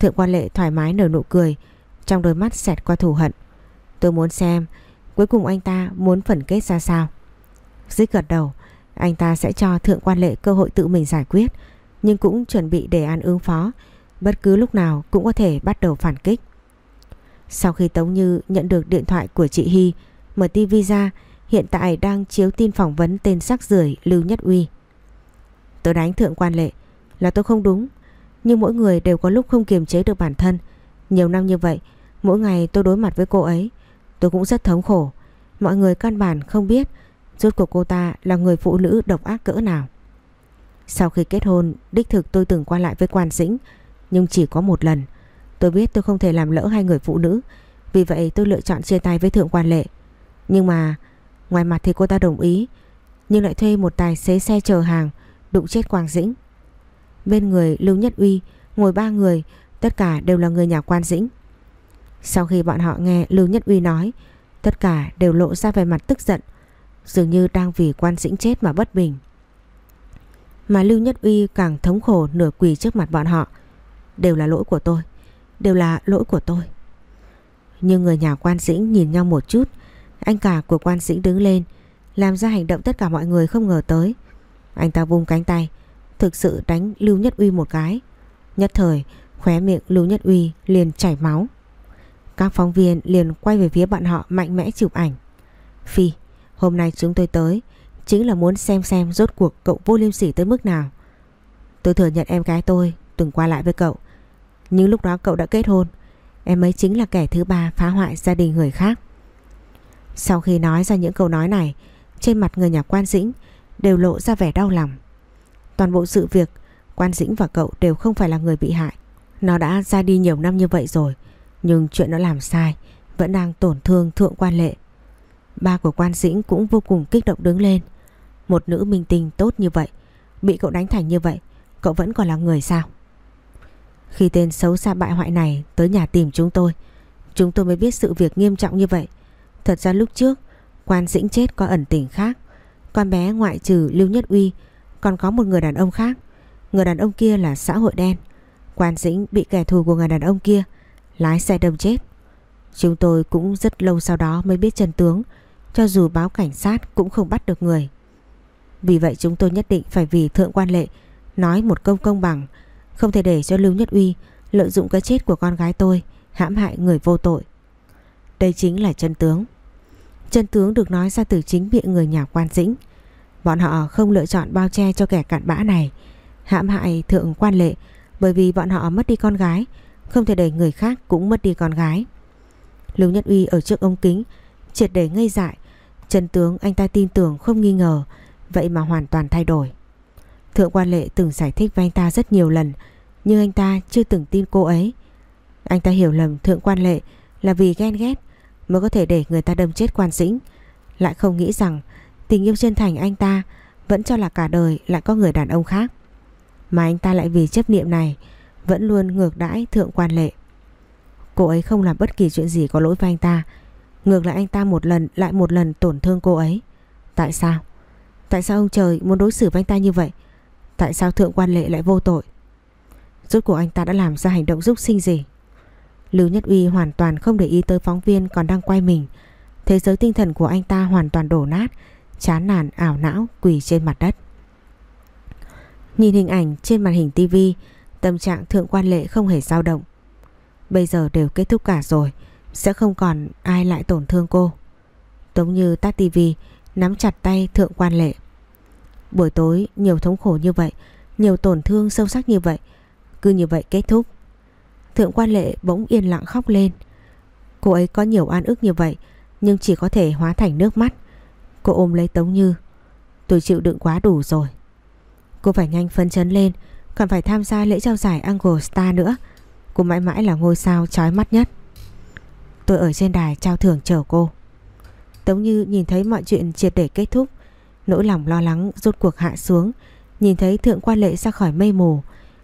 Thượng quan lệ thoải mái nở nụ cười, trong đôi mắt xẹt qua thù hận. Tôi muốn xem cuối cùng anh ta muốn phần kết ra sao. Dích gật đầu, anh ta sẽ cho thượng quan lệ cơ hội tự mình giải quyết, nhưng cũng chuẩn bị đề án ứng phó, bất cứ lúc nào cũng có thể bắt đầu phản kích. Sau khi Tống Như nhận được điện thoại của chị Hy, mở tivi ra, hiện tại đang chiếu tin phỏng vấn tên sắc rưởi Lưu Nhất Uy. Tôi đánh thượng quan lệ, là tôi không đúng. Nhưng mỗi người đều có lúc không kiềm chế được bản thân. Nhiều năm như vậy, mỗi ngày tôi đối mặt với cô ấy, tôi cũng rất thống khổ. Mọi người căn bản không biết rốt cuộc cô ta là người phụ nữ độc ác cỡ nào. Sau khi kết hôn, đích thực tôi từng qua lại với quan dĩnh, nhưng chỉ có một lần. Tôi biết tôi không thể làm lỡ hai người phụ nữ, vì vậy tôi lựa chọn chia tay với thượng quan lệ. Nhưng mà ngoài mặt thì cô ta đồng ý, nhưng lại thuê một tài xế xe chở hàng đụng chết Quang Dĩnh. Bên người Lưu Nhất Uy ngồi ba người, tất cả đều là người nhà Quan Dĩnh. Sau khi bọn họ nghe Lưu Nhất Uy nói, tất cả đều lộ ra vẻ mặt tức giận, dường như đang vì Quan Dĩnh chết mà bất bình. Mà Lưu Nhất Uy càng thống khổ nửa quỳ trước mặt bọn họ. Đều là lỗi của tôi, đều là lỗi của tôi. Nhưng người nhà Quan Dĩnh nhìn nhau một chút, anh cả của Quan Dĩnh đứng lên, làm ra hành động tất cả mọi người không ngờ tới. Anh ta vung cánh tay, thực sự đánh Lưu Nhất Uy một cái. Nhất thời, khóe miệng Lưu Nhất Uy liền chảy máu. Các phóng viên liền quay về phía bọn họ mạnh mẽ chụp ảnh. Phi, hôm nay chúng tôi tới chính là muốn xem xem rốt cuộc cậu vô liêm sỉ tới mức nào. Tôi thừa nhận em gái tôi từng qua lại với cậu. Nhưng lúc đó cậu đã kết hôn. Em ấy chính là kẻ thứ ba phá hoại gia đình người khác. Sau khi nói ra những câu nói này, trên mặt người nhà quan dĩnh đều lộ ra vẻ đau lòng. Toàn bộ sự việc, quan dĩnh và cậu đều không phải là người bị hại. Nó đã ra đi nhiều năm như vậy rồi, nhưng chuyện nó làm sai vẫn đang tổn thương thượng quan lệ. Ba của quan dĩnh cũng vô cùng kích động đứng lên. Một nữ minh tinh tốt như vậy, bị cậu đánh thành như vậy, cậu vẫn còn là người sao? Khi tên xấu xa bại hoại này tới nhà tìm chúng tôi, chúng tôi mới biết sự việc nghiêm trọng như vậy. Thật ra lúc trước, quan dĩnh chết có ẩn tình khác. Con bé ngoại trừ Lưu Nhất Uy, còn có một người đàn ông khác. Người đàn ông kia là xã hội đen. Quan dĩnh bị kẻ thù của người đàn ông kia lái xe đâm chết. Chúng tôi cũng rất lâu sau đó mới biết chân tướng, cho dù báo cảnh sát cũng không bắt được người. Vì vậy chúng tôi nhất định phải vì thượng quan lệ nói một công công bằng, không thể để cho Lưu Nhất Uy lợi dụng cái chết của con gái tôi hãm hại người vô tội. Đây chính là chân tướng. Chân tướng được nói ra từ chính miệng người nhà quan dĩnh. Bọn họ không lựa chọn bao che cho kẻ cặn bã này, hãm hại thượng quan lệ bởi vì bọn họ mất đi con gái, không thể để người khác cũng mất đi con gái. Lưu Nhất Uy ở trước ông kính, triệt để ngây dại, chân tướng anh ta tin tưởng không nghi ngờ, vậy mà hoàn toàn thay đổi. Thượng quan lệ từng giải thích với anh ta rất nhiều lần, nhưng anh ta chưa từng tin cô ấy. Anh ta hiểu lầm thượng quan lệ là vì ghen ghét mới có thể để người ta đâm chết quan dĩnh. Lại không nghĩ rằng tình yêu chân thành anh ta vẫn cho là cả đời lại có người đàn ông khác. Mà anh ta lại vì chấp niệm này vẫn luôn ngược đãi thượng quan lệ. Cô ấy không làm bất kỳ chuyện gì có lỗi với anh ta. Ngược lại anh ta một lần lại một lần tổn thương cô ấy. Tại sao? Tại sao ông trời muốn đối xử với anh ta như vậy? Tại sao thượng quan lệ lại vô tội? Rốt cuộc anh ta đã làm ra hành động giúp sinh gì? Lưu Nhất Uy hoàn toàn không để ý tới phóng viên còn đang quay mình. Thế giới tinh thần của anh ta hoàn toàn đổ nát, chán nản ảo não quỳ trên mặt đất. Nhìn hình ảnh trên màn hình tivi, tâm trạng thượng quan lệ không hề dao động. Bây giờ đều kết thúc cả rồi, sẽ không còn ai lại tổn thương cô. Tống như tắt tivi, nắm chặt tay thượng quan lệ. Buổi tối nhiều thống khổ như vậy, nhiều tổn thương sâu sắc như vậy, cứ như vậy kết thúc. Thượng quan lệ bỗng yên lặng khóc lên. Cô ấy có nhiều an ức như vậy, nhưng chỉ có thể hóa thành nước mắt. Cô ôm lấy Tống Như. Tôi chịu đựng quá đủ rồi. Cô phải nhanh phấn chấn lên, còn phải tham gia lễ trao giải Angle Star nữa. Cô mãi mãi là ngôi sao chói mắt nhất. Tôi ở trên đài trao thưởng chờ cô. Tống Như nhìn thấy mọi chuyện triệt để kết thúc, nỗi lòng lo lắng rốt cuộc hạ xuống, nhìn thấy thượng quan lệ ra khỏi mây mù,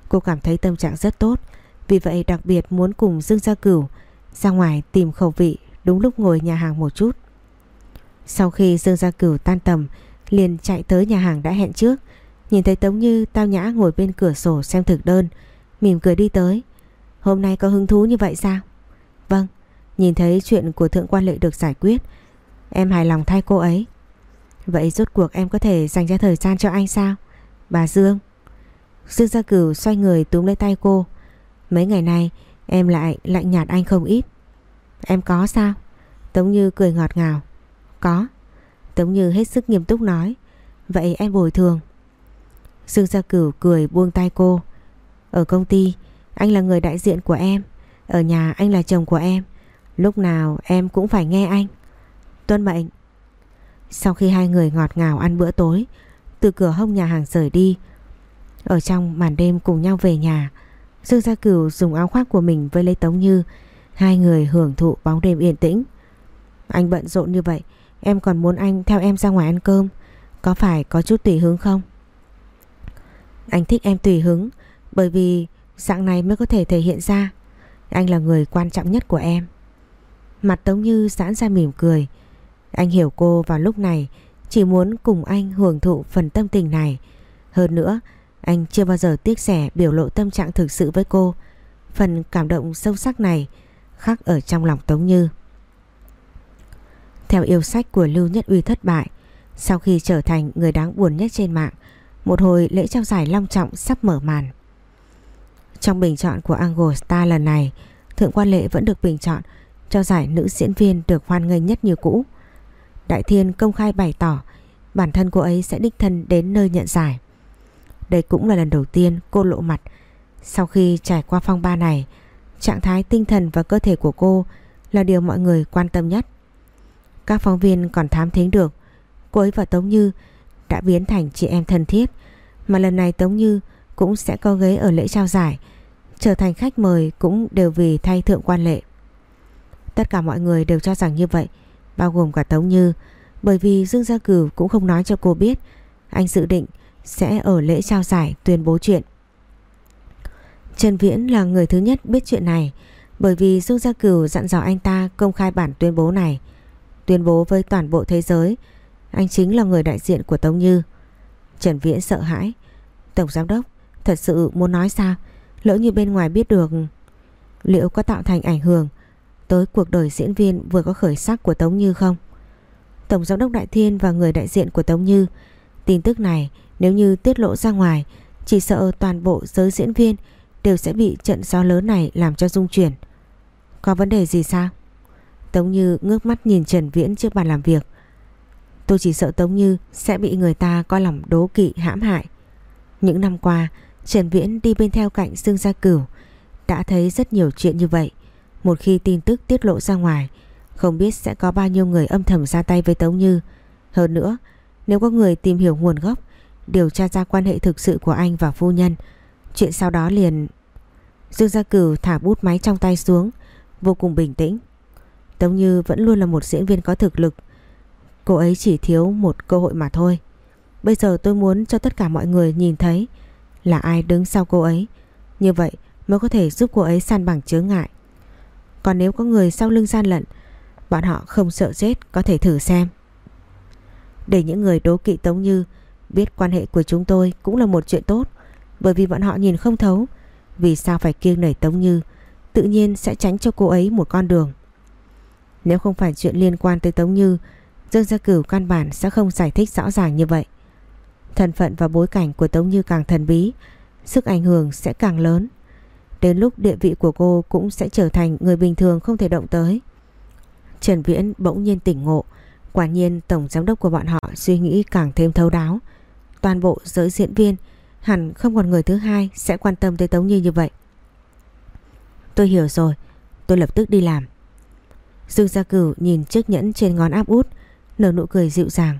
cô cảm thấy tâm trạng rất tốt, vì vậy đặc biệt muốn cùng Dương Gia Cửu ra ngoài tìm khẩu vị đúng lúc ngồi nhà hàng một chút. Sau khi Dương Gia Cửu tan tầm, liền chạy tới nhà hàng đã hẹn trước, nhìn thấy Tống Như tao nhã ngồi bên cửa sổ xem thực đơn, mỉm cười đi tới. Hôm nay có hứng thú như vậy sao? Vâng, nhìn thấy chuyện của Thượng quan Lệ được giải quyết, em hài lòng thay cô ấy. Vậy rốt cuộc em có thể dành ra thời gian cho anh sao? Bà Dương. Dương Gia Cửu xoay người túm lấy tay cô. Mấy ngày nay em lại lạnh nhạt anh không ít. Em có sao? Tống Như cười ngọt ngào. Có. Tống Như hết sức nghiêm túc nói. Vậy em bồi thường. Dương Gia Cửu cười buông tay cô. Ở công ty, anh là người đại diện của em. Ở nhà anh là chồng của em. Lúc nào em cũng phải nghe anh. Tuân mệnh. Sau khi hai người ngọt ngào ăn bữa tối, từ cửa hông nhà hàng rời đi. Ở trong màn đêm cùng nhau về nhà, Dương Gia Cửu dùng áo khoác của mình với lấy Tống Như, hai người hưởng thụ bóng đêm yên tĩnh. Anh bận rộn như vậy, em còn muốn anh theo em ra ngoài ăn cơm, có phải có chút tùy hứng không? Anh thích em tùy hứng, bởi vì dạng này mới có thể thể hiện ra anh là người quan trọng nhất của em. Mặt Tống Như giãn ra mỉm cười. Anh hiểu cô vào lúc này chỉ muốn cùng anh hưởng thụ phần tâm tình này. Hơn nữa, anh chưa bao giờ tiếc rẻ biểu lộ tâm trạng thực sự với cô. Phần cảm động sâu sắc này khắc ở trong lòng Tống Như. Theo yêu sách của Lưu Nhất Uy thất bại, sau khi trở thành người đáng buồn nhất trên mạng, một hồi lễ trao giải long trọng sắp mở màn. Trong bình chọn của Angle Star lần này, Thượng Quan Lệ vẫn được bình chọn cho giải nữ diễn viên được hoan nghênh nhất như cũ. Đại Thiên công khai bày tỏ bản thân cô ấy sẽ đích thân đến nơi nhận giải. Đây cũng là lần đầu tiên cô lộ mặt sau khi trải qua phong ba này. Trạng thái tinh thần và cơ thể của cô là điều mọi người quan tâm nhất. Các phóng viên còn thám thính được cô ấy và Tống Như đã biến thành chị em thân thiết mà lần này Tống Như cũng sẽ có ghế ở lễ trao giải trở thành khách mời cũng đều vì thay thượng quan lệ. Tất cả mọi người đều cho rằng như vậy, bao gồm cả Tống Như, bởi vì Dương Gia Cửu cũng không nói cho cô biết anh dự định sẽ ở lễ trao giải tuyên bố chuyện. Trần Viễn là người thứ nhất biết chuyện này, bởi vì Dương Gia Cửu dặn dò anh ta công khai bản tuyên bố này tuyên bố với toàn bộ thế giới anh chính là người đại diện của Tống Như. Trần Viễn sợ hãi Tổng Giám Đốc, thật sự muốn nói sao lỡ như bên ngoài biết được, liệu có tạo thành ảnh hưởng tới cuộc đời diễn viên vừa có khởi sắc của Tống Như không? Tổng Giám đốc Đại Thiên và người đại diện của Tống Như, tin tức này nếu như tiết lộ ra ngoài, chỉ sợ toàn bộ giới diễn viên đều sẽ bị trận gió lớn này làm cho rung chuyển. Có vấn đề gì sao? Tống Như ngước mắt nhìn Trần Viễn trước bàn làm việc. Tôi chỉ sợ Tống Như sẽ bị người ta coi lòng đố kỵ hãm hại. Những năm qua, Trần Viễn đi bên theo cạnh Dương Gia Cửu đã thấy rất nhiều chuyện như vậy. Một khi tin tức tiết lộ ra ngoài, không biết sẽ có bao nhiêu người âm thầm ra tay với Tống Như. Hơn nữa, nếu có người tìm hiểu nguồn gốc, điều tra ra quan hệ thực sự của anh và phu nhân, chuyện sau đó liền... Dương Gia Cửu thả bút máy trong tay xuống, vô cùng bình tĩnh. Tống Như vẫn luôn là một diễn viên có thực lực. Cô ấy chỉ thiếu một cơ hội mà thôi. Bây giờ tôi muốn cho tất cả mọi người nhìn thấy là ai đứng sau cô ấy. Như vậy mới có thể giúp cô ấy san bằng chướng ngại. Còn nếu có người sau lưng gian lận, bọn họ không sợ chết có thể thử xem. Để những người đố kỵ Tống Như biết quan hệ của chúng tôi cũng là một chuyện tốt. Bởi vì bọn họ nhìn không thấu. Vì sao phải kiêng nảy Tống Như tự nhiên sẽ tránh cho cô ấy một con đường. Nếu không phải chuyện liên quan tới Tống Như, Dương Gia Cửu căn bản sẽ không giải thích rõ ràng như vậy. Thân phận và bối cảnh của Tống Như càng thần bí, sức ảnh hưởng sẽ càng lớn. Đến lúc địa vị của cô cũng sẽ trở thành người bình thường không thể động tới. Trần Viễn bỗng nhiên tỉnh ngộ, quả nhiên tổng giám đốc của bọn họ suy nghĩ càng thêm thấu đáo. Toàn bộ giới diễn viên hẳn không còn người thứ hai sẽ quan tâm tới Tống Như như vậy. Tôi hiểu rồi, tôi lập tức đi làm. Dương Gia Cửu nhìn chiếc nhẫn trên ngón áp út, nở nụ cười dịu dàng.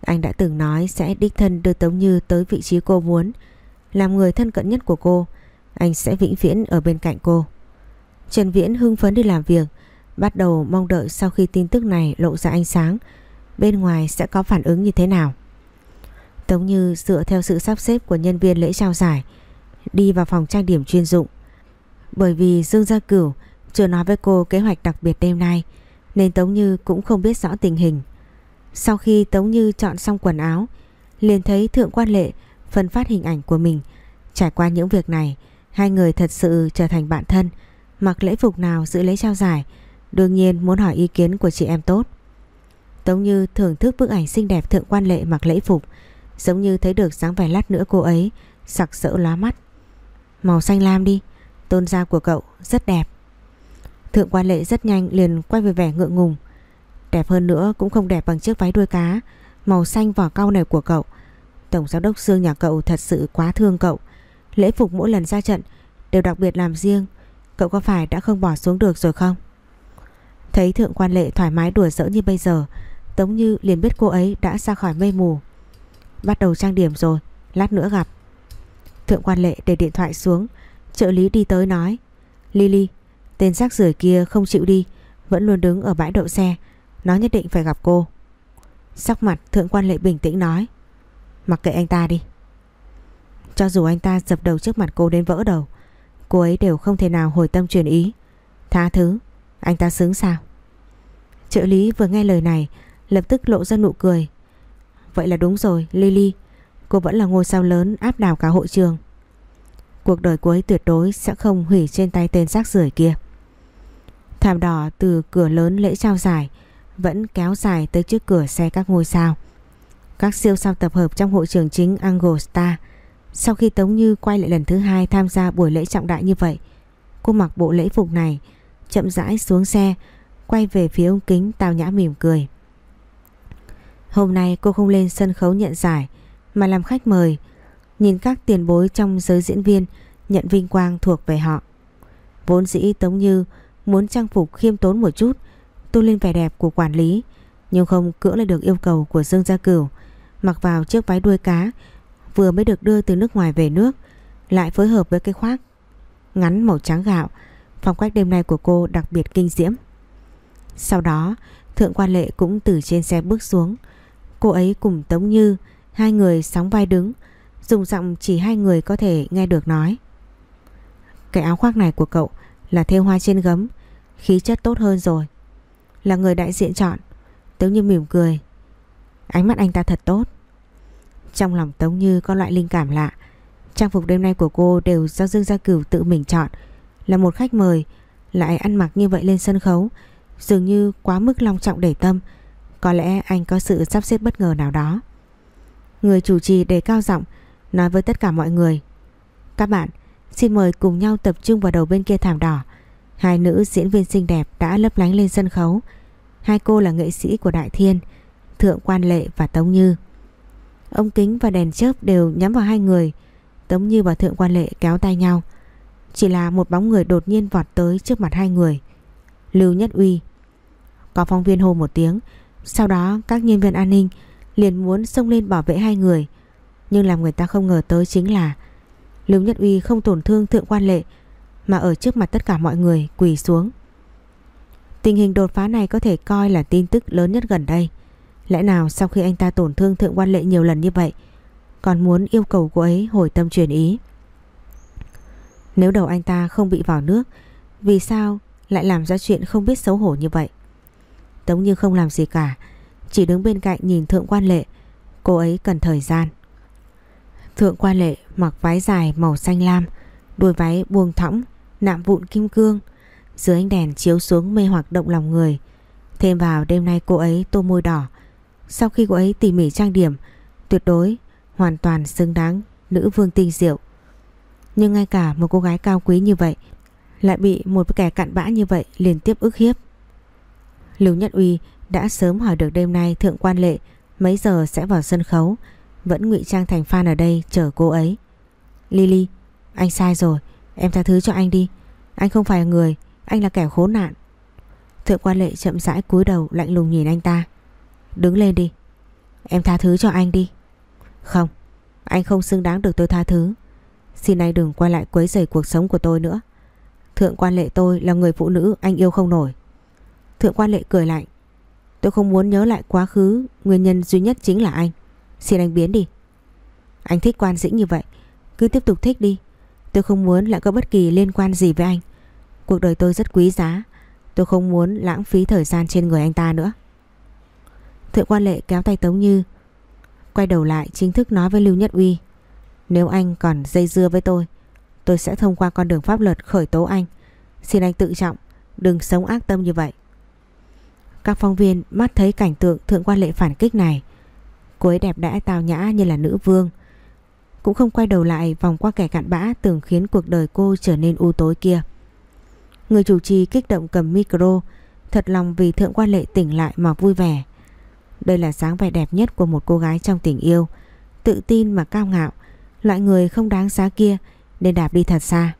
Anh đã từng nói sẽ đích thân đưa Tống Như tới vị trí cô muốn, làm người thân cận nhất của cô, anh sẽ vĩnh viễn ở bên cạnh cô. Trần Viễn hưng phấn đi làm việc, bắt đầu mong đợi sau khi tin tức này lộ ra ánh sáng, bên ngoài sẽ có phản ứng như thế nào. Tống Như dựa theo sự sắp xếp của nhân viên lễ trao giải, đi vào phòng trang điểm chuyên dụng. Bởi vì Dương Gia Cửu chưa nói với cô kế hoạch đặc biệt đêm nay, nên Tống Như cũng không biết rõ tình hình. Sau khi Tống Như chọn xong quần áo, liền thấy Thượng Quan Lệ phân phát hình ảnh của mình. Trải qua những việc này, hai người thật sự trở thành bạn thân. Mặc lễ phục nào giữ lấy trao giải, đương nhiên muốn hỏi ý kiến của chị em tốt. Tống Như thưởng thức bức ảnh xinh đẹp Thượng Quan Lệ mặc lễ phục, giống như thấy được sáng vài lát nữa cô ấy sặc sỡ lóa mắt. Màu xanh lam đi, tôn da của cậu rất đẹp. Thượng Quan Lệ rất nhanh liền quay về vẻ ngượng ngùng. Đẹp hơn nữa cũng không đẹp bằng chiếc váy đuôi cá, màu xanh vỏ cau này của cậu. Tổng giám đốc Dương nhà cậu thật sự quá thương cậu. Lễ phục mỗi lần ra trận Đều đặc biệt làm riêng. Cậu có phải đã không bỏ xuống được rồi không? Thấy thượng quan lệ thoải mái đùa giỡn như bây giờ, Tống Như liền biết cô ấy đã ra khỏi mây mù. Bắt đầu trang điểm rồi, Lát nữa gặp. Thượng quan lệ để điện thoại xuống, Trợ lý đi tới nói, Lily Tên rác rưởi kia không chịu đi, Vẫn luôn đứng ở bãi đậu xe. Nó nhất định phải gặp cô. Sắc mặt thượng quan lệ bình tĩnh nói, Mặc kệ anh ta đi. Cho dù anh ta dập đầu trước mặt cô đến vỡ đầu, Cô ấy đều không thể nào hồi tâm truyền ý. Tha thứ, Anh ta xứng sao? Trợ lý vừa nghe lời này, Lập tức lộ ra nụ cười. Vậy là đúng rồi, Lily. Cô vẫn là ngôi sao lớn áp đảo cả hội trường. Cuộc đời cô ấy tuyệt đối sẽ không hủy trên tay tên rác rưởi kia. Thảm đỏ từ cửa lớn lễ trao giải Vẫn kéo dài tới trước cửa xe các ngôi sao. Các siêu sao tập hợp trong hội trường chính Angle Star Sau khi Tống Như quay lại lần thứ hai tham gia buổi lễ trọng đại như vậy, Cô mặc bộ lễ phục này, Chậm rãi xuống xe, Quay về phía ông kính tào nhã mỉm cười. Hôm nay cô không lên sân khấu nhận giải, Mà làm khách mời Nhìn các tiền bối trong giới diễn viên, Nhận vinh quang thuộc về họ. Vốn dĩ Tống Như Muốn trang phục khiêm tốn một chút tu lên vẻ đẹp của quản lý, Nhưng không cưỡng lại được yêu cầu của Dương Gia Cửu. Mặc vào chiếc váy đuôi cá, Vừa mới được đưa từ nước ngoài về nước, Lại phối hợp với cái khoác Ngắn màu trắng gạo, Phong cách đêm nay của cô đặc biệt kinh diễm. Sau đó, Thượng quan lệ cũng từ trên xe bước xuống. Cô ấy cùng Tống Như, Hai người sóng vai đứng Dùng giọng chỉ hai người có thể nghe được nói. Cái áo khoác này của cậu Là thêu hoa trên gấm, Khí chất tốt hơn rồi. Là người đại diện chọn. Tống Như mỉm cười. Ánh mắt anh ta thật tốt. Trong lòng Tống Như có loại linh cảm lạ. Trang phục đêm nay của cô đều do Dương Gia Cửu tự mình chọn. Là một khách mời, Lại ăn mặc như vậy lên sân khấu, Dường như quá mức long trọng để tâm. Có lẽ anh có sự sắp xếp bất ngờ nào đó. Người chủ trì đề cao giọng Nói với tất cả mọi người. Các bạn, xin mời cùng nhau tập trung vào đầu bên kia thảm đỏ. Hai nữ diễn viên xinh đẹp đã lấp lánh lên sân khấu. Hai cô là nghệ sĩ của Đại Thiên, Thượng Quan Lệ và Tống Như. Ông kính và đèn chớp đều nhắm vào hai người. Tống Như và Thượng Quan Lệ kéo tay nhau. Chỉ là một bóng người đột nhiên vọt tới trước mặt hai người. Lưu Nhất Uy. Có phóng viên hô một tiếng. Sau đó, các nhân viên an ninh liền muốn xông lên bảo vệ hai người. Nhưng làm người ta không ngờ tới chính là Lưu Nhất Uy không tổn thương Thượng Quan Lệ, Mà ở trước mặt tất cả mọi người quỳ xuống. Tình hình đột phá này có thể coi là tin tức lớn nhất gần đây. Lẽ nào sau khi anh ta tổn thương Thượng Quan Lệ nhiều lần như vậy, Còn muốn yêu cầu cô ấy hồi tâm truyền ý? Nếu đầu anh ta không bị vào nước, Vì sao lại làm ra chuyện không biết xấu hổ như vậy? Tống như không làm gì cả, Chỉ đứng bên cạnh nhìn Thượng Quan Lệ. Cô ấy cần thời gian. Thượng Quan Lệ mặc váy dài màu xanh lam Đuôi váy buông thõng, Nạm vụn kim cương. Dưới ánh đèn chiếu xuống mê hoặc động lòng người. Thêm vào đêm nay cô ấy tô môi đỏ. Sau khi cô ấy tỉ mỉ trang điểm, Tuyệt đối Hoàn toàn xứng đáng Nữ vương tinh diệu. Nhưng ngay cả một cô gái cao quý như vậy Lại bị một kẻ cặn bã như vậy Liên tiếp ức hiếp. Lưu Nhất Uy đã sớm hỏi được đêm nay Thượng quan lệ Mấy giờ sẽ vào sân khấu. Vẫn ngụy trang thành fan ở đây, chờ cô ấy. Lily, Anh sai rồi. Em tha thứ cho anh đi. Anh không phải người, Anh là kẻ khốn nạn. Thượng quan lệ chậm rãi cúi đầu, lạnh lùng nhìn anh ta. Đứng lên đi. Em tha thứ cho anh đi. Không, Anh không xứng đáng được tôi tha thứ. Xin anh đừng quay lại quấy rầy cuộc sống của tôi nữa. Thượng quan lệ tôi là người phụ nữ, anh yêu không nổi. Thượng quan lệ cười lạnh. Tôi không muốn nhớ lại quá khứ, Nguyên nhân duy nhất chính là anh. Xin anh biến đi. Anh thích quan dĩnh như vậy. Cứ tiếp tục thích đi. Tôi không muốn lại có bất kỳ liên quan gì với anh. Cuộc đời tôi rất quý giá. Tôi không muốn lãng phí thời gian trên người anh ta nữa. Thượng quan lệ kéo tay Tống Như. Quay đầu lại chính thức nói với Lưu Nhất Uy. Nếu anh còn dây dưa với tôi Tôi sẽ thông qua con đường pháp luật khởi tố anh. Xin anh tự trọng, Đừng sống ác tâm như vậy. Các phóng viên mắt thấy cảnh tượng thượng quan lệ phản kích này. Cô ấy đẹp đẽ tào nhã như là nữ vương. Cũng không quay đầu lại, vòng qua kẻ cạn bã Tưởng khiến cuộc đời cô trở nên u tối kia. Người chủ trì kích động cầm micro, Thật lòng vì thượng quan lệ tỉnh lại mà vui vẻ. Đây là sáng vẻ đẹp nhất của một cô gái trong tình yêu. Tự tin mà cao ngạo, Loại người không đáng giá kia, Nên đạp đi thật xa.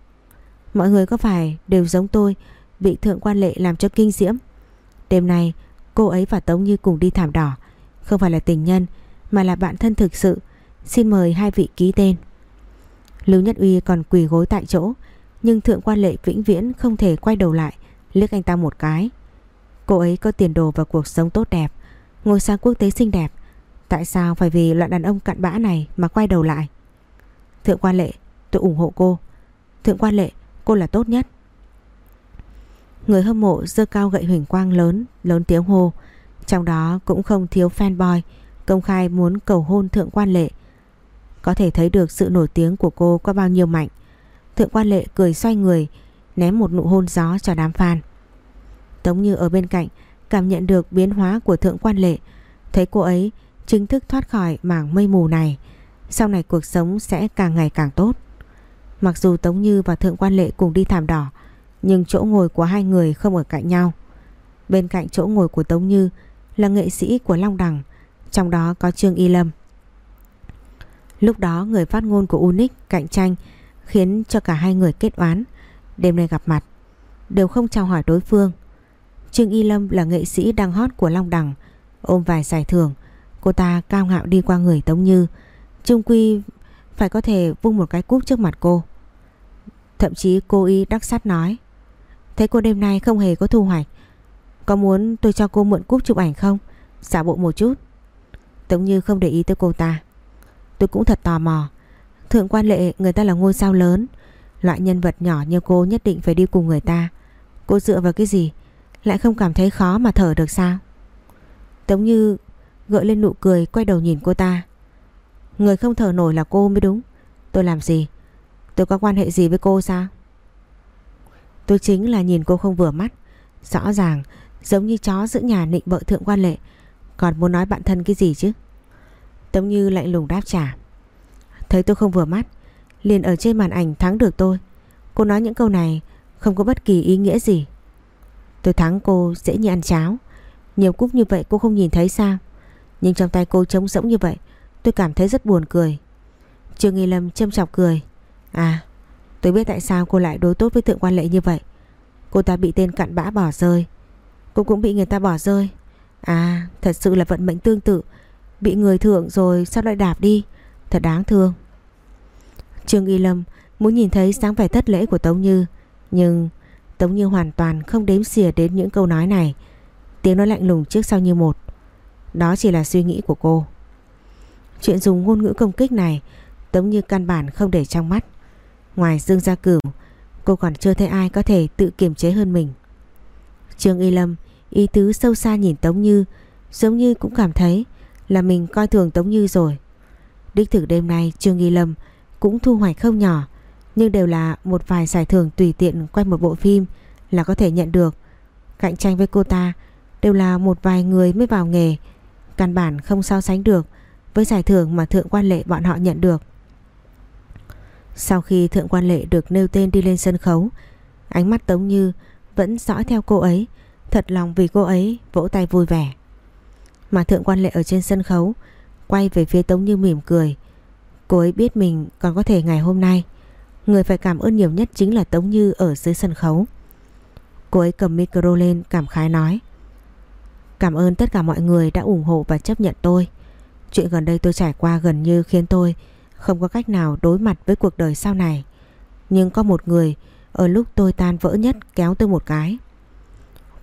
Mọi người có phải đều giống tôi, Bị thượng quan lệ làm cho kinh diễm? Đêm nay, cô ấy và Tống Như cùng đi thảm đỏ. Không phải là tình nhân mà là bạn thân thực sự. Xin mời hai vị ký tên. Lưu Nhất Uy còn quỳ gối tại chỗ, Nhưng thượng quan lệ vĩnh viễn không thể quay đầu lại, Liếc anh ta một cái. Cô ấy có tiền đồ và cuộc sống tốt đẹp, Ngôi sao quốc tế xinh đẹp. Tại sao phải vì loại đàn ông cặn bã này Mà quay đầu lại? Thượng quan lệ, tôi ủng hộ cô. Thượng quan lệ, cô là tốt nhất. Người hâm mộ dơ cao gậy huỳnh quang lớn Lớn tiếng hô. Trong đó cũng không thiếu fanboy Công khai muốn cầu hôn thượng quan lệ. Có thể thấy được sự nổi tiếng của cô có bao nhiêu mạnh. Thượng quan lệ cười xoay người, Ném một nụ hôn gió cho đám fan. Tống như ở bên cạnh Cảm nhận được biến hóa của thượng quan lệ. Thấy cô ấy, chính thức thoát khỏi mảng mây mù này. Sau này cuộc sống sẽ càng ngày càng tốt. Mặc dù Tống Như và Thượng Quan Lệ cùng đi thảm đỏ, Nhưng chỗ ngồi của hai người không ở cạnh nhau. Bên cạnh chỗ ngồi của Tống Như Là nghệ sĩ của Long Đằng trong đó có Trương Y Lâm. Lúc đó người phát ngôn của Unix cạnh tranh Khiến cho cả hai người kết oán, Đêm nay gặp mặt, Đều không chào hỏi đối phương. Trương Y Lâm là nghệ sĩ đang hot của Long Đằng Ôm vài giải thưởng, Cô ta cao ngạo đi qua người Tống Như, Trung Quy phải có thể vung một cái cúp trước mặt cô. Thậm chí cô y đắc sắt nói Thấy cô đêm nay không hề có thu hoạch, Có muốn tôi cho cô mượn cúp chụp ảnh không? Xả bộ một chút. Tống Như không để ý tới cô ta. Tôi cũng thật tò mò. Thượng quan lệ, người ta là ngôi sao lớn. Loại nhân vật nhỏ như cô nhất định phải đi cùng người ta. Cô dựa vào cái gì? Lại không cảm thấy khó mà thở được sao? Tống Như gợi lên nụ cười, quay đầu nhìn cô ta. Người không thở nổi là cô mới đúng. Tôi làm gì? Tôi có quan hệ gì với cô sao? Tôi chính là nhìn cô không vừa mắt. Rõ ràng, Giống như chó giữ nhà nịnh bợ thượng quan lệ còn muốn nói bạn thân cái gì chứ? Tống Như lạnh lùng đáp trả. Thấy tôi không vừa mắt, Liền ở trên màn ảnh thắng được tôi. Cô nói những câu này Không có bất kỳ ý nghĩa gì. Tôi thắng cô dễ như ăn cháo. Nhiều cúp như vậy cô không nhìn thấy sao? Nhưng trong tay cô trống rỗng như vậy, Tôi cảm thấy rất buồn cười. Trương Nghi Lâm châm chọc cười. À tôi biết tại sao cô lại đối tốt với thượng quan lệ như vậy. Cô ta bị tên cặn bã bỏ rơi. Cô cũng bị người ta bỏ rơi. À thật sự là vận mệnh tương tự. Bị người thượng rồi sao lại đạp đi? Thật đáng thương. Trương Y Lâm muốn nhìn thấy sáng vẻ thất lễ của Tống Như, Nhưng Tống Như hoàn toàn không đếm xỉa đến những câu nói này. Tiếng nói lạnh lùng trước sau như một. Đó chỉ là suy nghĩ của cô. Chuyện dùng ngôn ngữ công kích này, Tống Như căn bản không để trong mắt. Ngoài Dương Gia Cửu, Cô còn chưa thấy ai có thể tự kiềm chế hơn mình. Trương Y Lâm Ý tứ sâu xa nhìn Tống Như Giống như cũng cảm thấy Là mình coi thường Tống Như rồi Đích thực đêm nay Trương nghi Lâm Cũng thu hoạch không nhỏ Nhưng đều là một vài giải thưởng tùy tiện Quay một bộ phim là có thể nhận được Cạnh tranh với cô ta Đều là một vài người mới vào nghề Căn bản không so sánh được với giải thưởng mà Thượng quan Lệ bọn họ nhận được. Sau khi Thượng quan Lệ được nêu tên đi lên sân khấu, ánh mắt Tống Như vẫn dõi theo cô ấy, thật lòng vì cô ấy vỗ tay vui vẻ. Mà Thượng quan Lệ ở trên sân khấu, quay về phía Tống Như mỉm cười. Cô ấy biết mình còn có thể ngày hôm nay, người phải cảm ơn nhiều nhất chính là Tống Như ở dưới sân khấu. Cô ấy cầm micro lên cảm khái nói Cảm ơn tất cả mọi người đã ủng hộ và chấp nhận tôi Chuyện gần đây tôi trải qua gần như khiến tôi không có cách nào đối mặt với cuộc đời sau này. Nhưng có một người ở lúc tôi tan vỡ nhất kéo tôi một cái.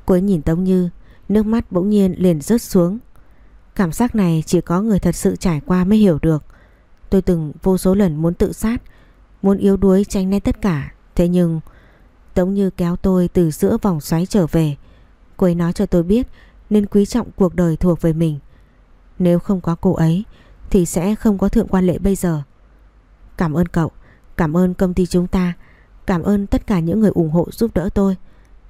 Cô ấy nhìn Tống Như, nước mắt bỗng nhiên liền rớt xuống. Cảm giác này chỉ có người thật sự trải qua mới hiểu được. Tôi từng vô số lần muốn tự sát, muốn yếu đuối tránh né tất cả. Thế nhưng Tống Như kéo tôi từ giữa vòng xoáy trở về. Cô ấy nói cho tôi biết nên quý trọng cuộc đời thuộc về mình. Nếu không có cô ấy Thì sẽ không có thượng quan lệ bây giờ Cảm ơn cậu Cảm ơn công ty chúng ta Cảm ơn tất cả những người ủng hộ giúp đỡ tôi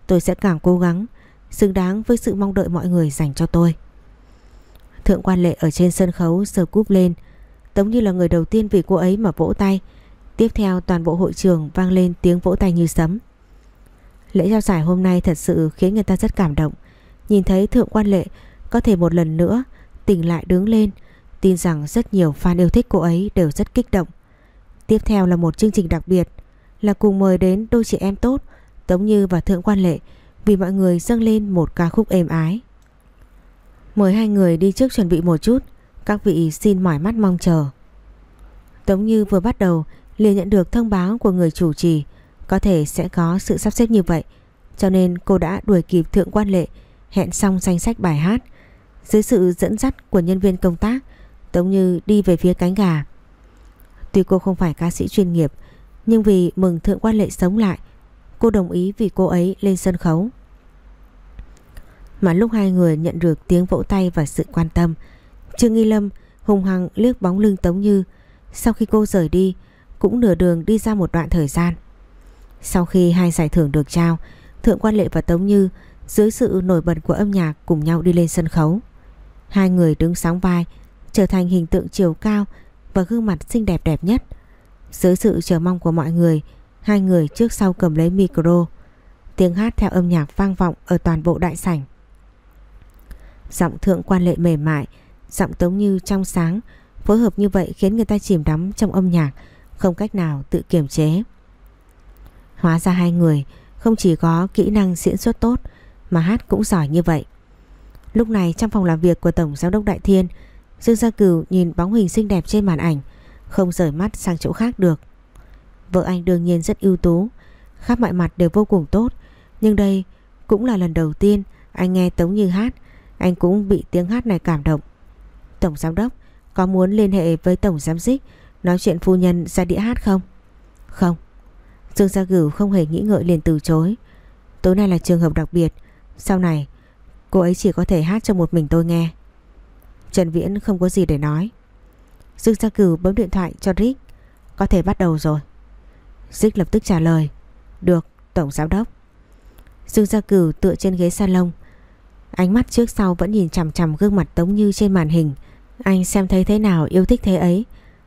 Tôi sẽ càng cố gắng Xứng đáng với sự mong đợi mọi người dành cho tôi. Thượng quan lệ ở trên sân khấu sờ cúp lên, giống như là người đầu tiên vì cô ấy mà vỗ tay. Tiếp theo, toàn bộ hội trường vang lên tiếng vỗ tay như sấm. Lễ trao giải hôm nay thật sự khiến người ta rất cảm động. Nhìn thấy thượng quan lệ có thể một lần nữa tỉnh lại đứng lên, Tin rằng rất nhiều fan yêu thích cô ấy đều rất kích động. Tiếp theo là một chương trình đặc biệt, là cùng mời đến đôi chị em tốt Tống Như và Thượng Quan Lệ vì mọi người dâng lên một ca khúc êm ái. Mời hai người đi trước chuẩn bị một chút, các vị xin mỏi mắt mong chờ. Tống Như vừa bắt đầu liền nhận được thông báo của người chủ trì có thể sẽ có sự sắp xếp như vậy cho nên cô đã đuổi kịp Thượng Quan Lệ hẹn xong danh sách bài hát. Dưới sự dẫn dắt của nhân viên công tác Tống Như đi về phía cánh gà. Tuy cô không phải ca sĩ chuyên nghiệp nhưng vì mừng Thượng Quan Lệ sống lại cô đồng ý vì cô ấy lên sân khấu. Mà lúc hai người nhận được tiếng vỗ tay và sự quan tâm, Trương Nghi Lâm hùng hăng liếc bóng lưng Tống Như. Sau khi cô rời đi, Cũng nửa đường đi ra một đoạn thời gian. Sau khi hai giải thưởng được trao, Thượng Quan Lệ và Tống Như Dưới sự nổi bật của âm nhạc cùng nhau đi lên sân khấu. Hai người đứng sóng vai, Trở thành hình tượng chiều cao Và gương mặt xinh đẹp đẹp nhất. Dưới sự chờ mong của mọi người Hai người trước sau cầm lấy micro. Tiếng hát theo âm nhạc vang vọng Ở toàn bộ đại sảnh. Giọng thượng quan lệ mềm mại, Giọng tống như trong sáng, Phối hợp như vậy khiến người ta chìm đắm trong âm nhạc, Không cách nào tự kiềm chế. Hóa ra hai người Không chỉ có kỹ năng diễn xuất tốt, Mà hát cũng giỏi như vậy. Lúc này trong phòng làm việc của Tổng Giám đốc Đại Thiên, Dương Gia Cửu nhìn bóng hình xinh đẹp trên màn ảnh, Không rời mắt sang chỗ khác được. Vợ anh đương nhiên rất ưu tú. Khắp mọi mặt đều vô cùng tốt. Nhưng đây cũng là lần đầu tiên Anh nghe Tống Như hát. Anh cũng bị tiếng hát này cảm động. Tổng giám đốc, Có muốn liên hệ với tổng giám đốc Nói chuyện phu nhân ra đĩa hát không? Không. Dương Gia Gửu không hề nghĩ ngợi liền từ chối. Tối nay là trường hợp đặc biệt. Sau này, cô ấy chỉ có thể hát cho một mình tôi nghe. Trần Viễn không có gì để nói. Dương Gia Cửu bấm điện thoại cho Rick. Có thể bắt đầu rồi. Dích lập tức trả lời. Được, Tổng Giám Đốc. Dương Gia Cửu tựa trên ghế salon. Ánh mắt trước sau vẫn nhìn chằm chằm gương mặt Tống Như trên màn hình. Anh xem thấy thế nào, yêu thích thế ấy?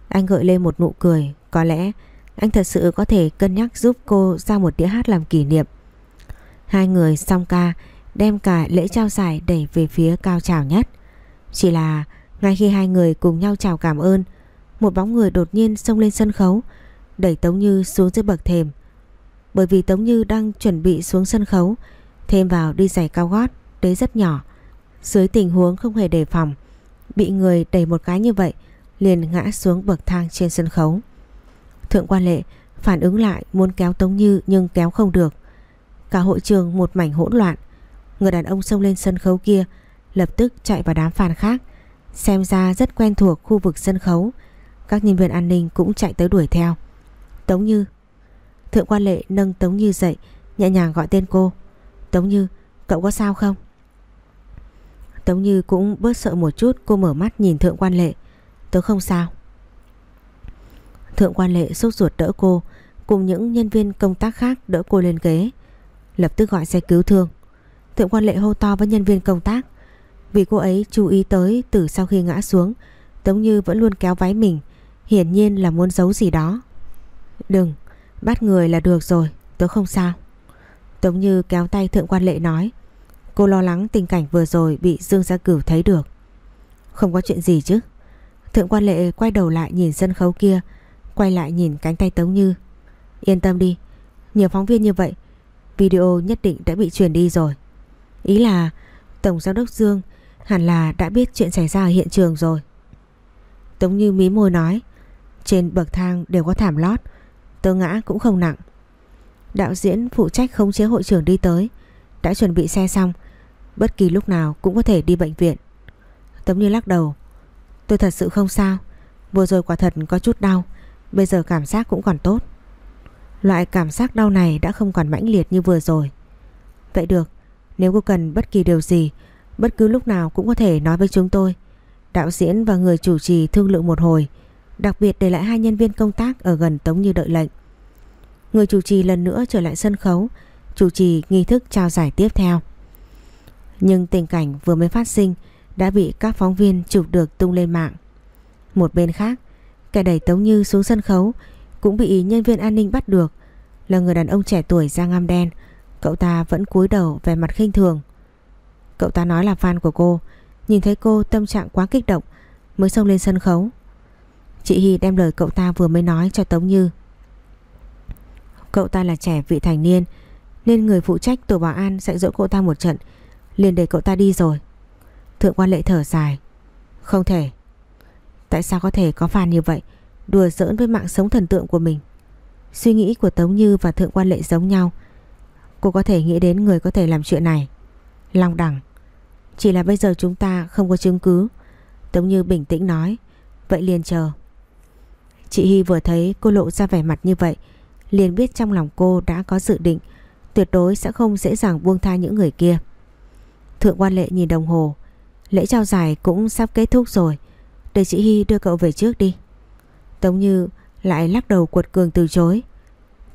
Anh gợi lên một nụ cười. Có lẽ anh thật sự có thể cân nhắc giúp cô ra một đĩa hát làm kỷ niệm. Hai người xong ca, Đem cả lễ trao giải đẩy về phía cao trào nhất. Chỉ là ngay khi hai người cùng nhau chào cảm ơn, Một bóng người đột nhiên xông lên sân khấu. Đẩy Tống Như xuống dưới bậc thềm Bởi vì Tống Như đang chuẩn bị xuống sân khấu Thêm vào đi giày cao gót đế rất nhỏ. Dưới tình huống không hề đề phòng, bị người đẩy một cái như vậy, liền ngã xuống bậc thang trên sân khấu. Thượng quan lệ phản ứng lại muốn kéo Tống Như nhưng kéo không được. Cả hội trường một mảnh hỗn loạn. Người đàn ông xông lên sân khấu kia lập tức chạy vào đám fan khác. Xem ra rất quen thuộc khu vực sân khấu. Các nhân viên an ninh cũng chạy tới đuổi theo. Tống Như. Thượng quan lệ nâng Tống Như dậy, Nhẹ nhàng gọi tên cô. Tống Như, cậu có sao không? Tống Như cũng bớt sợ một chút, Cô mở mắt nhìn Thượng Quan Lệ. Tớ không sao. Thượng Quan Lệ sốt ruột đỡ cô, Cùng những nhân viên công tác khác đỡ cô lên ghế. Lập tức gọi xe cứu thương. Thượng Quan Lệ hô to với nhân viên công tác. Vì cô ấy chú ý tới Từ sau khi ngã xuống, Tống Như vẫn luôn kéo váy mình, Hiển nhiên là muốn giấu gì đó. Đừng, Bắt người là được rồi, Tớ không sao. Tống Như kéo tay Thượng Quan Lệ nói, Cô lo lắng tình cảnh vừa rồi bị Dương Gia Cửu thấy được. Không có chuyện gì chứ. Thượng quan lệ quay đầu lại nhìn sân khấu kia, Quay lại nhìn cánh tay Tống Như. Yên tâm đi, Nhiều phóng viên như vậy, Video nhất định đã bị truyền đi rồi. Ý là Tổng giám đốc Dương Hẳn là đã biết chuyện xảy ra ở hiện trường rồi. Tống Như mí môi nói, Trên bậc thang đều có thảm lót Tớ ngã cũng không nặng. Đạo diễn phụ trách khống chế hội trưởng đi tới, Đã chuẩn bị xe xong, Bất kỳ lúc nào cũng có thể đi bệnh viện. Tống như lắc đầu, Tôi thật sự không sao, Vừa rồi quả thật có chút đau, Bây giờ cảm giác cũng còn tốt. Loại cảm giác đau này đã không còn mãnh liệt như vừa rồi. Vậy được, Nếu cô cần bất kỳ điều gì, Bất cứ lúc nào cũng có thể nói với chúng tôi. Đạo diễn và người chủ trì thương lượng một hồi Đặc biệt để lại hai nhân viên công tác Ở gần Tống Như đợi lệnh Người chủ trì lần nữa trở lại sân khấu Chủ trì nghi thức trao giải tiếp theo nhưng tình cảnh vừa mới phát sinh đã bị các phóng viên chụp được tung lên mạng. Một bên khác, kẻ đẩy Tống Như xuống sân khấu cũng bị nhân viên an ninh bắt được là người đàn ông trẻ tuổi da ngăm đen. Cậu ta vẫn cúi đầu vẻ mặt khinh thường. Cậu ta nói là fan của cô, nhìn thấy cô tâm trạng quá kích động, mới xông lên sân khấu. Chị Hy đem lời cậu ta vừa mới nói cho Tống Như. Cậu ta là trẻ vị thành niên, nên người phụ trách tổ bảo an dạy dỗ cậu ta một trận, liền để cậu ta đi rồi. Thượng quan lệ thở dài. Không thể. Tại sao có thể có phàn như vậy, đùa giỡn với mạng sống thần tượng của mình? Suy nghĩ của Tống Như và Thượng quan lệ giống nhau. Cô có thể nghĩ đến người có thể làm chuyện này. Long đẳng. Chỉ là bây giờ chúng ta không có chứng cứ. Tống Như bình tĩnh nói. Vậy liền chờ. Chị Hy vừa thấy cô lộ ra vẻ mặt như vậy, liền biết trong lòng cô đã có dự định, tuyệt đối sẽ không dễ dàng buông tha những người kia. Thượng quan lệ nhìn đồng hồ, Lễ trao giải cũng sắp kết thúc rồi, Để chị Hy đưa cậu về trước đi. Tống Như lại lắc đầu cuột cường từ chối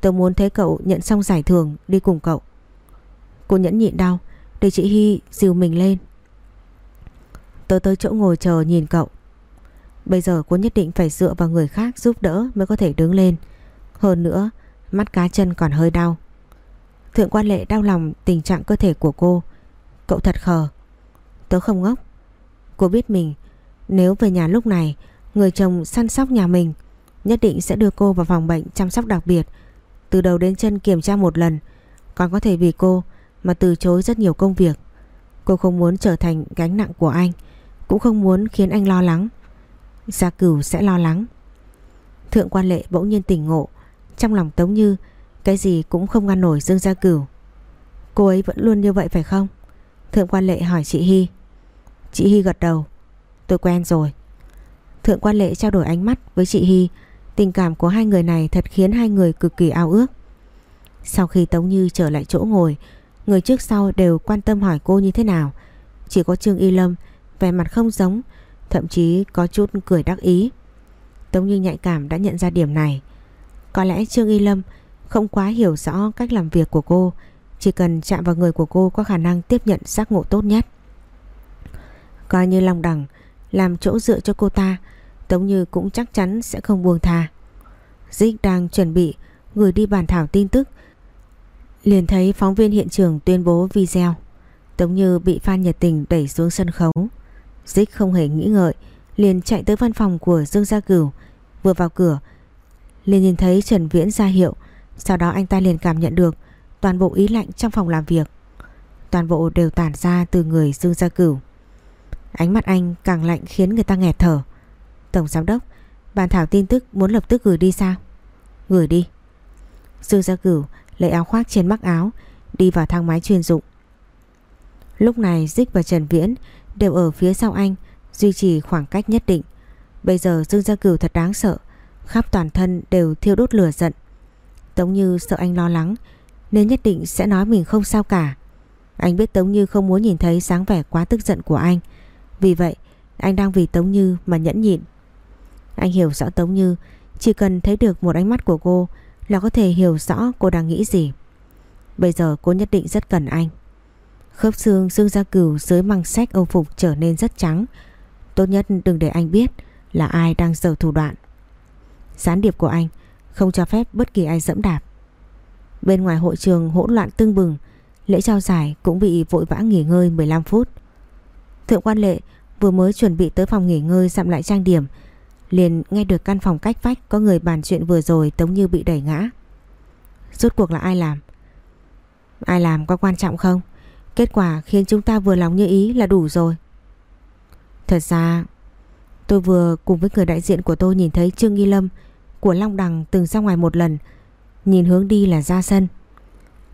Tôi muốn thấy cậu nhận xong giải thưởng đi cùng cậu. Cô nhẫn nhịn đau, Để chị Hy dìu mình lên. Tôi tới chỗ ngồi chờ nhìn cậu. Bây giờ cô nhất định phải dựa vào người khác giúp đỡ mới có thể đứng lên. Hơn nữa, Mắt cá chân còn hơi đau. Thượng quan lệ đau lòng tình trạng cơ thể của cô. Cậu thật khờ. Tớ không ngốc. Cô biết mình, Nếu về nhà lúc này, Người chồng săn sóc nhà mình, Nhất định sẽ đưa cô vào phòng bệnh chăm sóc đặc biệt. Từ đầu đến chân kiểm tra một lần, Còn có thể vì cô Mà từ chối rất nhiều công việc. Cô không muốn trở thành gánh nặng của anh, Cũng không muốn khiến anh lo lắng. Gia cửu sẽ lo lắng. Thượng quan lệ bỗng nhiên tỉnh ngộ, Trong lòng Tống Như, Cái gì cũng không ngăn nổi Dương Gia Cửu. Cô ấy vẫn luôn như vậy phải không? Thượng quan lệ hỏi chị Hy. Chị Hy gật đầu. Tôi quen rồi. Thượng quan lệ trao đổi ánh mắt với chị Hy. Tình cảm của hai người này thật khiến hai người cực kỳ ao ước. Sau khi Tống Như trở lại chỗ ngồi, Người trước sau đều quan tâm hỏi cô như thế nào. Chỉ có Trương Y Lâm, Vẻ mặt không giống Thậm chí có chút cười đắc ý Tống Như nhạy cảm đã nhận ra điểm này Có lẽ Trương Y Lâm Không quá hiểu rõ cách làm việc của cô Chỉ cần chạm vào người của cô Có khả năng tiếp nhận giác ngộ tốt nhất Coi như Long Đằng làm chỗ dựa cho cô ta, Tống Như cũng chắc chắn sẽ không buông tha. Dích đang chuẩn bị gửi đi bàn thảo tin tức. Liền thấy phóng viên hiện trường tuyên bố video. Tống Như bị fan nhiệt tình đẩy xuống sân khấu. Dích không hề nghĩ ngợi, liền chạy tới văn phòng của Dương Gia Cửu. Vừa vào cửa, liền nhìn thấy Trần Viễn ra hiệu. Sau đó anh ta liền cảm nhận được toàn bộ ý lạnh trong phòng làm việc. Toàn bộ đều tản ra từ người Dương Gia Cửu. Ánh mắt anh càng lạnh khiến người ta nghẹt thở Tổng giám đốc Bàn thảo tin tức muốn lập tức gửi đi sao Gửi đi Dương Gia Cửu lấy áo khoác trên mắc áo Đi vào thang máy chuyên dụng Lúc này Dích và Trần Viễn Đều ở phía sau anh, Duy trì khoảng cách nhất định. Bây giờ Dương Gia Cửu thật đáng sợ, Khắp toàn thân đều thiêu đốt lửa giận. Tống Như sợ anh lo lắng, Nên nhất định sẽ nói mình không sao cả. Anh biết Tống Như không muốn nhìn thấy sáng vẻ quá tức giận của anh. Vì vậy, anh đang vì Tống Như mà nhẫn nhịn. Anh hiểu rõ Tống Như, Chỉ cần thấy được một ánh mắt của cô Là có thể hiểu rõ cô đang nghĩ gì. Bây giờ cô nhất định rất cần anh. Khớp xương Dương Gia Cửu dưới măng sách âu phục trở nên rất trắng Tốt nhất đừng để anh biết là ai đang giở thủ đoạn Gián điệp của anh không cho phép bất kỳ ai dẫm đạp Bên ngoài hội trường hỗn loạn tưng bừng, Lễ trao giải cũng bị vội vã nghỉ ngơi 15 phút Thượng quan lệ vừa mới chuẩn bị tới phòng nghỉ ngơi dặm lại trang điểm, liền nghe được căn phòng cách vách có người bàn chuyện vừa rồi Tống Như bị đẩy ngã. Rốt cuộc là ai làm? Ai làm có quan trọng không? Kết quả khiến chúng ta vừa lòng như ý là đủ rồi. Thật ra, tôi vừa cùng với người đại diện của tôi nhìn thấy Trương Nghi Lâm của Long Đằng từng ra ngoài một lần. Nhìn hướng đi là ra sân.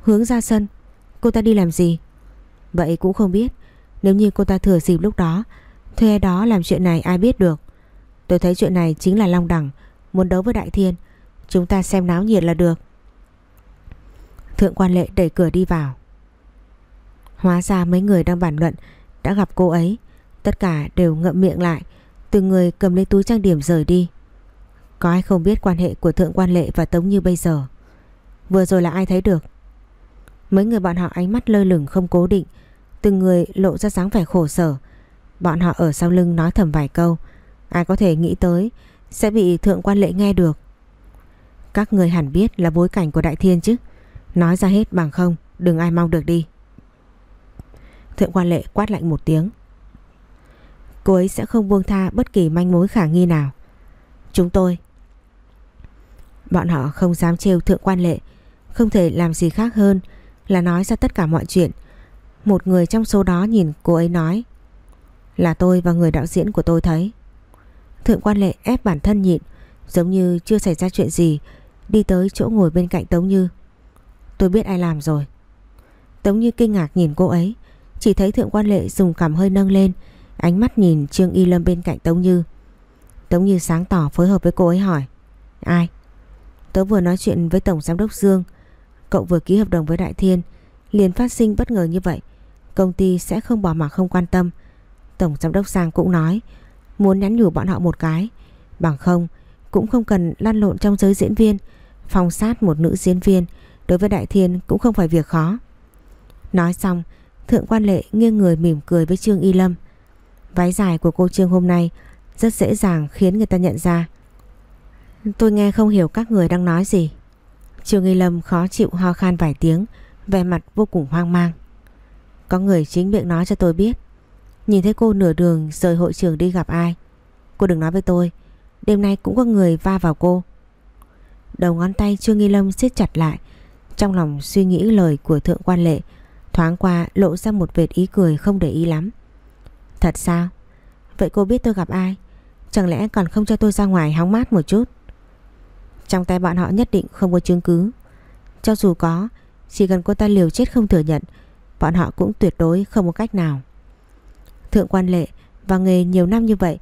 Hướng ra sân? Cô ta đi làm gì? Vậy cũng không biết. Nếu như cô ta thừa dịp lúc đó, Thuê đó làm chuyện này ai biết được Tôi thấy chuyện này chính là Long đằng, Muốn đấu với Đại Thiên Chúng ta xem náo nhiệt là được Thượng quan lệ đẩy cửa đi vào Hóa ra mấy người đang bàn luận, Đã gặp cô ấy. Tất cả đều ngậm miệng lại, Từng người cầm lấy túi trang điểm rời đi. Có ai không biết quan hệ của Thượng quan lệ và Tống Như bây giờ? Vừa rồi là ai thấy được? Mấy người bọn họ ánh mắt lơ lửng không cố định, Từng người lộ ra dáng vẻ khổ sở. Bọn họ ở sau lưng nói thầm vài câu, Ai có thể nghĩ tới Sẽ bị thượng quan lệ nghe được. Các người hẳn biết là bối cảnh của Đại Thiên chứ. Nói ra hết bằng không, Đừng ai mong được đi. Thượng quan lệ quát lạnh một tiếng. Cô ấy sẽ không buông tha bất kỳ manh mối khả nghi nào. Chúng tôi. Bọn họ không dám trêu thượng quan lệ. Không thể làm gì khác hơn Là nói ra tất cả mọi chuyện. Một người trong số đó nhìn cô ấy nói, Là tôi và người đạo diễn của tôi thấy. Thượng quan lệ ép bản thân nhịn, Giống như chưa xảy ra chuyện gì, Đi tới chỗ ngồi bên cạnh Tống Như. Tôi biết ai làm rồi. Tống Như kinh ngạc nhìn cô ấy. Chỉ thấy thượng quan lệ dùng cằm hơi nâng lên, Ánh mắt nhìn Trương Y Lâm bên cạnh Tống Như. Tống Như sáng tỏ phối hợp với cô ấy hỏi, Ai? Tớ vừa nói chuyện với Tổng Giám đốc Dương, Cậu vừa ký hợp đồng với Đại Thiên, liền phát sinh bất ngờ như vậy, Công ty sẽ không bỏ mặc không quan tâm. Tổng Giám đốc Giang cũng nói, Muốn nhắn nhủ bọn họ một cái, Bằng không cũng không cần lăn lộn trong giới diễn viên, Phòng sát một nữ diễn viên, Đối với Đại Thiên cũng không phải việc khó. Nói xong Thượng quan lệ nghiêng người mỉm cười với Trương Y Lâm. Váy dài của cô Trương hôm nay Rất dễ dàng khiến người ta nhận ra. Tôi nghe không hiểu các người đang nói gì. Trương Y Lâm khó chịu ho khan vài tiếng, Vẻ mặt vô cùng hoang mang. Có người chính miệng nói cho tôi biết, Nhìn thấy cô nửa đường rời hội trường đi gặp ai. Cô đừng nói với tôi, Đêm nay cũng có người va vào cô. Đầu ngón tay Trương Y Lâm siết chặt lại, Trong lòng suy nghĩ lời của thượng quan lệ Thoáng qua lộ ra một vệt ý cười không để ý lắm Thật sao? Vậy cô biết tôi gặp ai? Chẳng lẽ còn không cho tôi ra ngoài hóng mát một chút? Trong tay bọn họ nhất định không có chứng cứ Cho dù có, Chỉ cần cô ta liều chết không thừa nhận, Bọn họ cũng tuyệt đối không có cách nào Thượng quan lệ Vào nghề nhiều năm như vậy,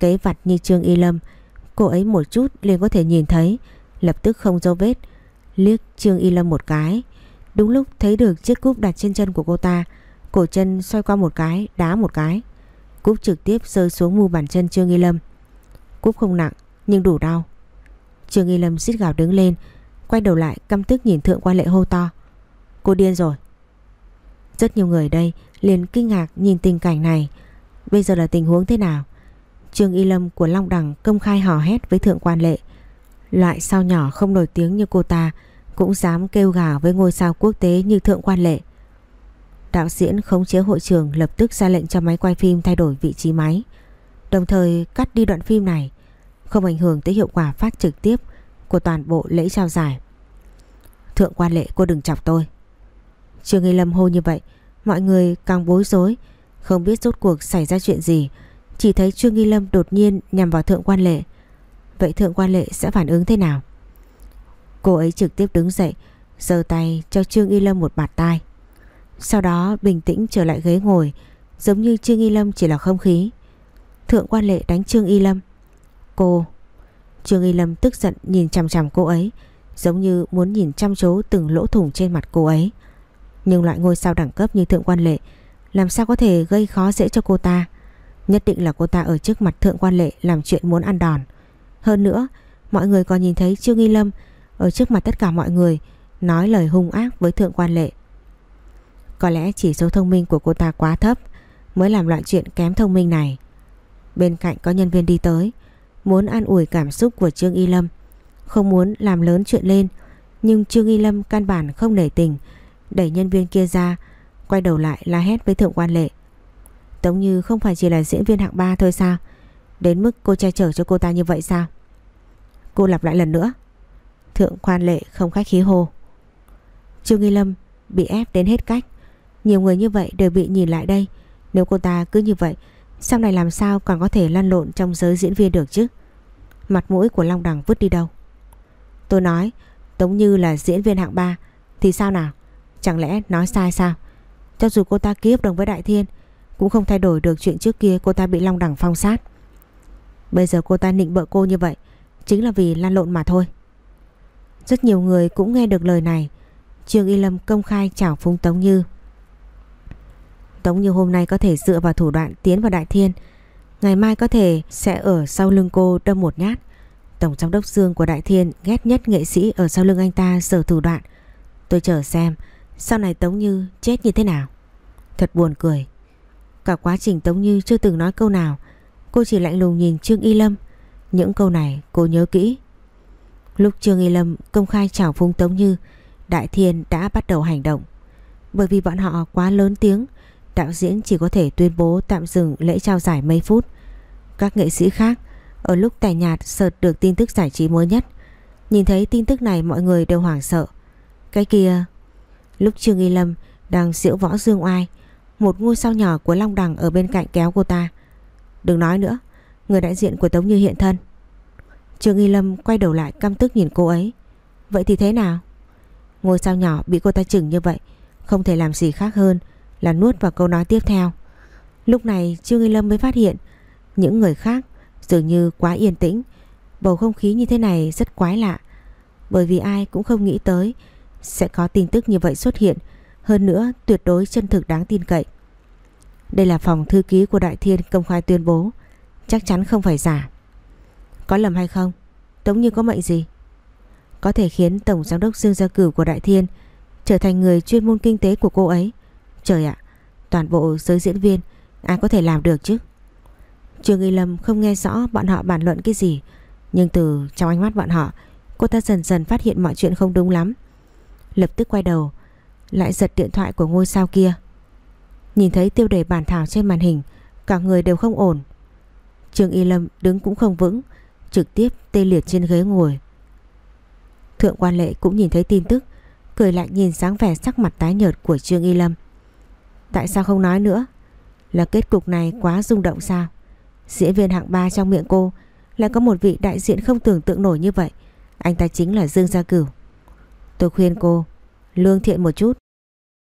Kế vặt như Trương Y Lâm, Cô ấy một chút liền có thể nhìn thấy, Lập tức không dấu vết, Liếc Trương Y Lâm một cái Đúng lúc thấy được chiếc cúp đặt trên chân của cô ta, Cổ chân xoay qua một cái, Đá một cái. Cúp trực tiếp rơi xuống mu bàn chân Trương Y Lâm. Cúp không nặng, nhưng đủ đau. Trương Y Lâm xít gào đứng lên, Quay đầu lại căm tức nhìn thượng quan lệ hô to. Cô điên rồi. Rất nhiều người đây liền kinh ngạc nhìn tình cảnh này. Bây giờ là tình huống thế nào? Trương Y Lâm của Long Đằng công khai hò hét với thượng quan lệ. Loại sao nhỏ không nổi tiếng như cô ta cũng dám kêu gào với ngôi sao quốc tế như thượng quan lệ. Đạo diễn khống chế hội trường lập tức ra lệnh cho máy quay phim thay đổi vị trí máy, Đồng thời cắt đi đoạn phim này, Không ảnh hưởng tới hiệu quả phát trực tiếp của toàn bộ lễ trao giải. Thượng quan lệ, cô đừng chọc tôi. Trương nghi Lâm hô như vậy, Mọi người càng bối rối, Không biết rốt cuộc xảy ra chuyện gì, Chỉ thấy Trương nghi Lâm đột nhiên nhằm vào thượng quan lệ. Vậy thượng quan lệ sẽ phản ứng thế nào? Cô ấy trực tiếp đứng dậy, giơ tay cho Trương Y Lâm một bạt tai. Sau đó, bình tĩnh trở lại ghế ngồi, Giống như Trương Y Lâm chỉ là không khí. Thượng quan lệ đánh Trương Y Lâm. Cô, Trương Y Lâm tức giận nhìn chằm chằm cô ấy, Giống như muốn nhìn chăm chú từng lỗ thủng trên mặt cô ấy. Nhưng loại ngôi sao đẳng cấp như Thượng Quan Lệ, Làm sao có thể gây khó dễ cho cô ta? Nhất định là cô ta ở trước mặt Thượng Quan Lệ Làm chuyện muốn ăn đòn. Hơn nữa, mọi người còn nhìn thấy Trương Y Lâm ở trước mặt tất cả mọi người, Nói lời hung ác với Thượng Quan Lệ. Có lẽ chỉ số thông minh của cô ta quá thấp Mới làm loại chuyện kém thông minh này. Bên cạnh có nhân viên đi tới, Muốn an ủi cảm xúc của Trương Y Lâm, Không muốn làm lớn chuyện lên, Nhưng Trương Y Lâm căn bản không nể tình, Đẩy nhân viên kia ra, Quay đầu lại la hét với thượng quan lệ. Tống Như không phải chỉ là diễn viên hạng 3 thôi sao? Đến mức cô che chở cho cô ta như vậy sao? Cô lặp lại lần nữa. Thượng quan lệ không khách khí hồ Trương nghi Lâm bị ép đến hết cách. Nhiều người như vậy đều bị nhìn lại đây. Nếu cô ta cứ như vậy, sau này làm sao còn có thể lăn lộn trong giới diễn viên được chứ? Mặt mũi của Long Đằng vứt đi đâu? Tôi nói, Tống Như là diễn viên hạng 3 Thì sao nào? Chẳng lẽ nói sai sao? Cho dù cô ta ký hợp đồng với Đại Thiên, Cũng không thay đổi được chuyện trước kia cô ta bị Long Đằng phong sát. Bây giờ cô ta nịnh bợ cô như vậy, Chính là vì lăn lộn mà thôi. Rất nhiều người cũng nghe được lời này. Trương Y Lâm công khai chào phúng Tống Như. Tống như hôm nay có thể dựa vào thủ đoạn tiến vào Đại Thiên. Ngày mai có thể sẽ ở sau lưng cô đâm một nhát. Tổng giám đốc Dương của Đại Thiên ghét nhất nghệ sĩ ở sau lưng anh ta sở thủ đoạn. Tôi chờ xem, sau này Tống Như chết như thế nào. Thật buồn cười. Cả quá trình Tống Như chưa từng nói câu nào. Cô chỉ lạnh lùng nhìn Trương Y Lâm. Những câu này cô nhớ kỹ. Lúc Trương Y Lâm công khai chào phung Tống Như Đại Thiên đã bắt đầu hành động Bởi vì bọn họ quá lớn tiếng đạo diễn chỉ có thể tuyên bố tạm dừng lễ trao giải mấy phút. Các nghệ sĩ khác ở lúc tài nhạt sợt được tin tức giải trí mới nhất. Nhìn thấy tin tức này mọi người đều hoảng sợ. Cái kia, lúc Trương Y Lâm đang diễu võ dương oai, một ngôi sao nhỏ của Long Đằng ở bên cạnh kéo cô ta. Đừng nói nữa, người đại diện của Tống Như hiện thân. Trương Y Lâm quay đầu lại căm tức nhìn cô ấy. Vậy thì thế nào? Ngôi sao nhỏ bị cô ta chừng như vậy, không thể làm gì khác hơn là nuốt vào câu nói tiếp theo. Lúc này Trương Y Lâm mới phát hiện những người khác dường như quá yên tĩnh. Bầu không khí như thế này rất quái lạ. Bởi vì ai cũng không nghĩ tới sẽ có tin tức như vậy xuất hiện. Hơn nữa tuyệt đối chân thực đáng tin cậy. Đây là phòng thư ký của Đại Thiên công khai tuyên bố. Chắc chắn không phải giả. Có lầm hay không? Tống như có mệnh gì? Có thể khiến Tổng Giám đốc Dương Gia Cửu của Đại Thiên trở thành người chuyên môn kinh tế của cô ấy. Trời ạ, toàn bộ giới diễn viên ai có thể làm được chứ? Trương Y Lâm không nghe rõ bọn họ bàn luận cái gì, nhưng từ trong ánh mắt bọn họ, cô ta dần dần phát hiện mọi chuyện không đúng lắm. Lập tức quay đầu, lại giật điện thoại của ngôi sao kia. Nhìn thấy tiêu đề bản thảo trên màn hình, cả người đều không ổn. Trương Y Lâm đứng cũng không vững, trực tiếp tê liệt trên ghế ngồi. Thượng quan lệ cũng nhìn thấy tin tức, cười lại nhìn sáng vẻ sắc mặt tái nhợt của Trương Y Lâm. Tại sao không nói nữa? Là kết cục này quá rung động sao? Diễn viên hạng 3 trong miệng cô lại có một vị đại diện không tưởng tượng nổi như vậy. Anh ta chính là Dương Gia Cửu. Tôi khuyên cô lương thiện một chút.